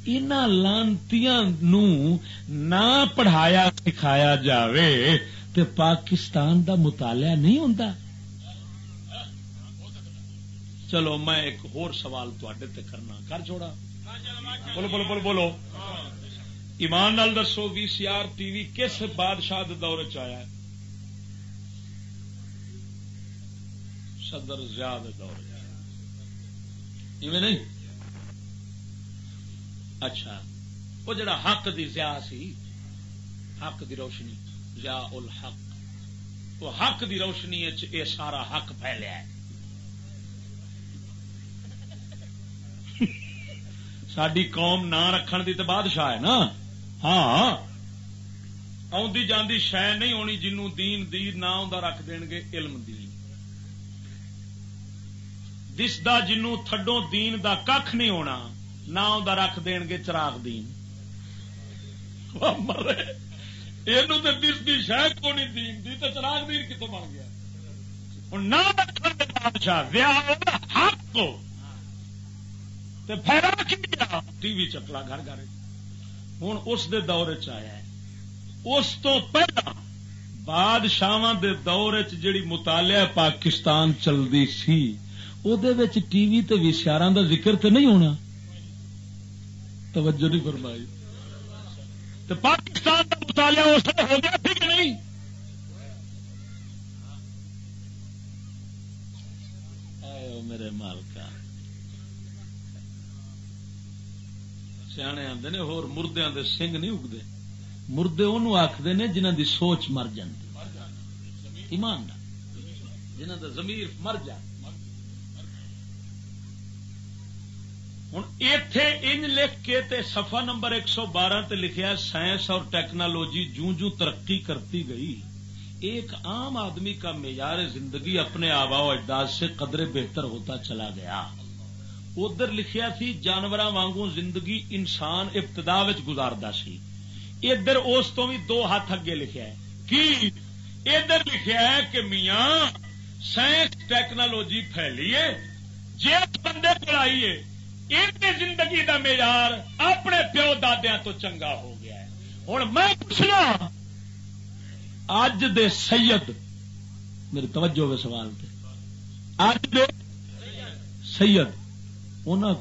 ان لانتیاں نو نہ پڑھایا، سکھایا جاوے تے پاکستان دا مطالعہ نہیں ہوندا۔ چلو میں ایک اور سوال تے کرنا۔ کر چھوڑا۔ بولو بولو بولو بولو۔ ایمان نال دسو، وی سی آر ٹی وی کس بادشاہ دور چیا صدر زیاد دور نہیں؟ اچھا وہ جڑا حق دی زیا سی، حق دی روشنی زیا الحق۔ وہ حق دی روشنی یہ سارا حق پھیلیا ہے۔ ساری قوم نہ رکھن دی تو بادشاہ ہے نا ہاں آدھی جاندی شہ نہیں ہونی جنوں دین دین نہ رکھ دین گے علم دین دستا جنوں تھڈو دین دا کھ نہیں ہونا نہ رکھ دین گے چراغ دین یہ دستی شہ کو دین دی تو چراغ دین کتوں بن گیا ہوں نہ رکھنے بادشاہ ہاتھ کو ویاہ حق کو ٹی وی چکلا گھر گھر ہوں اس دے دور چیا اس تو پہلا بادشاہ دے دور چی مطالعہ پاکستان چلتی سی او ٹی وی تے وشار دا ذکر تو نہیں ہونا۔ توجہ نہیں فرمائی۔ تو پاکستان کا مطالعہ اس ہو گیا تھی کہ نہیں؟ میرے مالکا سیانے آتے نے، ہور مردیا دے سنگ نہیں اگتے مردے انہوں آخر نے جنہ دی سوچ مر جاتی ایمان جنہ دا ضمیر مر جا ہوں اتے ان لکھ کے تے صفحہ نمبر ایک سو بارہ تے لکھیا سائنس اور ٹیکنالوجی جوں جوں ترقی کرتی گئی۔ ایک عام آدمی کا معیار زندگی اپنے آبا و اجداد سے قدرے بہتر ہوتا چلا گیا۔ ادھر لکھیا سی جانور وانگوں زندگی انسان ابتدا گزارتا سی۔ ادھر اس تو بھی دو ہاتھ اگے لکھا ہے۔ کی؟ ادھر لکھا ہے کہ میاں، سائنس ٹیکنالوجی پھیلیے جس بندے کو آئیے ان زندگی دا معیار اپنے پیو دادیا تو چنگا ہو گیا ہے۔ ہوں میں پوچھنا، اج دے سید، میری توجہ ہوگی سوال پہ اج دے سید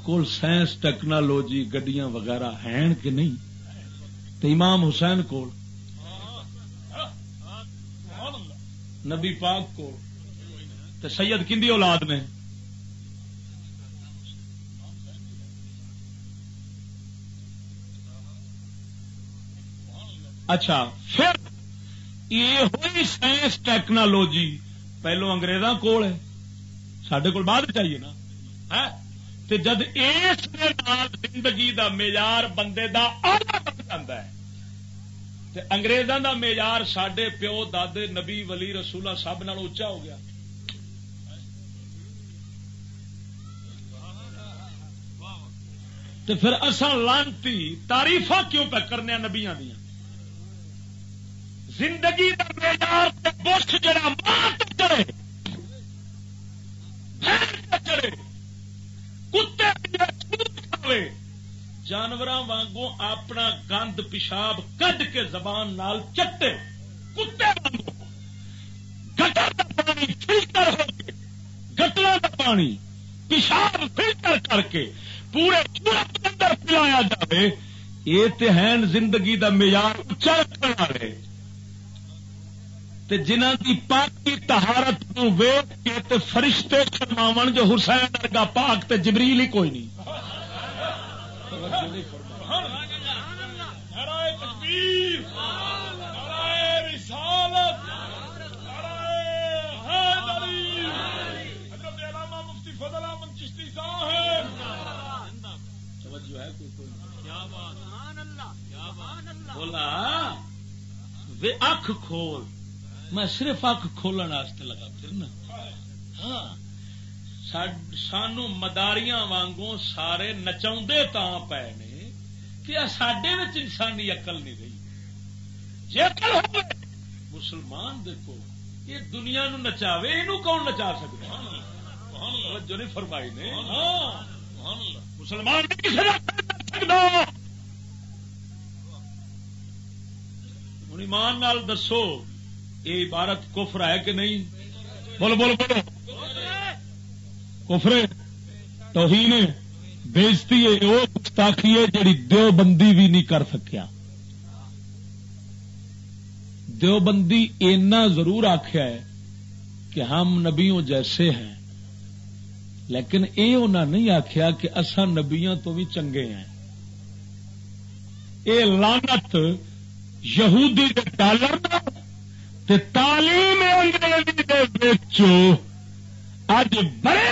کول سائنس، ٹیکنالوجی، گڈیاں وغیرہ ہیں کہ نہیں؟ تو امام حسین کو نبی پاک کو سید کندی اولاد میں اچھا پھر یہ ہوئی سائنس، ٹیکنالوجی۔ پہلو اگریزاں کول ہے سڈے کو بعد چاہیے نا۔ ہاں؟ ہاں؟ جد اس زندگی دا معیار بندے دا آلہ بن جاتا ہے انگریزاں دا معیار سڈے پیو دادے نبی ولی رسولہ سب نال اچا ہو گیا تو پھر اصل لانتی تاریف کیوں پہ کرنے نبیا دیا زندگی کا معیار بش جڑا ماں چڑھے چڑھے کتے جانور وانگو اپنا گند پیشاب کد کے زبان نال چٹے۔ کتے وانگو گٹر کا پانی فلٹر ہو کے گٹر کا پانی پیشاب فلٹر کر کے پورے سورت اندر پلایا جائے یہ تو ہے زندگی کا معیار اچا رکھنے والے جنہ کی پاکی تہارت ویٹ کے تے فرشتے شرما جو حسین ورگا پاک تے جبریل ہی کوئی نہیں۔ بولا اکھ کھول۔ میں صرف اک کھولنے لگا پھرنا ہاں۔ سانو مداریاں وانگوں سارے نچا پے نے کہ سڈے انسانی اقل نہیں رہی۔ اقل ہو مسلمان دیکھو یہ دنیا نو نچاوے یہ کون نچا سکتا؟ جو نہیں فرمائی نے۔ مسلمان ہوں ایمان نال دسو۔ یہ عبارت کفر ہے کہ نہیں؟ بولو بولو بولو۔ کفر توہین بےزتی ہے وہ گستاخی ہے جڑی دیوبندی بھی نہیں کر سکیا۔ دیوبندی اینا ضرور آخیا ہے کہ ہم نبیوں جیسے ہیں، لیکن یہ انہوں نہیں آخیا کہ اصا نبیاں تو بھی چنگے ہیں۔ اے لانت یہودی کے تے تعلیم انگریزی دے بچو اج بڑے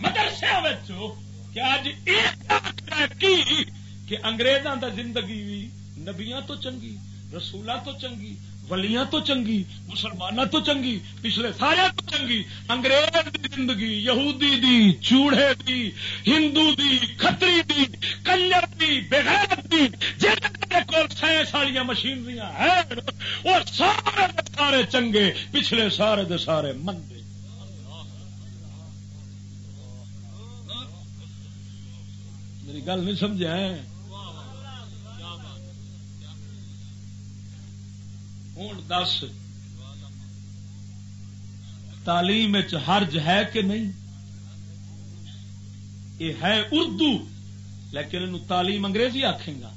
مدرسے بچو کہ اج کہ انگریزاں دا زندگی بھی نبیاں تو چنگی رسولہ تو چنگی ولیاں تو چنگی مسلمانوں تو چنگی، پچھلے سارے تو چنگی، انگریز دی زندگی، یہودی دی، چوڑے دی، ہندو دی کتری دی، کنجر دی بغیرت دی کو سائنس والی مشینری ہیں، وہ سارے دے سارے چنگے، پچھلے سارے دے سارے مندے۔ میری گل نہیں سمجھا ہوں دس۔ تعلیم حرج ہے کہ نہیں؟ یہ ہے اردو، لیکن ان تعلیم انگریزی آخے گا۔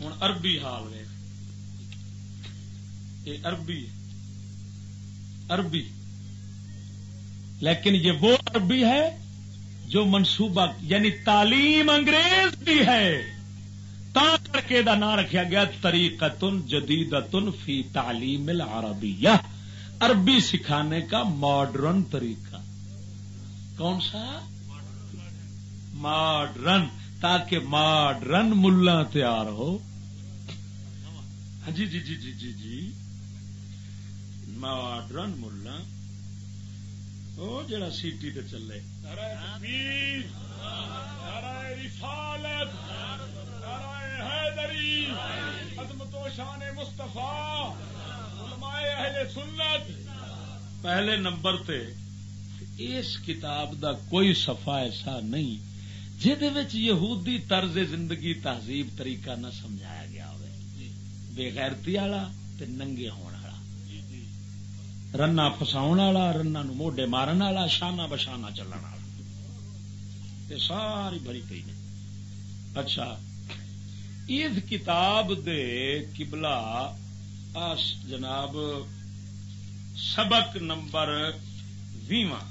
ہوں اربی حال ہے۔ یہ عربی عربی۔ لیکن یہ وہ عربی ہے جو منصوبہ یعنی تعلیم انگریز بھی ہے۔ تا کر کے دا نام رکھا گیا طریقتن جدیدتن فی تعلیم العربیہ۔ عربی سکھانے کا ماڈرن طریقہ۔ کون سا؟ ماڈرن تاکہ ماڈرن ملا تیار ہو۔ ہاں جی جی جی جی جی جی۔ ماڈرن ملا۔ وہ جڑا سیٹی تے چلے۔ رسالت۔ حیدری عظمت و شان مستفا اہل سنت۔ پہلے نمبر تے اس کتاب دا کوئی صفا ایسا نہیں جہد یہودی طرز زندگی تہذیب طریقہ نہ سمجھایا گیا ہوئے۔ بے غیرتی والا تے ننگے ہون والا۔ رنا فساؤ والا رنا نو موڈے مارن والا، شانہ بشانہ چلن والا۔ ساری بری پی اچھا اس کتاب دے کبلا جناب سبق نمبر ویواں،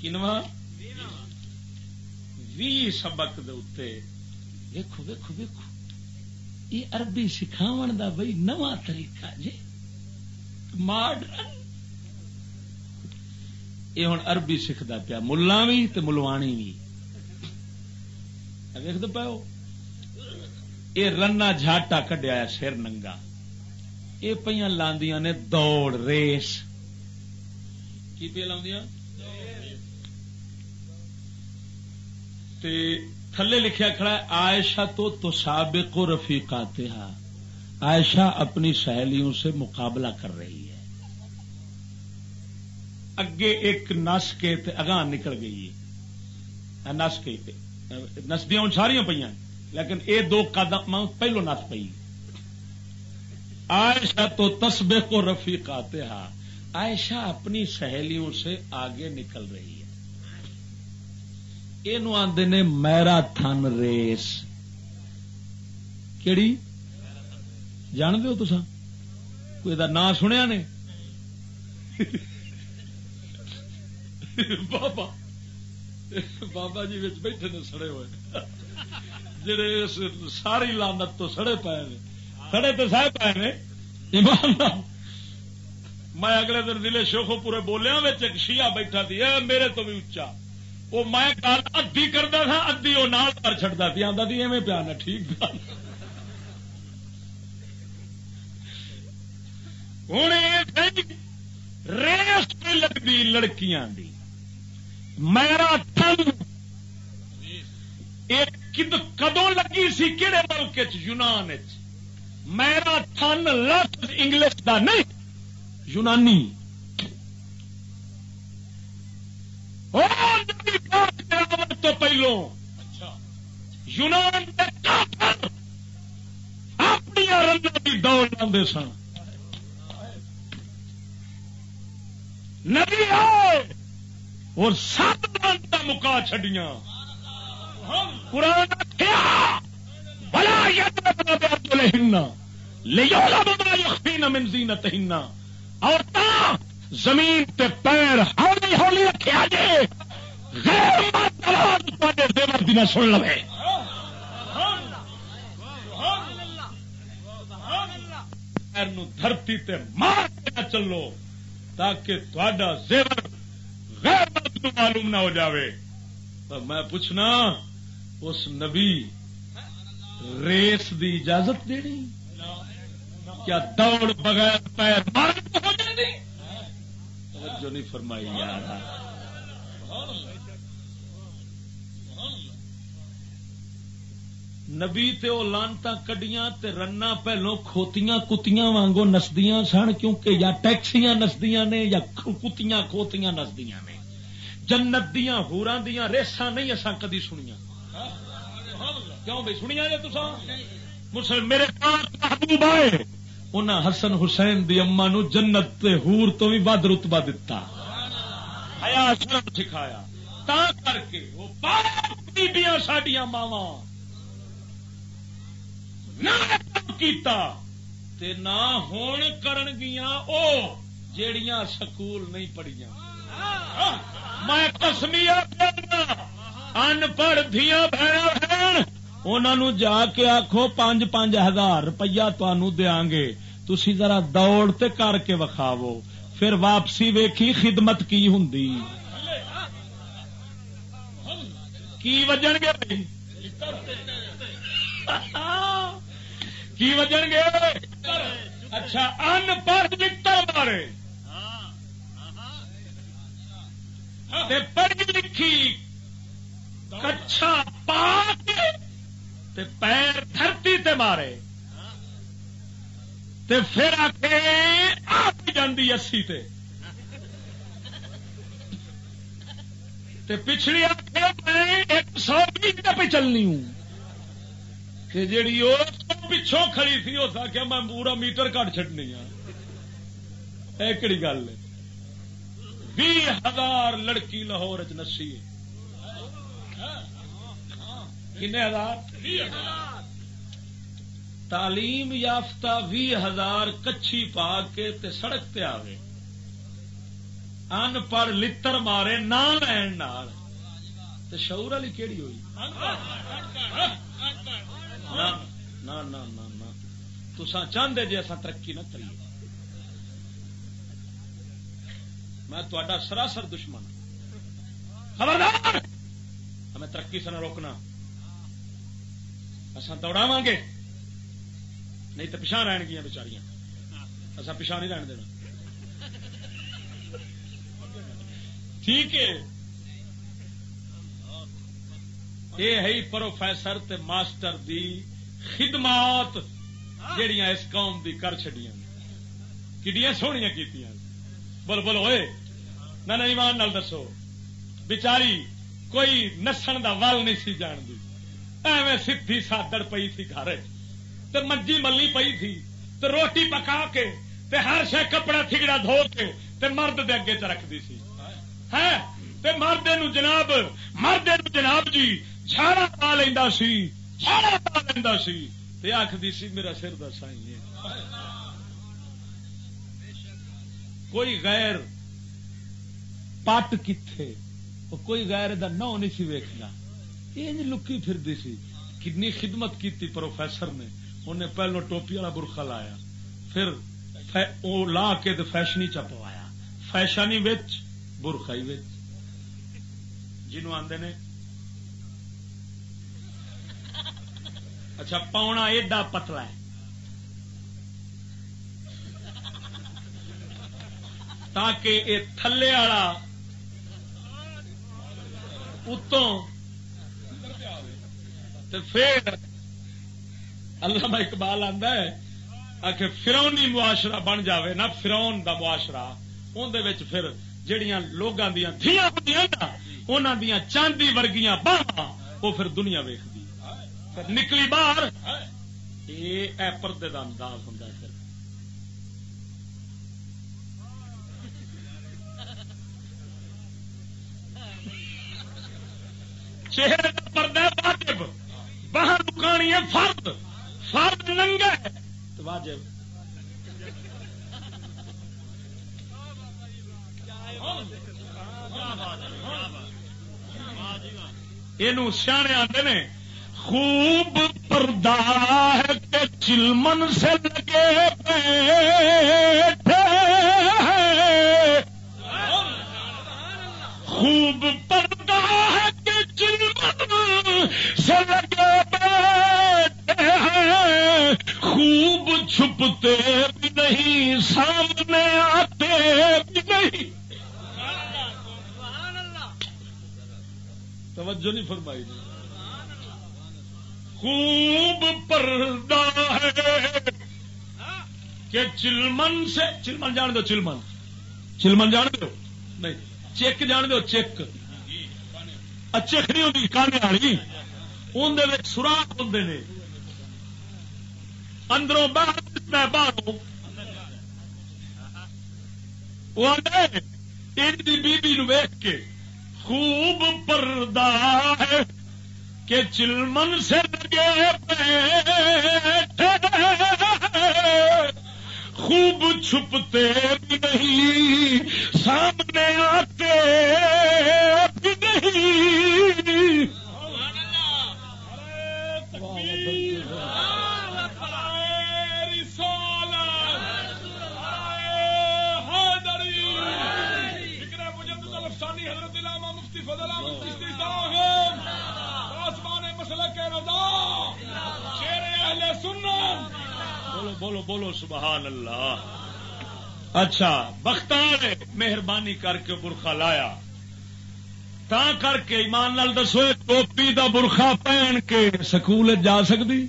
کنواں؟ وی سبق دے ویکو ویکو یہ عربی سکھاو دا بھائی نواں طریقہ جی ماڈرن۔ یہ ہوں اربی سیکھتا پیا ملا بھی ملوانی بھی ویک پاؤ؟ یہ رنا جھاٹا کڈیا سر ننگا۔ یہ پہ لاندیاں نے دوڑ، ریس۔ کی پہ لاندیاں؟ تھلے لکھیا کھڑا ہے، عائشہ تو تو سابق و رفیقات عائشہ اپنی سہیلیوں سے مقابلہ کر رہی ہے۔ اگے ایک نس کے اگاں نکل گئی ہے۔ نس کے نسدیاں ساریاں پہ لیکن اے دو قدم پہلو نت پی عائشہ تو تسبے کو رفیق آتے عائشہ اپنی سہیلیوں سے آگے نکل رہی ہے۔ یہ آدھے نے میرا تھن ریس۔ کیڑی؟ جان دو تسا کوئی نام سنیا نے؟ بابا۔ بابا جی بیٹھے نے سڑے ہوئے۔ جڑے ساری لانت تو سڑے پائے نے، سڑے تو سہ پائے نے۔ ایمان میں اگلے دن ضلع شوخو پورے بولیا ایک شیعہ بیٹھا تھی میرے تو بھی اچا وہ میں گل ادی کرتا تھا ادی وہ نال کر چڑتا تھی آتا تھی، ایویں پیانا ٹھیک گل۔ ہوں ریس کی لگتی لڑکیاں دی۔ میرا تھن کدو لگی سی؟ کہڑے ملک یونان میرا تھن لفظ انگلش دا نہیں یونانی۔ تو پہلو۔ یونان اپنی رنگ کی دوڑ لاندے سن۔ نبی آئے اور سات رنگ کا مکا چڈیاں قرآن بلا یقین منزی نہ اور زمین تے پیر ہولی ہولی رکھے جے غیر دیور دینا سن لو دھرتی تے مار کے چلو تاکہ تھوڑا زیور غیر مت معلوم نہ ہو جاوے۔ میں پوچھنا اس نبی ریس دی اجازت دینی؟ کیا دوڑ بغیر پیر توجہ نہیں فرمائی یار۔ نبی تے او لانتا کڈیاں تے رنا پہلو کھوتیاں کتیاں وانگو نسدیاں سن، کیونکہ یا ٹیکسیاں نسدیاں نے یا کتیاں کھوتیاں نسدیاں نے۔ جنت دیاں ہوراں دیاں ریساں نہیں اساں کدی سنیاں۔ کیوں بھائی سنیا جی تصا میرے محبوب آئے۔ انہاں حسن حسین دی اما نو جنت تے ہور تو بھی ود رتبہ دتا۔ حیا شرم سکھایا۔ تا کر کے وہ بیبیاں ساڈیاں ماوا نہ کیتا۔ تے نہ ہون کرن گیاں او جیڑیاں سکول نہیں پڑھیاں۔ میں کسمیا ان پڑھ دیا بھڑا بہن انہوں جا کے آخو پانچ پانچ ہزار روپیہ تنوع دیا گے تھی ذرا دوڑ تے کر کے وکھاو پھر واپسی ویکھی خدمت کی ہوں کی وجن گے کی وجن گے اچھا ان پڑھ لکھتا مارے پڑھی لکھی کچھا پا کے تے پیر دھرتی تے مارے تے پھر آ کے آپ جاندی اسی تے۔ تے پچھلی آخ میں ایک سو بیس پہ چلنی ہوں کہ جیڑی پچھوں کھڑی تھی اس آخیا میں پورا میٹر کٹ چڈنی ہاں۔ ایکڑی گل بھی ہزار لڑکی لاہور چ نسی ہے۔ کن ہزار؟ تعلیم یافتہ بھی ہزار کچھی پا کے تے سڑک تے آوے۔ ان پڑھ لتر مارے نہ لین تے شعور والی کیڑی ہوئی؟ تسا چاہتے جی اصا ترقی نہ کریے۔ میں تا سراسر دشمن ہاں۔ خبردار! ہمیں ترقی سے نہ روکنا۔ اصا دوڑاو گے۔ نہیں تو پچھا رہن گیا بچاریاں اصا پچھا نہیں رہن دینا۔ ٹھیک ہے۔ یہ ہے پروفیسر تے ماسٹر دی خدمات جہیا اس قوم دی کر چڈیا کڈیاں سوہنیا کی بول بول ہوئے نہ ایمان نال دسو۔ بچاری کوئی نسن دا ول نہیں سی جان دی۔ ایویں سی سادڑ پئی تھی گھر تو منجی ملی پئی تھی تو روٹی پکا کے تے ہر شہ کپڑا تھگڑا دھو کے تے مرد دے اگے چ رکھتی سی۔ تے مرد نو جناب مرد نو جناب جی چھاڑا پا لینا سی۔ چھاڑا پا لینا سی۔ تے آخری سی، میرا سر دا سائی کوئی غیر پٹ کتھے؟ کوئی غیر دا نو نہیں سی ویکھنا۔ یہ لکی پھر سی کنی خدمت کی پروفیسر نے انہیں پہلو ٹوپی والا برخا لایا پھر لا کے فیشنی چپوایا فیشنی برخائی جنو آدھے نے اچھا پاؤنا ایڈا پتلا ہے تاکہ یہ تھلے والا اتوں پھر اللہ اقبال آتا ہے آخر فرونی معاشرہ بن جاوے نا فرون دا معاشرہ۔ اندر پھر جہیا لوگوں دیا دیا نا انہوں دیا چاندی ورگیاں باہر وہ پھر دنیا ویختی نکلی باہر یہ پردے کا انداز ہوں پھر۔ چہرے کا پردہ واجب۔ باہر دکانی ہے، فرد۔ فرد ننگا ہے۔ تو واجب۔ یہ سیانے آتے نے، خوب پردہ ہے کہ چلمن سے لگے بیٹھے خوب پردہ ہے سے لگے بیٹھے خوب چھپتے بھی نہیں، سامنے آتے بھی نہیں۔ توجہ نہیں فرمائی۔ خوب پردہ ہے کہ چلمن سے، چلمن جان دو، چلمن۔ چلمن جان دو؟ نہیں، چیک جان دو، چیک۔ چیک نہیں ہوتی کانے والی۔ اندر سوراخ ہوں نے۔ اندروں باہر میں باہر وہ بیبی نو ویخ کے خوب پردہ ہے کہ چلمن سے لگے بیٹھے۔ خوب چھپتے بھی نہیں سامنے آتے بھی نہیں۔ بولو بولو سبحان اللہ۔ اچھا بختار مہربانی کر کے برخا لایا۔ تا کر کے ایمان لال دسو ٹوپی دا برخا پہن کے سکول جا سکتی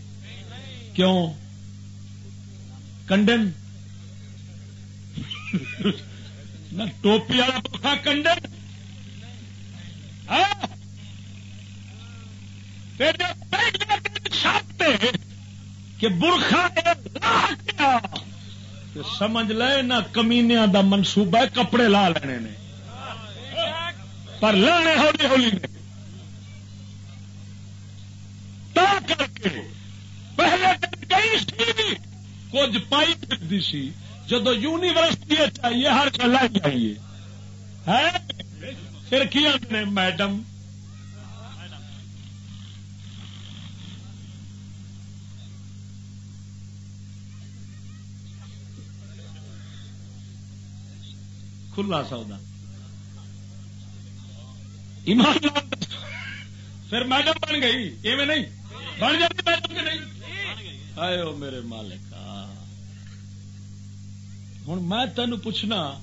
کیوں؟ کنڈن؟ نہ ٹوپی والا برخا کنڈن؟ ہاں؟ کہ برخا کہ سمجھ لے نہ کمینیا دا منصوبہ ہے، کپڑے لا لینے نے۔ پر لانے ہولی ہولی نے۔ تا کر کے پہلے کئی سی کچھ پائی پھرتی سی۔ جدو یونیورسٹی چاہیے ہر کلا چاہیے پھر کیا میڈم؟ کھلا سودا۔ ایمان پھر میڈم بن گئی۔ ایویں نہیں۔ بن جاتی میڈم کے نہیں؟ آئے ہو میرے مالک۔ ہوں میں تین پوچھنا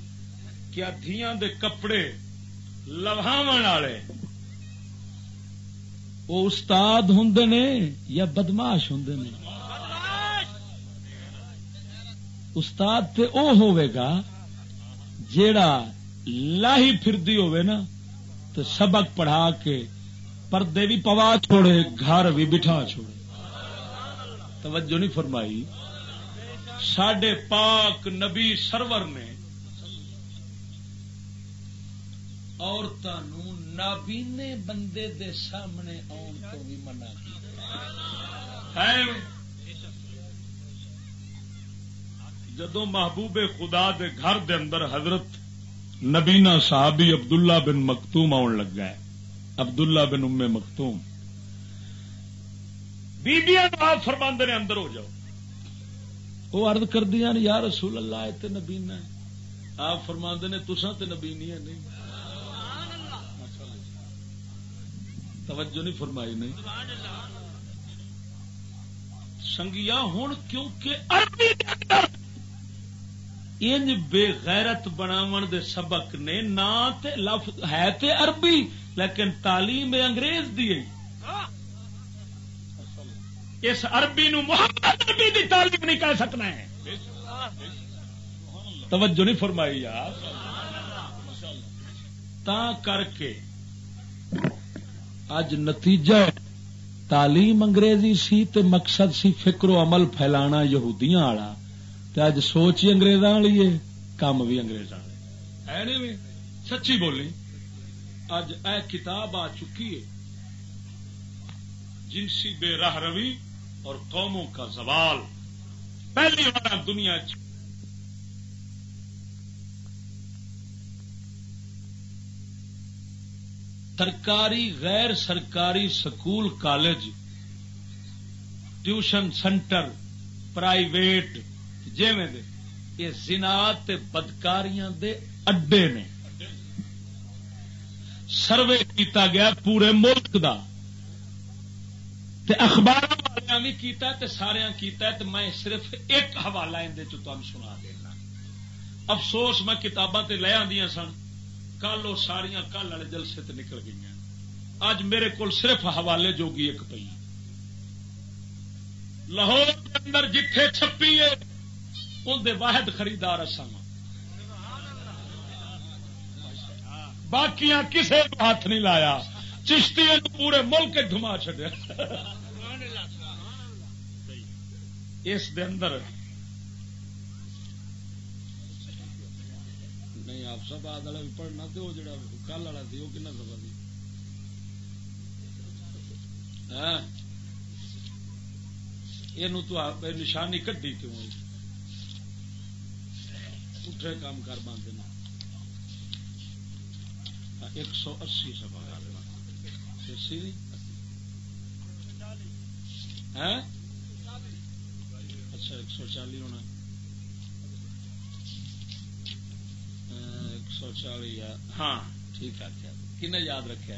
کیا دیا دے کپڑے لواو والے وہ استاد ہوں نے یا بدماش ہوں نے؟ استاد تے او ہوئے گا جیڑا لاہی پھردی ہوئے نا تو سبق پڑھا کے پردے بھی پوا چھوڑے، گھر بھی بٹھا چھوڑے۔ توجہ نہیں فرمائی۔ سڈے پاک نبی سرور نے عورتوں نابینے بندے دے سامنے آن تو بھی منع جدو محبوب خدا دے گھر دے اندر حضرت نبینا صحابی عبداللہ بن مختوم آن لگ گئے عبداللہ بن ام مختوم بیبیاں آپ فرما نے اندر ہو جاؤ۔ وہ ارد کر دیا یا رسول اللہ تے نبینا۔ آپ فرما نے تسا تے نبینی ہے، نہیں۔ توجہ نہیں فرمائی، نہیں۔ سنگیا ہوں کیونکہ عربی انج بے غیرت بناون دے سبق نے نہ تے لفظ ہے تے عربی، لیکن تعلیم انگریز دی ہے۔ اس عربی نو محمد عربی دی تعلیم نہیں کہہ سکنا ہے۔ توجہ نہیں فرمائی یار۔ تا کر کے اج نتیجہ تعلیم انگریزی سی تے مقصد سی فکر و عمل پھیلانا یہودیاں والا۔ تے اج سوچ ہی انگریزاں والی ہے کام بھی انگریزاں سچی بولی۔ اج اے کتاب آ چکی ہے۔ جنسی بے راہ روی اور قوموں کا زوال۔ پہلی بار دنیا چ سرکاری، غیر سرکاری school, college, tuition centre private جیویں دے، یہ زنات بدکاریاں دے اڈے نے۔ سروے کیتا گیا پورے ملک دا۔ تے اخبار والے بھی کیتا تے سارے کیتا تے میں صرف ایک حوالہ اندر چم سنا دینا۔ افسوس میں کتاباں تے لے آدیاں سن کل وہ ساریا کل والے جلسے تے نکل گئی اج میرے کو صرف حوالے جوگی ایک پی لاہور کے اندر جتھے چھپی ہے اندر واحد خریدار اصا باقی کسے کو ہاتھ نہیں لایا۔ چشتی پورے ملک گھما چڈیا اس دے اندر نہیں، آپ سب آد والا بھی پڑھنا تو جڑا کل والا سی، وہ کن سفا سی یہ نشانی کٹی کیوں اٹھے کام کر باندھ دینا ایک سو اسی سفا اسی؟ اچھا ایک سو چالی ہونا۔ ایک سو چالی ہاں ٹھیک ہے کن یاد رکھا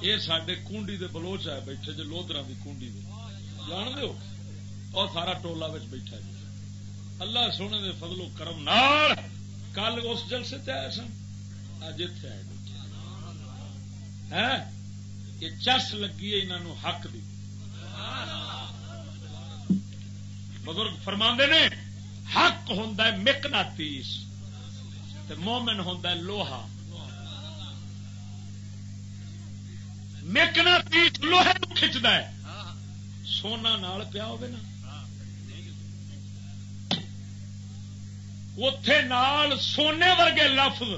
یہ سڈے کنڈی دے بلوچ ہے بیٹھے جی لودرا کی کنڈی دے جان دو اور سارا ٹولا بیٹھا جی اللہ سونے دے فضل و کرم نال کل اس جلسے آئے سن اج اتے آئے یہ چس لگی ہے انہوں حق دی بزرگ فرما نے حق ہوں مکنا تیس مومن ہوں لوہا مکنا تیس لوہے کھچد سونا نال پیا ہو اتے نال سونے ورگے لفظ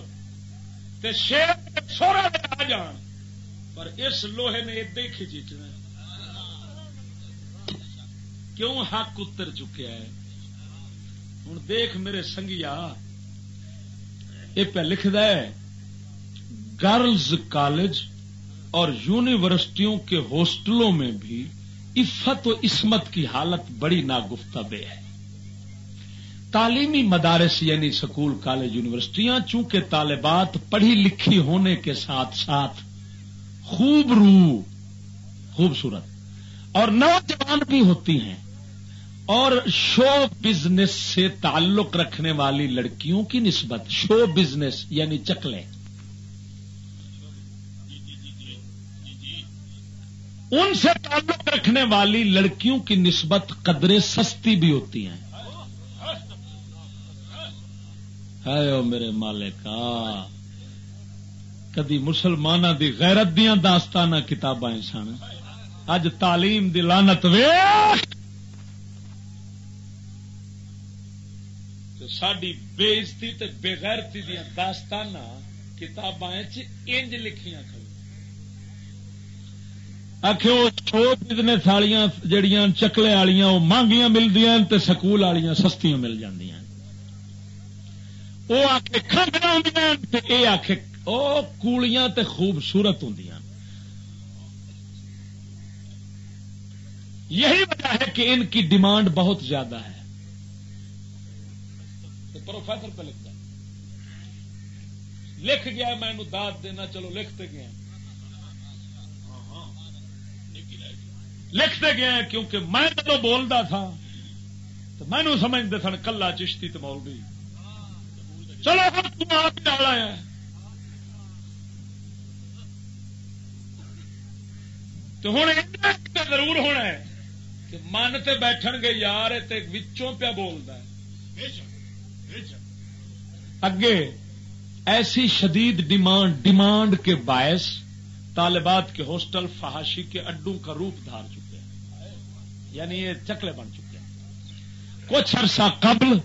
تے شیر سورا آ جان۔ پر اس لوہے نے ادے کھچیچنا کیوں حق اتر چکیا ہے؟ ہوں دیکھ میرے سنگیا یہ پہ لکھد گرلز کالج اور یونیورسٹیوں کے ہاسٹلوں میں بھی عفت و عصمت کی حالت بڑی ناگفتبے ہے۔ تعلیمی مدارس یعنی سکول، کالج، یونیورسٹیاں چونکہ طالبات پڑھی لکھی ہونے کے ساتھ ساتھ خوب رو خوبصورت اور نوجوان بھی ہوتی ہیں اور شو بزنس سے تعلق رکھنے والی لڑکیوں کی نسبت، شو بزنس یعنی چکلے ان سے تعلق رکھنے والی لڑکیوں کی نسبت قدرے سستی بھی ہوتی ہیں۔ ہے میرے مالک کدی مسلمان دی غیرت دیا داستان کتاباں سن۔ اج تعلیم دی لانت وے ساری بےزتی بےغیرتی دیا داستان کتاباں انج لکھیاں کھڑی۔ آخو بزنس والیاں جڑیاں چکلے والیاں، وہ مانگیاں ملدیاں تے سکول والیاں سستیاں مل جاندیاں۔ وہ آ کے کھانگنا ہوں یہ آخ وہ کولیاں تے خوبصورت ہوں یہی وجہ ہے کہ ان کی ڈیمانڈ بہت زیادہ ہے۔ پروفیسر پہ لکھتا لکھ گیا میں داد دینا، چلو لکھتے گیا لکھتے گئے، کیونکہ میں جب بولتا تھا، تو مینو سمجھتے سن کلا چشتی تو مولوی۔ چلو ہم تم آپ ڈالا ہے تو ہوں ضرور ہونا ہے کہ من تے بیٹھن گے یار وچوں پیا بولتا ہے۔ اگے، ایسی شدید ڈیمانڈ ڈیمانڈ کے باعث طالبات کے ہاسٹل فحاشی کے اڈوں کا روپ دھار چکے یعنی یہ چکلے بن چکے ہیں۔ کچھ عرصہ قبل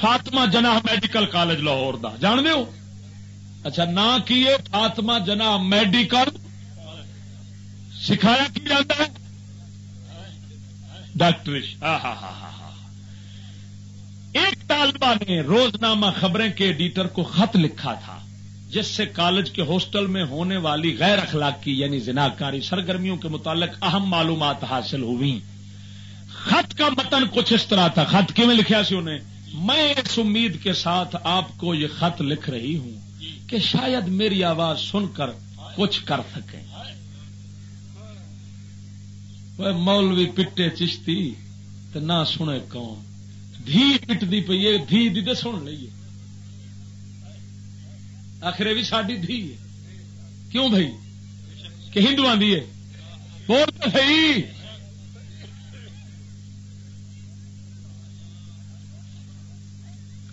فاطمہ جناح میڈیکل کالج لاہور دا جان دو اچھا نہ کیے فاطمہ جناح میڈیکل، سکھایا کی جاتا ہے؟ ڈاکٹر ہاں ہاں ہاں ہاں ہاں ایک طالبہ نے روزنامہ خبریں کے ایڈیٹر کو خط لکھا تھا، جس سے کالج کے ہاسٹل میں ہونے والی غیر اخلاقی یعنی زناکاری، سرگرمیوں کے متعلق اہم معلومات حاصل ہوئی خط کا متن کچھ اس طرح تھا۔ خط کی میں لکھا سی انہیں؟ میں اس امید کے ساتھ آپ کو یہ خط لکھ رہی ہوں کہ شاید میری آواز سن کر کچھ کر سکیں۔ مولوی پٹے چشتی تو نہ سنے کون۔ دھی پٹتی پی ہے، دھی دی تو سن لیے آخر بھی ساری دھی ہے۔ کیوں بھائی کہ ہندو آدھی ہے۔ بول تو صحیح۔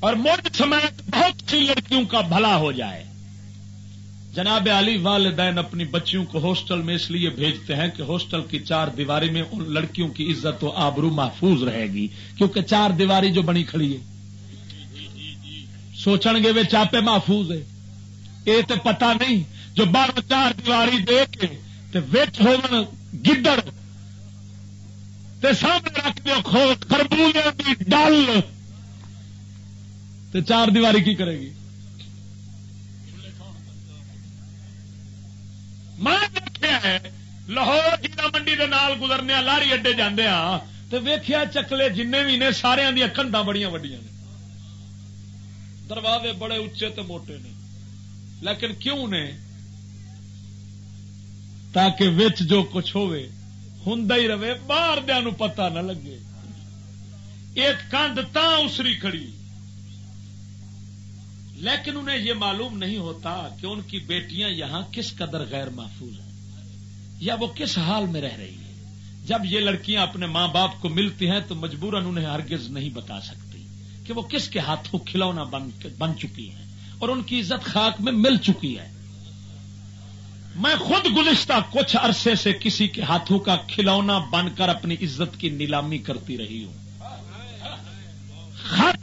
اور ملک سمیت بہت سی لڑکیوں کا بھلا ہو جائے۔ جناب علی والدین اپنی بچیوں کو ہاسٹل میں اس لیے بھیجتے ہیں کہ ہاسٹل کی چار دیواری میں ان لڑکیوں کی عزت و آبرو محفوظ رہے گی۔ کیونکہ چار دیواری جو بنی کھڑی ہے۔ سوچن گے وہ چاپے محفوظ ہے۔ یہ تو پتا نہیں جو بار چار دیواری دے کے وچ ہو گدڑ۔ سامنے رکھ دو خربوزے کی ڈل۔ چار دیواری کی کرے گی؟ میں دیکھا ہے، لاہور ہیرا منڈی کے نال گزرنے لاری اڈے جانے تو ویخیا چکلے جن بھی نے، سارے دیا کنڈا بڑی وڈیا نے۔ دروازے بڑے اچے تو موٹے نے۔ لیکن کیوں نے؟ تاکہ وچ جو کچھ ہوئے ہوں ہی رہے باہر دیا پتا نہ لگے۔ ایک کندھ تا اسری کھڑی۔ لیکن انہیں یہ معلوم نہیں ہوتا کہ ان کی بیٹیاں یہاں کس قدر غیر محفوظ ہیں یا وہ کس حال میں رہ رہی ہے جب یہ لڑکیاں اپنے ماں باپ کو ملتی ہیں تو مجبوراً انہیں ہرگز نہیں بتا سکتی کہ وہ کس کے ہاتھوں کھلونا بن بن چکی ہیں اور ان کی عزت خاک میں مل چکی ہے۔ میں خود گزشتہ کچھ عرصے سے کسی کے ہاتھوں کا کھلونا بن کر اپنی عزت کی نیلامی کرتی رہی ہوں۔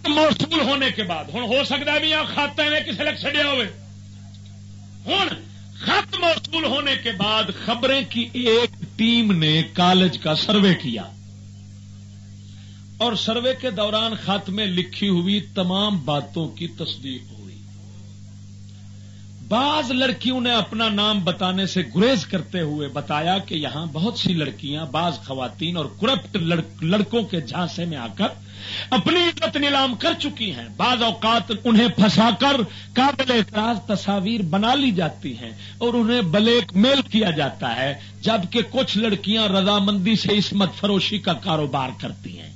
خط موصول ہونے کے بعد ہوں ہو سکتا ہے بھی یہاں خاتے میں کسی لگ چڑیا ہوئے۔ ہوں خط موصول ہونے کے بعد خبریں کی ایک ٹیم نے کالج کا سروے کیا۔ اور سروے کے دوران خط میں لکھی ہوئی تمام باتوں کی تصدیق ہو۔ بعض لڑکیوں نے اپنا نام بتانے سے گریز کرتے ہوئے بتایا کہ یہاں بہت سی لڑکیاں، بعض خواتین اور کرپٹ لڑکوں کے جھانسے میں آ کر اپنی عزت نیلام کر چکی ہیں۔ بعض اوقات انہیں پھنسا کر قابل اعتراض تصاویر بنا لی جاتی ہیں اور انہیں بلیک میل کیا جاتا ہے، جبکہ کچھ لڑکیاں رضامندی سے اسمت فروشی کا کاروبار کرتی ہیں۔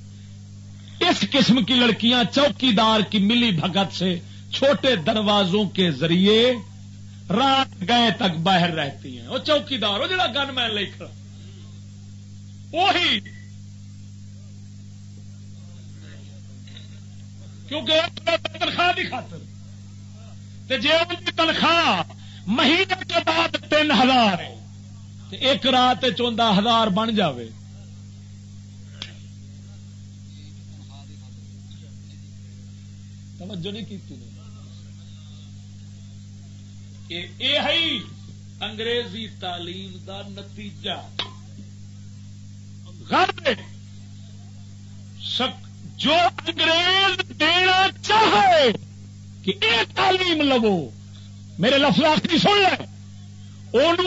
اس قسم کی لڑکیاں چوکی دار کی ملی بھگت سے چھوٹے دروازوں کے ذریعے رات گئے تک باہر رہتی ہیں۔ وہ چوکی دار وہ جڑا گن مین لے کر وہی۔ کیونکہ تنخواہ کی خاطر۔ جی ان کی تنخواہ مہینے کے بعد تین ہزار ایک رات چوندا ہزار بن جائے توجہ نہیں کی کہ یہ انگریزی تعلیم دا نتیجہ۔ جو انگریز دینا چاہے کہ یہ تعلیم لو۔ میرے لفظ آخری سن لے۔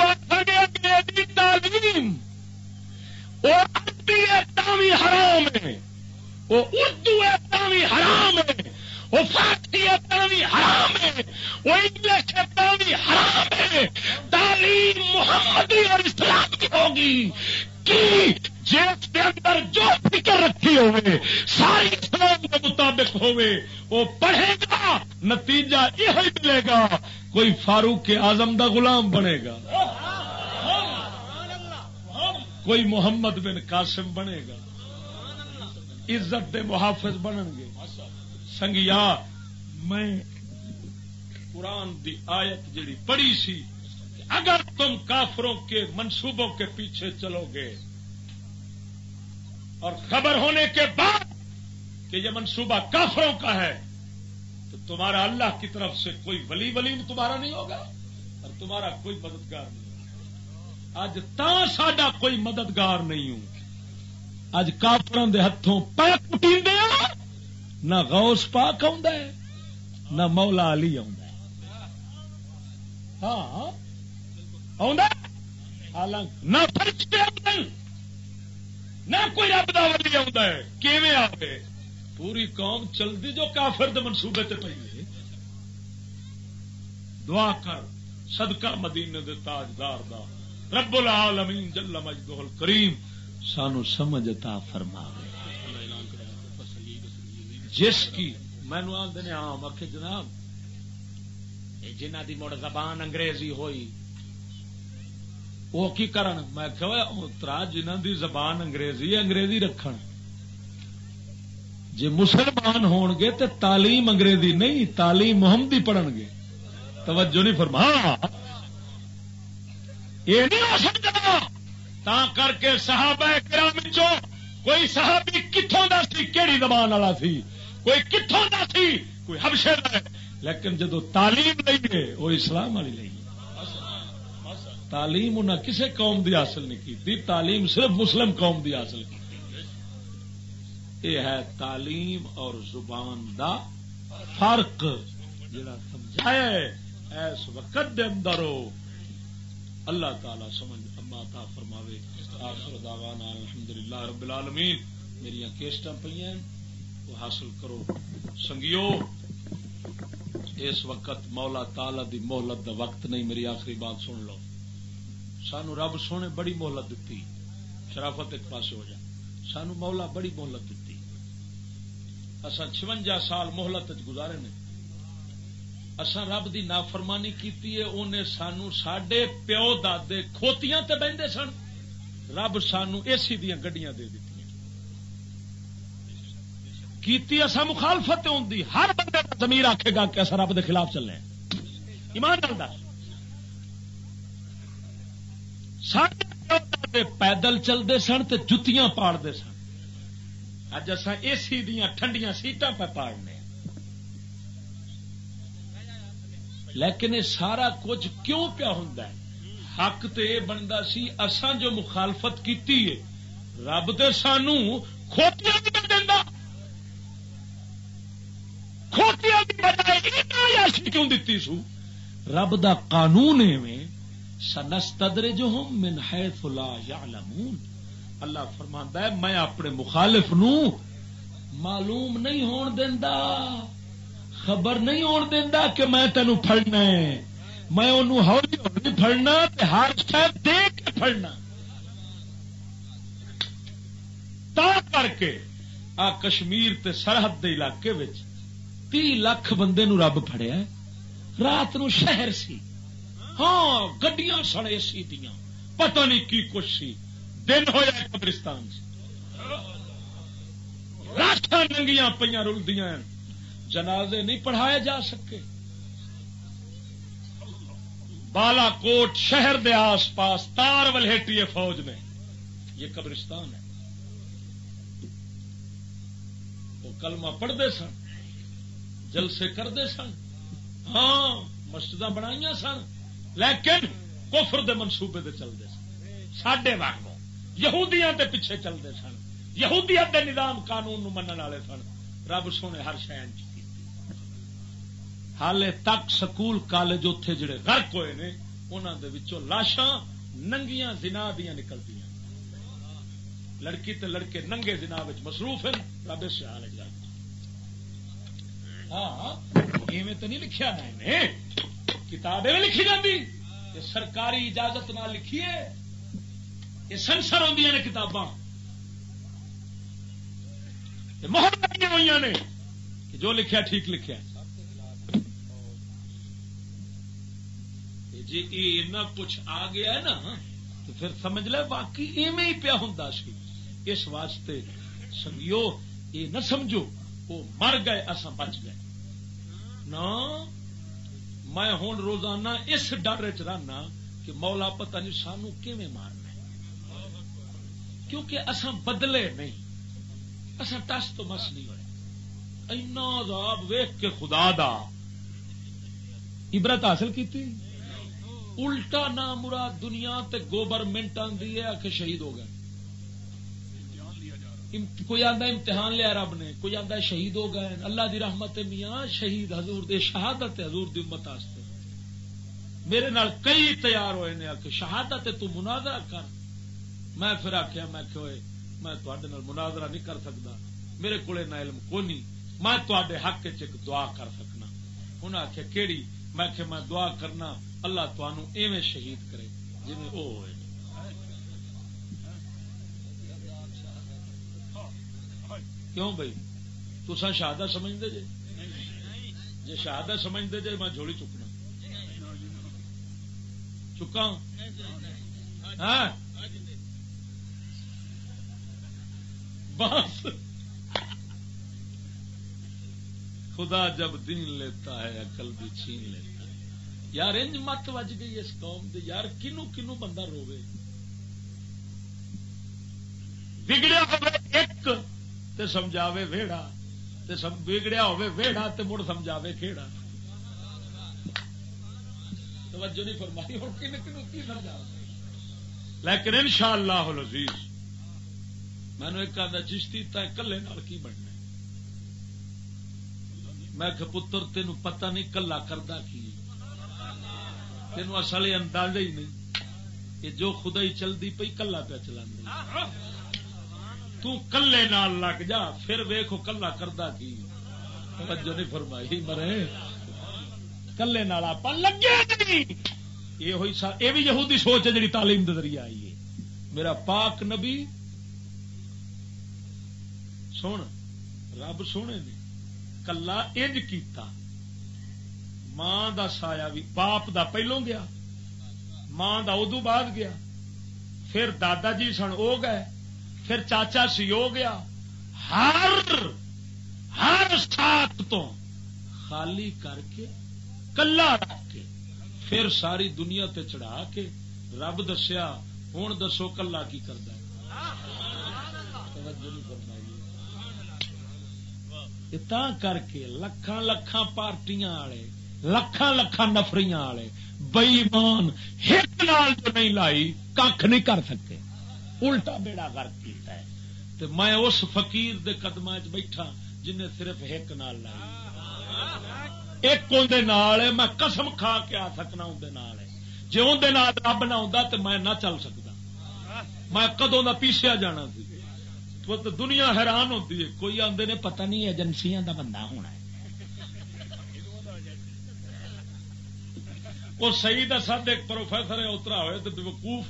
آخر انگریزی تعلیم۔ وہ عربی ہے حرام ہے۔ وہ اردو ہے تاوی حرام ہے۔ وہ فارسی ہے حرام ہے۔ وہ انگلش ہے حرام ہے۔ تعلیم محمدی اور اسلام کی ہوگی۔ کی؟ جس کے اندر جو فکر رکھی ہوئے، ساری اسلام کے مطابق ہوئے، وہ پڑھے گا، نتیجہ یہ ملے گا۔ کوئی فاروق اعظم دا غلام بنے گا۔ کوئی محمد بن قاسم بنے گا۔ عزت دے محافظ بنن گے۔ سنگیا۔ میں قرآن دی آیت جڑی پڑھی سی اگر تم کافروں کے منصوبوں کے پیچھے چلو گے اور خبر ہونے کے بعد کہ یہ منصوبہ کافروں کا ہے، تو تمہارا اللہ کی طرف سے کوئی ولی ولی تمہارا نہیں ہوگا اور تمہارا کوئی مددگار نہیں ہوگا۔ اج تا ساڈا کوئی مددگار نہیں ہوں۔ اج کافروں دے ہاتھوں پیک دیا نہ غوث پاک ہے، نہ مولا علی ہاں نہ نہ کوئی رب کا ولی آویں آئے پوری قوم چلتی جو کافر دے منصوبے تے پی دعا کر، صدقہ مدینے دے تاجدار دا۔ رب العالمین جل مجدہ الکریم، سانو سمجھتا فرما۔ جس کی مینو آدھے آم آخ جناب۔ جنہ دی مڑ زبان انگریزی ہوئی، وہ کی کرن؟ میں اترا جنہ دی زبان انگریزی انگریزی رکھن۔ جی مسلمان ہون گے تو تعلیم انگریزی نہیں، تعلیم محمدی پڑھن گے۔ توجہ نہیں فرما۔ یہ نہیں ہو سکتا تا کر کے صحابہ کرام چو کوئی صحابی کتوں کا سی کہڑی زبان والا سی؟ کوئی کتوں کا سی، کوئی ہبشے کا لیکن جدو تعلیم لئیے وہ اسلام والی لئی تعلیم انہیں کسی قوم دی حاصل نہیں کی تعلیم صرف مسلم قوم دی حاصل کی یہ ہے تعلیم اور زبان دا فرق۔ جڑا سمجھایا اس وقت دے اندر اللہ تعالی سمجھ اما تا فرماوے، آخر دعوانا الحمدللہ رب العالمین۔ میری کیسٹاں پہ وہ حاصل کرو۔ سنگیو، اس وقت مولا تالا دی مہلت دا وقت نہیں، میری آخری بات سن لو۔ سانو رب سونے بڑی مہلت دیتی شرافت ایک پاس ہو جائے سانو مولا بڑی مہلت دیتی اصا چونجا سال مہلت گزارے نے۔ اصا رب دی نافرمانی کیتی ہے انہیں سانو سڈے پیو دے کھوتیاں تے بہندے سن۔ رب سانو اے سی دیا گڈیاں دے دیتی کیتی اصا مخالفت ہوتی ہر بندے کا زمیر آکھے گا کہ اصا رب دے خلاف چلے ایمان سارے پیدل چلتے سن تو جتیاں پاڑتے سن۔ اج اصا اے سی دیا ٹھنڈیاں سیٹاں پہ پاڑنے لیکن یہ سارا کچھ کیوں پیا ہوں حق تو یہ بنتا سی اسان جو مخالفت کی رب تو سانو کھوتیاں بھی دینا کھوتیاں کی بجائے کیوں دیتی سو؟ رب دا قانون میں سنستدر جو ہوں من حیث لا یعلمون۔ اللہ فرماندا ہے، میں اپنے مخالف نو معلوم نہیں ہون دیندا، خبر نہیں ہون دیندا کہ میں تینو پھڑنا ہے۔ میں انہوں ہولی ہولی پھڑنا، تے ہر شاید دے کے پھڑنا۔ تا کر کے آ کشمیر تے سرحد دے علاقے وچ تی لاکھ بندے نو رب فڑیا رات نو شہر سی ہاں گڈیاں سڑے سی دیا پتہ نہیں کی کچھ سی دن ہوا قبرستان راشا ننگیاں پہ رلدیاں جنازے نہیں پڑھائے جا سکے بالا کوٹ شہر دے آس پاس تار ولہٹی فوج میں یہ قبرستان ہے وہ کلمہ پڑھتے سن جلسے کرتے سن۔ ہاں مسجد بنائی سن، لیکن کفر دے منصوبے دے چلتے سن۔ سڈے واگوں یہودیاں دے پیچھے چلتے سن۔ یہودیت دے نظام قانون من والے سن۔ رب سونے، ہر شہر حالے تک سکول، کالج اتے جڑے غرق ہوئے نے انہوں دے لاشاں ننگیاں زنا دیا نکلتی لڑکی تے لڑکے ننگے زنا مصروف ہیں رب اس حال ہاں تو نہیں لکھا میں کتاب لکھی جاتی سرکاری اجازت نہ لکھیے یہ سنسر ہوں نے کتاباں۔ محل ہوئی نے جو لکھیا ٹھیک لکھیا جی یہ کچھ آ گیا ہے نا، تو پھر سمجھ لے باقی ایویں ہی پیا ہوں سی۔ اس واسطے سنگیو، یہ نہ سمجھو، وہ مر گئے اصا بچ گئے۔ نہ میں ہوں روزانہ اس ڈر چ رہنا کہ مولا پتہ نہیں سانو کیویں مارنا کیونکہ اصا بدلے نہیں اصا ٹس تو مس نہیں ہوئے۔ اینا عذاب ویخ کے خدا دا عبرت حاصل کی تھی الٹا نہ مراد دنیا تے گورنمنٹ آدھی ہے کہ شہید ہو گئے۔ کوئی آدھا امتحان لیا رب نے، کوئی آدھا شہید ہو گئے، اللہ دی رحمت میاں، شہید حضور دے، شہادت حضور دی امت آستے میرے نال کئی تیار ہوئے نے کہ شہادت تو مناظرہ کر۔ میں پھر آخیا میں کہ میں تے مناظرہ نہیں کر سکتا میرے کو علم کو نہیں میں تے حق چ دعا کر سکنا۔ انہیں آخیا کہڑی میں کہ میں دعا کرنا، اللہ تنوع ایویں شہید کرے جی وہ ہوئے۔ کیوں بھائی؟ تسا شہادت سمجھتے جی جی شہادت سمجھتے جی میں جھوڑی چکنا۔ چکا ہاں؟ بس۔ خدا جب دین لیتا ہے، عقل بھی چھین لیتا ہے۔ یار، انج مت وج گئی اس قوم دے یار، کنو کنو بندہ روے بگڑیا ایک تے سمجھاوے ویڑا، تے سم، بگڑیا ہوے ویڑا تے مڑ سمجھاوے کھیڑا توجہ نہیں فرمائی اور کن کنو کی سمجھا لیکن ان شاء اللہ عزیز میں نے ایک آدھا چشتی تے کلے نال کی بننا میں کہ پتر تین پتہ نہیں کلا کردا کی تین اصل اندازہ ہی نہیں۔ کہ جو خدا ہی چلتی پی کلا پہ چلا تلے نال لگ جا، پھر ویخو کلا کردا کی؟ توجہ نہیں فرمائی، مرے۔ کلے نال آپ لگے یہ ہوئی سا، یہ بھی یہودی سوچ ہے جی تعلیم کے ذریعے آئی ہے۔ میرا پاک نبی، سن، رب سونے نے کلا انج کیتا۔ ماں دا سایا بھی باپ دا پہلو گیا، ماں دا ادو بعد گیا۔ پھر دادا جی سن، او گئے۔ پھر چاچا سی ہو گیا۔ ہر ہر ساتھ تو خالی کر کے کلا رکھ کے پھر ساری دنیا تے چڑھا کے رب دسیا ہوں دسو کلا کی کرتا کر کے لکھان لکھان پارٹیاں والے لکھان لکھان نفری والے بئیمان ایک نال جو نہیں لائی کھ نہیں کر سکتے۔ الٹا بیڑا گرک کیتا ہے۔ تو میں اس فقیر دے قدم چ بیٹھا جن صرف ایک نال لائی۔ ایک اندر نال میں قسم کھا کے آ سکنا اندر جی اندر رب نہ آتا تو میں نہ چل سکتا میں کدوں کا پیچھے جانا سی۔ تو دنیا حیران ہوتی ہے۔ کوئی آدھے نے پتہ نہیں ایجنسیاں دا بندہ ہونا ہے۔ وہ صحیح سب ایک پروفیسر ہے اترا ہوئے تو بے وقوف۔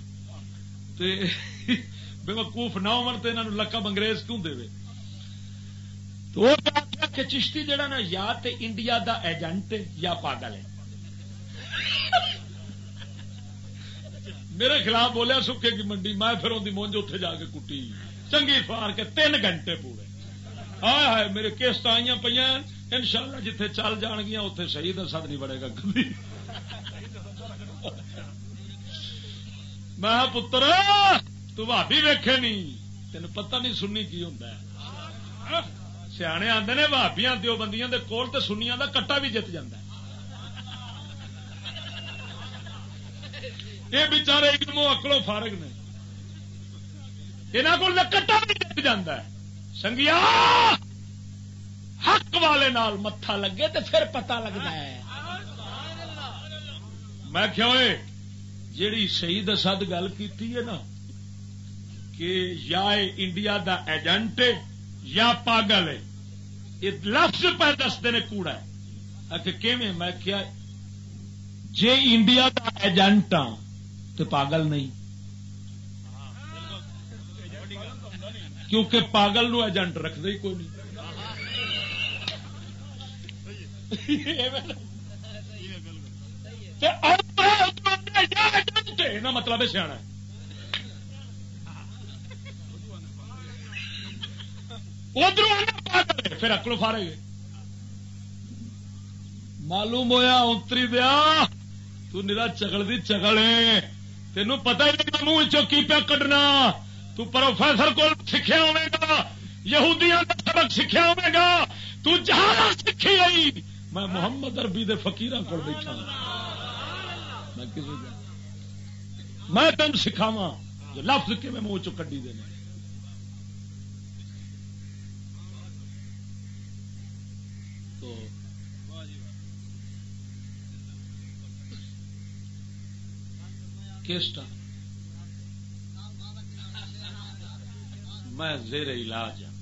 بے وقوف نہ ہو لقب انگریز کیوں دے تو وہ کہ چشتی جڑا نا یا تے انڈیا دا ایجنٹ یا پاگل ہے۔ میرے خلاف بولیا سکے کی منڈی، میں پھر ان کی مونج اتنے جا کے کٹی۔ چنگی فار کے تین گھنٹے پورے۔ ہائے ہائے، میرے کیسٹ آئی پہ ان شاء اللہ جیتے چل جان گیا اتنے شہید سد نہیں بڑے گا کبھی۔ میں پتر! تھی ویکھے نہیں تین پتہ نہیں سننی کی ہوں سیانے آتے نے بھابیاں دو بندیاں دے کول تے سنیا دا کٹا بھی جت جاتا یہ بچارے علمو اکلو فارغ نے یہاں کو کٹا بھی جت جا سنگیا حق والے نال متھا لگے تو پھر پتا لگتا ہے میں کیوں جیڑی شہید سد گل کی نا کہ یا انڈیا دا ایجنٹ یا پاگل ہے یہ لفظ پہ دستے نے کوڑا ہے کہ میں کیا جے انڈیا دا ایجنٹ ہاں تو پاگل نہیں کیونکہ پاگل نو ایجنٹ رکھ دے کوئی نہیں مطلب سیاح ادھر پھر اکلو فارے گے معلوم ہویا اتری دیا، تو نیرا چگل دی چگل ہے۔ تینوں پتا ہی نہیں منہ چوکی پیا کڈنا۔ تو پروفیسر کو سیکھا ہوے گا۔ یہودیاں کا سبق سیکھا ہوے گا۔ تو جہاں سیکھی آئی۔ میں محمد اربی دے فقیر کو بیٹھا میں کسی میں تین سکھاوا جو لفظ کے میں منہ چو کڈی دینا کیسٹا؟ میں زیر علاج ہوں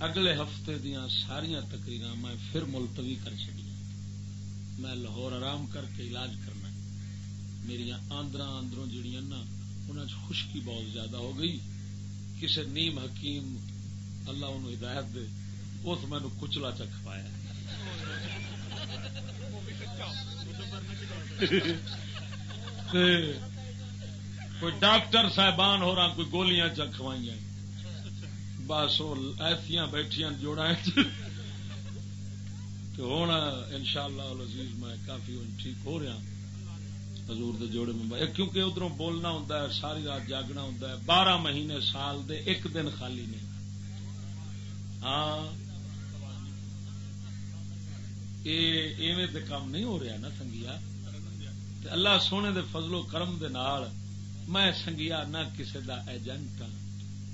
اگلے ہفتے دیا ساریا تقریر میں پھر ملتوی کر چڑی میں لاہور آرام کر کے علاج کرنا میری آندر آندروں جڑیاں نا ان خشکی بہت زیادہ ہو گئی۔ کسی نیم حکیم اللہ انہوں ہدایت دے اس مینو کچلا چکھوایا کوئی ڈاکٹر صاحبان ہو رہا، کوئی گولیاں چکھوائی بس ایسیا بیٹھیا جوڑا ہوں ان شاء اللہ عزیز میں کافی ٹھیک ہو رہا۔ حضور دے جوڑے میں۔ کیونکہ ادھر بولنا ہوں ساری رات جاگنا ہوں بارہ مہینے سال دے ایک دن خالی نہیں ہاں۔ یہ کام نہیں ہو رہا نا سنگیا۔ اللہ سونے دے فضل و کرم دے نال میں سنگیا نہ کسے دا ایجنٹ ہاں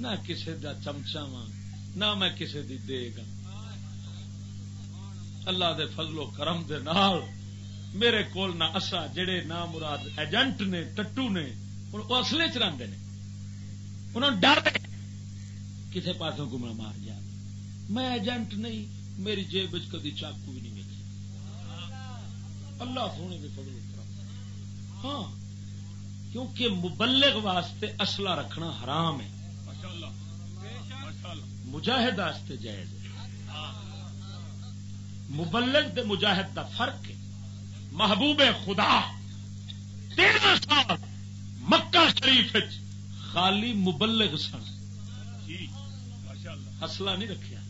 نہ کسے دا چمچا وا نہ میں کسے دی دے گا ہاں۔ اللہ دے فضل و کرم دے نال میرے کول نہ اصا جڑے نہ مراد ایجنٹ نے، ٹٹو نے وہ اصلے چاہتے ہیں انہوں ڈر کسی پاسوں کو میں مار جا میں ایجنٹ نہیں، میری جیب کدی چاقو بھی نہیں ملی اللہ سونے کے فضل ہاں کیونکہ مبلغ واسطے اصلہ رکھنا حرام ہے۔ مجاہد واسطے جائز مبلغ دے مجاہد دا فرق ہے۔ محبوب خدا تیرہ سال مکہ شریف خالی مبلغ سن۔ اصلہ نہیں رکھا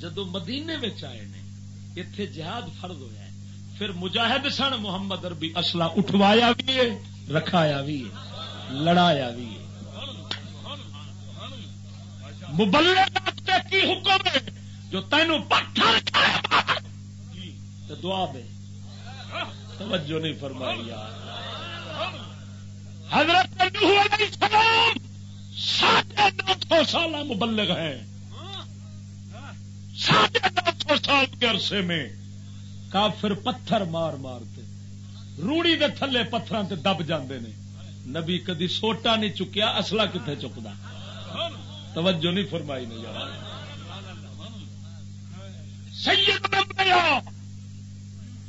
جدو مدینے آئے نے اتے جہاد فرد ہوا پھر مجاہد سن، محمد اربی اصلا اٹھوایا بھی ہے، رکھایا بھی ہے، لڑایا بھی ہے۔ کی حکم ہے؟ جو تینوں پتھر دعا دے توجہ نہیں فرمائی یار۔ حضرت السلام ساڑھے نو سو سال مبلغ ہیں۔ ساڑھے نو سو سال کے عرصے میں۔ کافر پتھر مار مارتے روڑی دے تھلے پتھر دب جاندے نے۔ نبی کدی سوٹا نہیں چکیا اصلا کتنے چکتا توجہ نہیں فرمائی نہیں یار۔ سید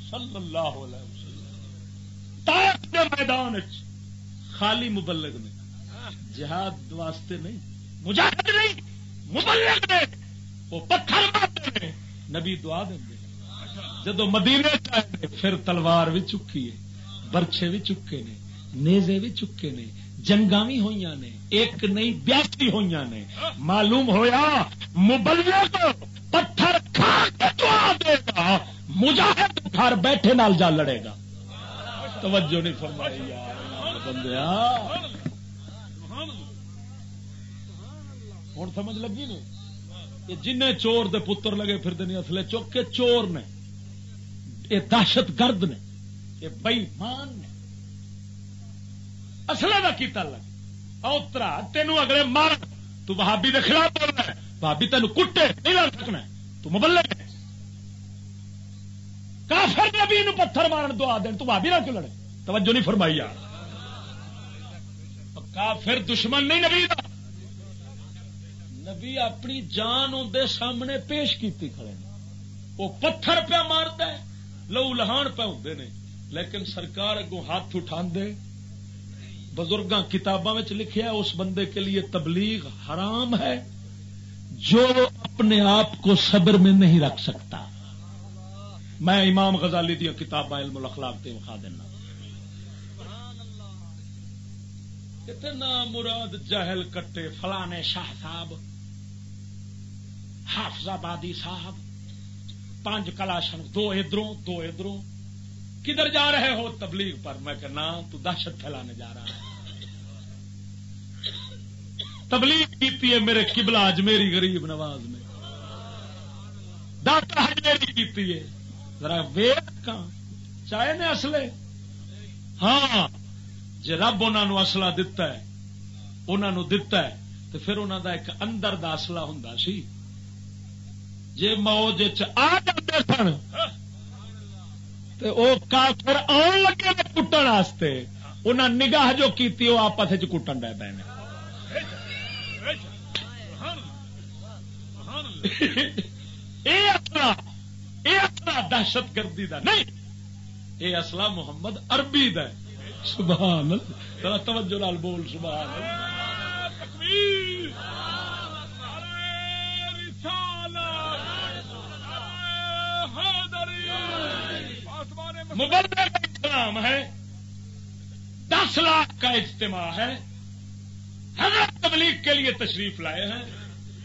صلی اللہ علیہ وسلم کے میدان خالی مبلغ نے۔ جہاد واسطے نہیں، مجاہد نہیں، مبلغ نے۔ وہ پتھر مارتے نبی دعا دیں جدو مدینے چاہے پھر تلوار بھی چکی ہے برچے بھی چکے نے، نیزے بھی چکے نے جنگا بھی ہوئی نے، ایک نہیں، بیاسی ہوئی نے۔ معلوم ہویا مبلغ پتھر کھا کے دعا دے گا، مجاہد گھر بیٹھے نال جا لڑے گا۔ توجہ نہیں فرمائی یار بندیا۔ ہوں، سمجھ لگی نا جن چور دے پتر لگے پھر دیں اصلے چوک کے چور نے۔ یہ دہشت گرد نے، یہ بئی مان نے اصل کا کی تعلق اوترا تینوں اگلے مار۔ تو بھابی کے خلاف بولنا ہے۔ بھابی تین کٹے، نہیں لڑ سکنا۔ تو مبلے۔ کافر نبی نو پتھر مارن دعا دین، تو بھابی نہ کیوں لڑے؟ توجہ نہیں فرمائی یار۔ کافر دشمن نہیں نبی دا۔ نبی اپنی جان اندر سامنے پیش کیتی کھڑے وہ پتھر پہ مارتا ہے۔ لو لہان پہ ہوں نے۔ لیکن سرکار اگوں ہاتھ اٹھا دے بزرگ کتاباں لکھیا اس بندے کے لیے تبلیغ حرام ہے۔ جو اپنے آپ کو صبر میں نہیں رکھ سکتا۔ میں امام غزالی دیا کتاب علم الاخلاق تے وکھا دینا۔ اتنا مراد جہل کٹے فلانے شاہ صاحب، حافظ آبادی صاحب پانچ کلاشن، دو ادھروں دو ادھروں کدھر جا رہے ہو تبلیغ پر؟ میں کہنا، تو دہشت پھیلانے جا رہا ہے۔ تبلیغ کی ہے میرے قبلہ اجمیری غریب نواز نے۔ ڈاکٹر اجمیری کی ہے ذرا ویٹ کا چاہے نے اصلے ہاں جی رب انہوں اصلا دتا ہے انہوں دتا ہے تو پھر انہوں دا ایک اندر دا اصلہ ہوں سی۔ جی موج آ جاتے سن تو کافر آن لگے کٹن واسطے۔ انہیں نگاہ جو کی وہ آپس کٹن ڈے پے یہ اصلا یہ اصلا دہشت گردی دا نہیں یہ اصلا محمد اربی دا سبحان توجہ لال بول، سبحان مبلغ اسلام ہے، دس لاکھ کا اجتماع ہے، حضرت تبلیغ کے لیے تشریف لائے ہیں،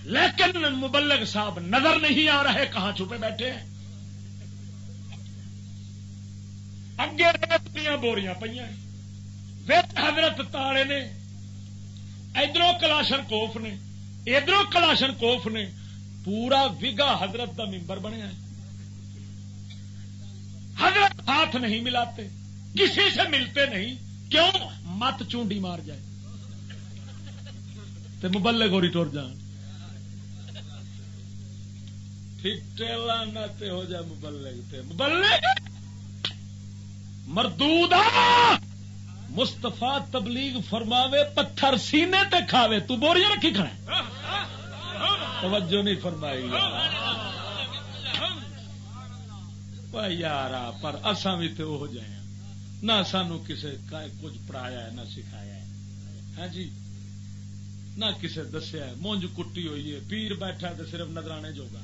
لیکن مبلغ صاحب نظر نہیں آ رہے کہاں چھپے بیٹھے ہیں۔ اگے دیا بوریاں پہ حضرت تارے نے ادھر کلاشن کوف نے ادھر کلاشن کوف نے، پورا وگا حضرت کا ممبر بنیا ہے۔ حضرت ہاتھ نہیں ملاتے، کسی سے ملتے نہیں، کیوں؟ مت چونڈی مار جائے۔ تو مبلے گوری ٹور جان۔ لانا ہو جائے مبلے مبلے مردود مستفا تبلیغ فرماوے، پتھر سینے تے کھاوے، تو بوریاں رکھی کھڑا توجہ نہیں فرمائی۔ یار پر اصا بھی تو ہو جائے نہ سانو کسی کچھ پڑھایا ہے نہ سکھایا ہے ہاں جی نہ کسے دسیا ہے مونج کٹی ہوئی ہے پیر بیٹھا تو صرف نظرانے جوگا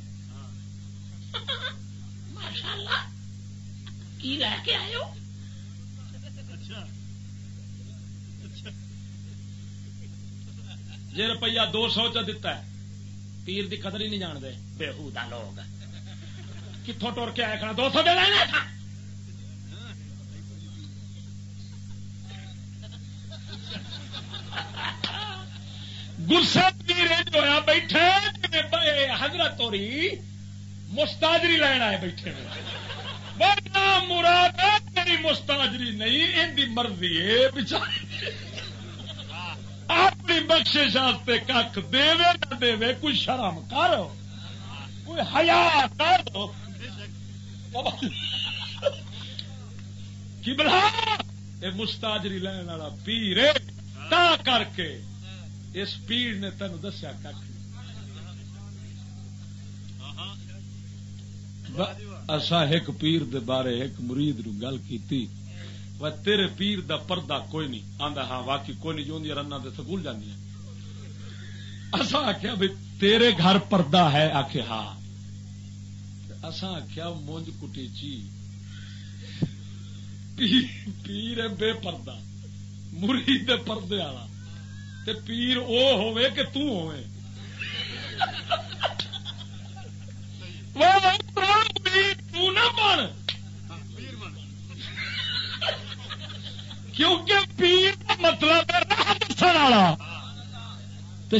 کی لے کے آئے جی روپیہ دو سو چ دتا ہے پیر دی قدر ہی نہیں جانتے بےحدا لوگ کتوں ٹور کے آئے کھڑا؟ دو سو دے لینا تھا گسے پیرے بیٹھے حضرت ہو رہی مستاجری لین آئے بیٹھے مراد میری مستاجری نہیں، ان کی مرضی ہے بچاری اپنی بخش کھ دے نہ دے کوئی شرم کر، کوئی ہیا کر۔ بلا یہ مستاجری لین والا پیر تا کر کے اس پیر نے تین دسیا اصا ایک پیر دے بارے ایک مرید نو گل کی تیرے پیر دا پردہ کوئی نہیں۔ آدھا ہاں واقعی کوئی نہیں، جو رنا دے سکول جانی اصا آخیا بھائی تیرے گھر پردہ ہے؟ آخ ہاں۔ اسا آخیا مونج کٹی چی۔ پیر بے پردہ۔ مرید پردے والا۔ تے پیر او ہوے کہ تو ہوے تو نہ بن کیونکہ پیر کا مطلب ہے راہ دسن والا۔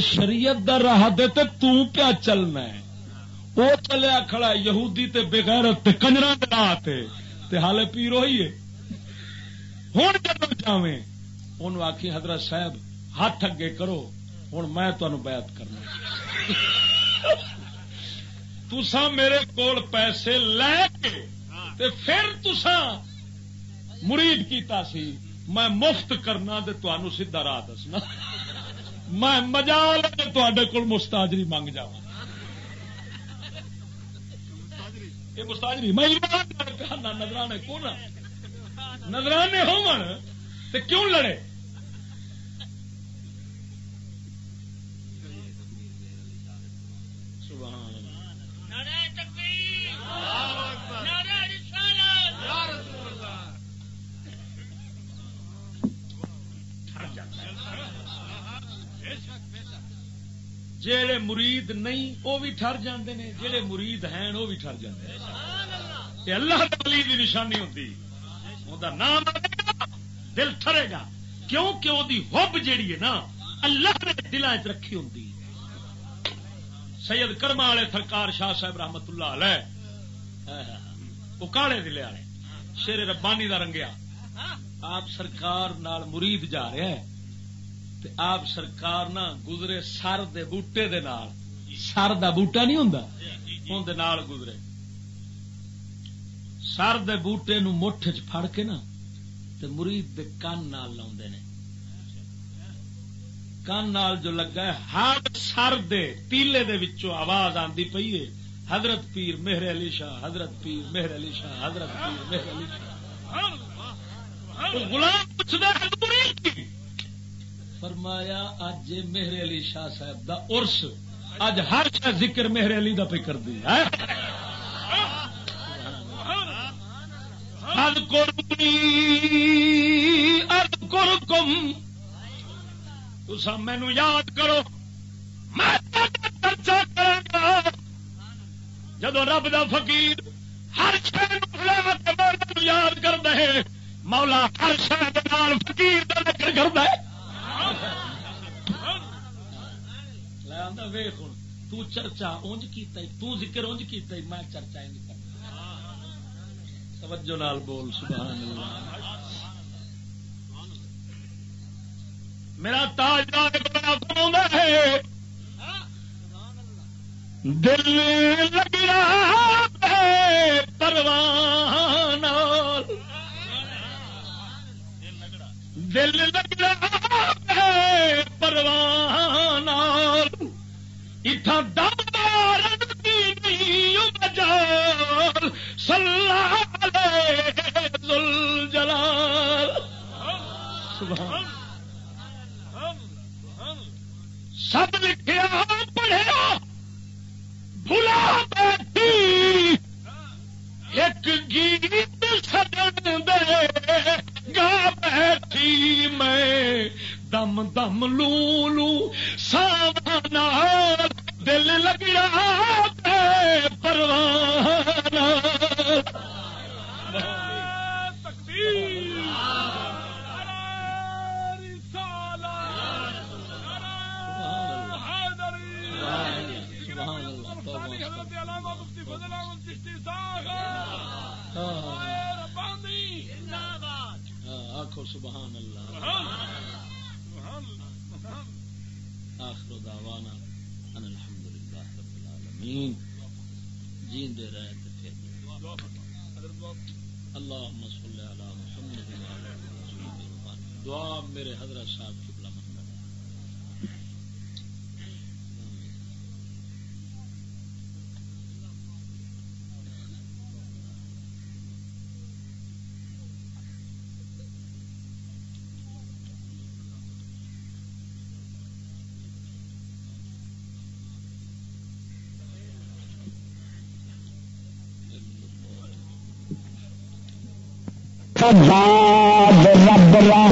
شریعت دا راہ دے تے تو کیا چلنا ہے؟ وہ چلیا کھڑا یہودی تے بغیر کنجرا دلا تے۔ حالے پیر ہوئی ہے۔ ہوں جب چاہے ان آخی حضرت صاحب، ہاتھ اگے کرو ہوں میں تمہیں بیعت کرنا۔ تسا میرے کول پیسے لے کے تے پھر تسا مرید کیتا سی۔ میں مفت کرنا تے تمہوں سیدا راہ دسنا۔ میں مجا تے کول مستاجری منگ جاؤں یہ مستاج میں نظرانے کو نظرانے ہو کیوں لڑے؟ سبحان جڑے مرید نہیں وہ بھی ٹر جاندے نے جڑے مرید ہیں وہ بھی ٹر جاندے یہ اللہ تعالی کی نشانی ہوتی نام دل ٹرے گا۔ کیونکہ وہ ہوب جیڑی ہے نا، اللہ نے دلان چ رکھی ہوں سید کرما والے سرکار شاہ صاحب رحمت اللہ علیہ، وہ کالے دلے والے، شیر ربانی دا رنگیا۔ آپ سرکار نال مرید جا رہا ہے تے آپ سرکار نہ گزرے سر دے بوٹے دے نال۔ سر دا بوٹا نہیں ہوں دے نال گزرے۔ سر دے بوٹے نو مٹھ چ پھڑ کے نا تے مرید دے کان نال لاؤندے نے۔ کان نال جو لگا ہے، ہر سر دے تیلے دے وچوں آواز آندی پئی ہے۔ حضرت پیر مہر علی شاہ، حضرت پیر مہر علی شاہ، حضرت پیر مہر علی شاہ۔ غلام پوچھتا فرمایا اج مہر علی شاہ صاحب دا ارس اج ہر شاہ ذکر مہر علی دا پہ کر دی مینو یاد کرو، میں چرچا کرا جدو رب دا فقیر ہر شہر یاد کر دے مولا ہر شہر فقیر دا ذکر کر دے ویخ چرچا اونج کیتا تو ذکر اونج کیتا میں چرچا نہیں کرتا توجہ نال بول، سبحان اللہ۔ میرا تاج بڑا ہے۔ دل لگ رہا ہے پروان دل لگ رہا ہے پروان اتنا دار جال۔ سلح جلال سبحان سب لکھیا پڑھیا بھلا بیٹھی۔ ایک گیت سجن دے۔ گا بیٹھی میں دم دم لو لو سامان دل لگ رہا پروان آخو سبحان اللہ. آخر دعوانا ان الحمد للہ رب العالمین. جین دے رہے تھے پھر. اللہ صلی علی محمد دعا میرے حضرت صاحب کی رب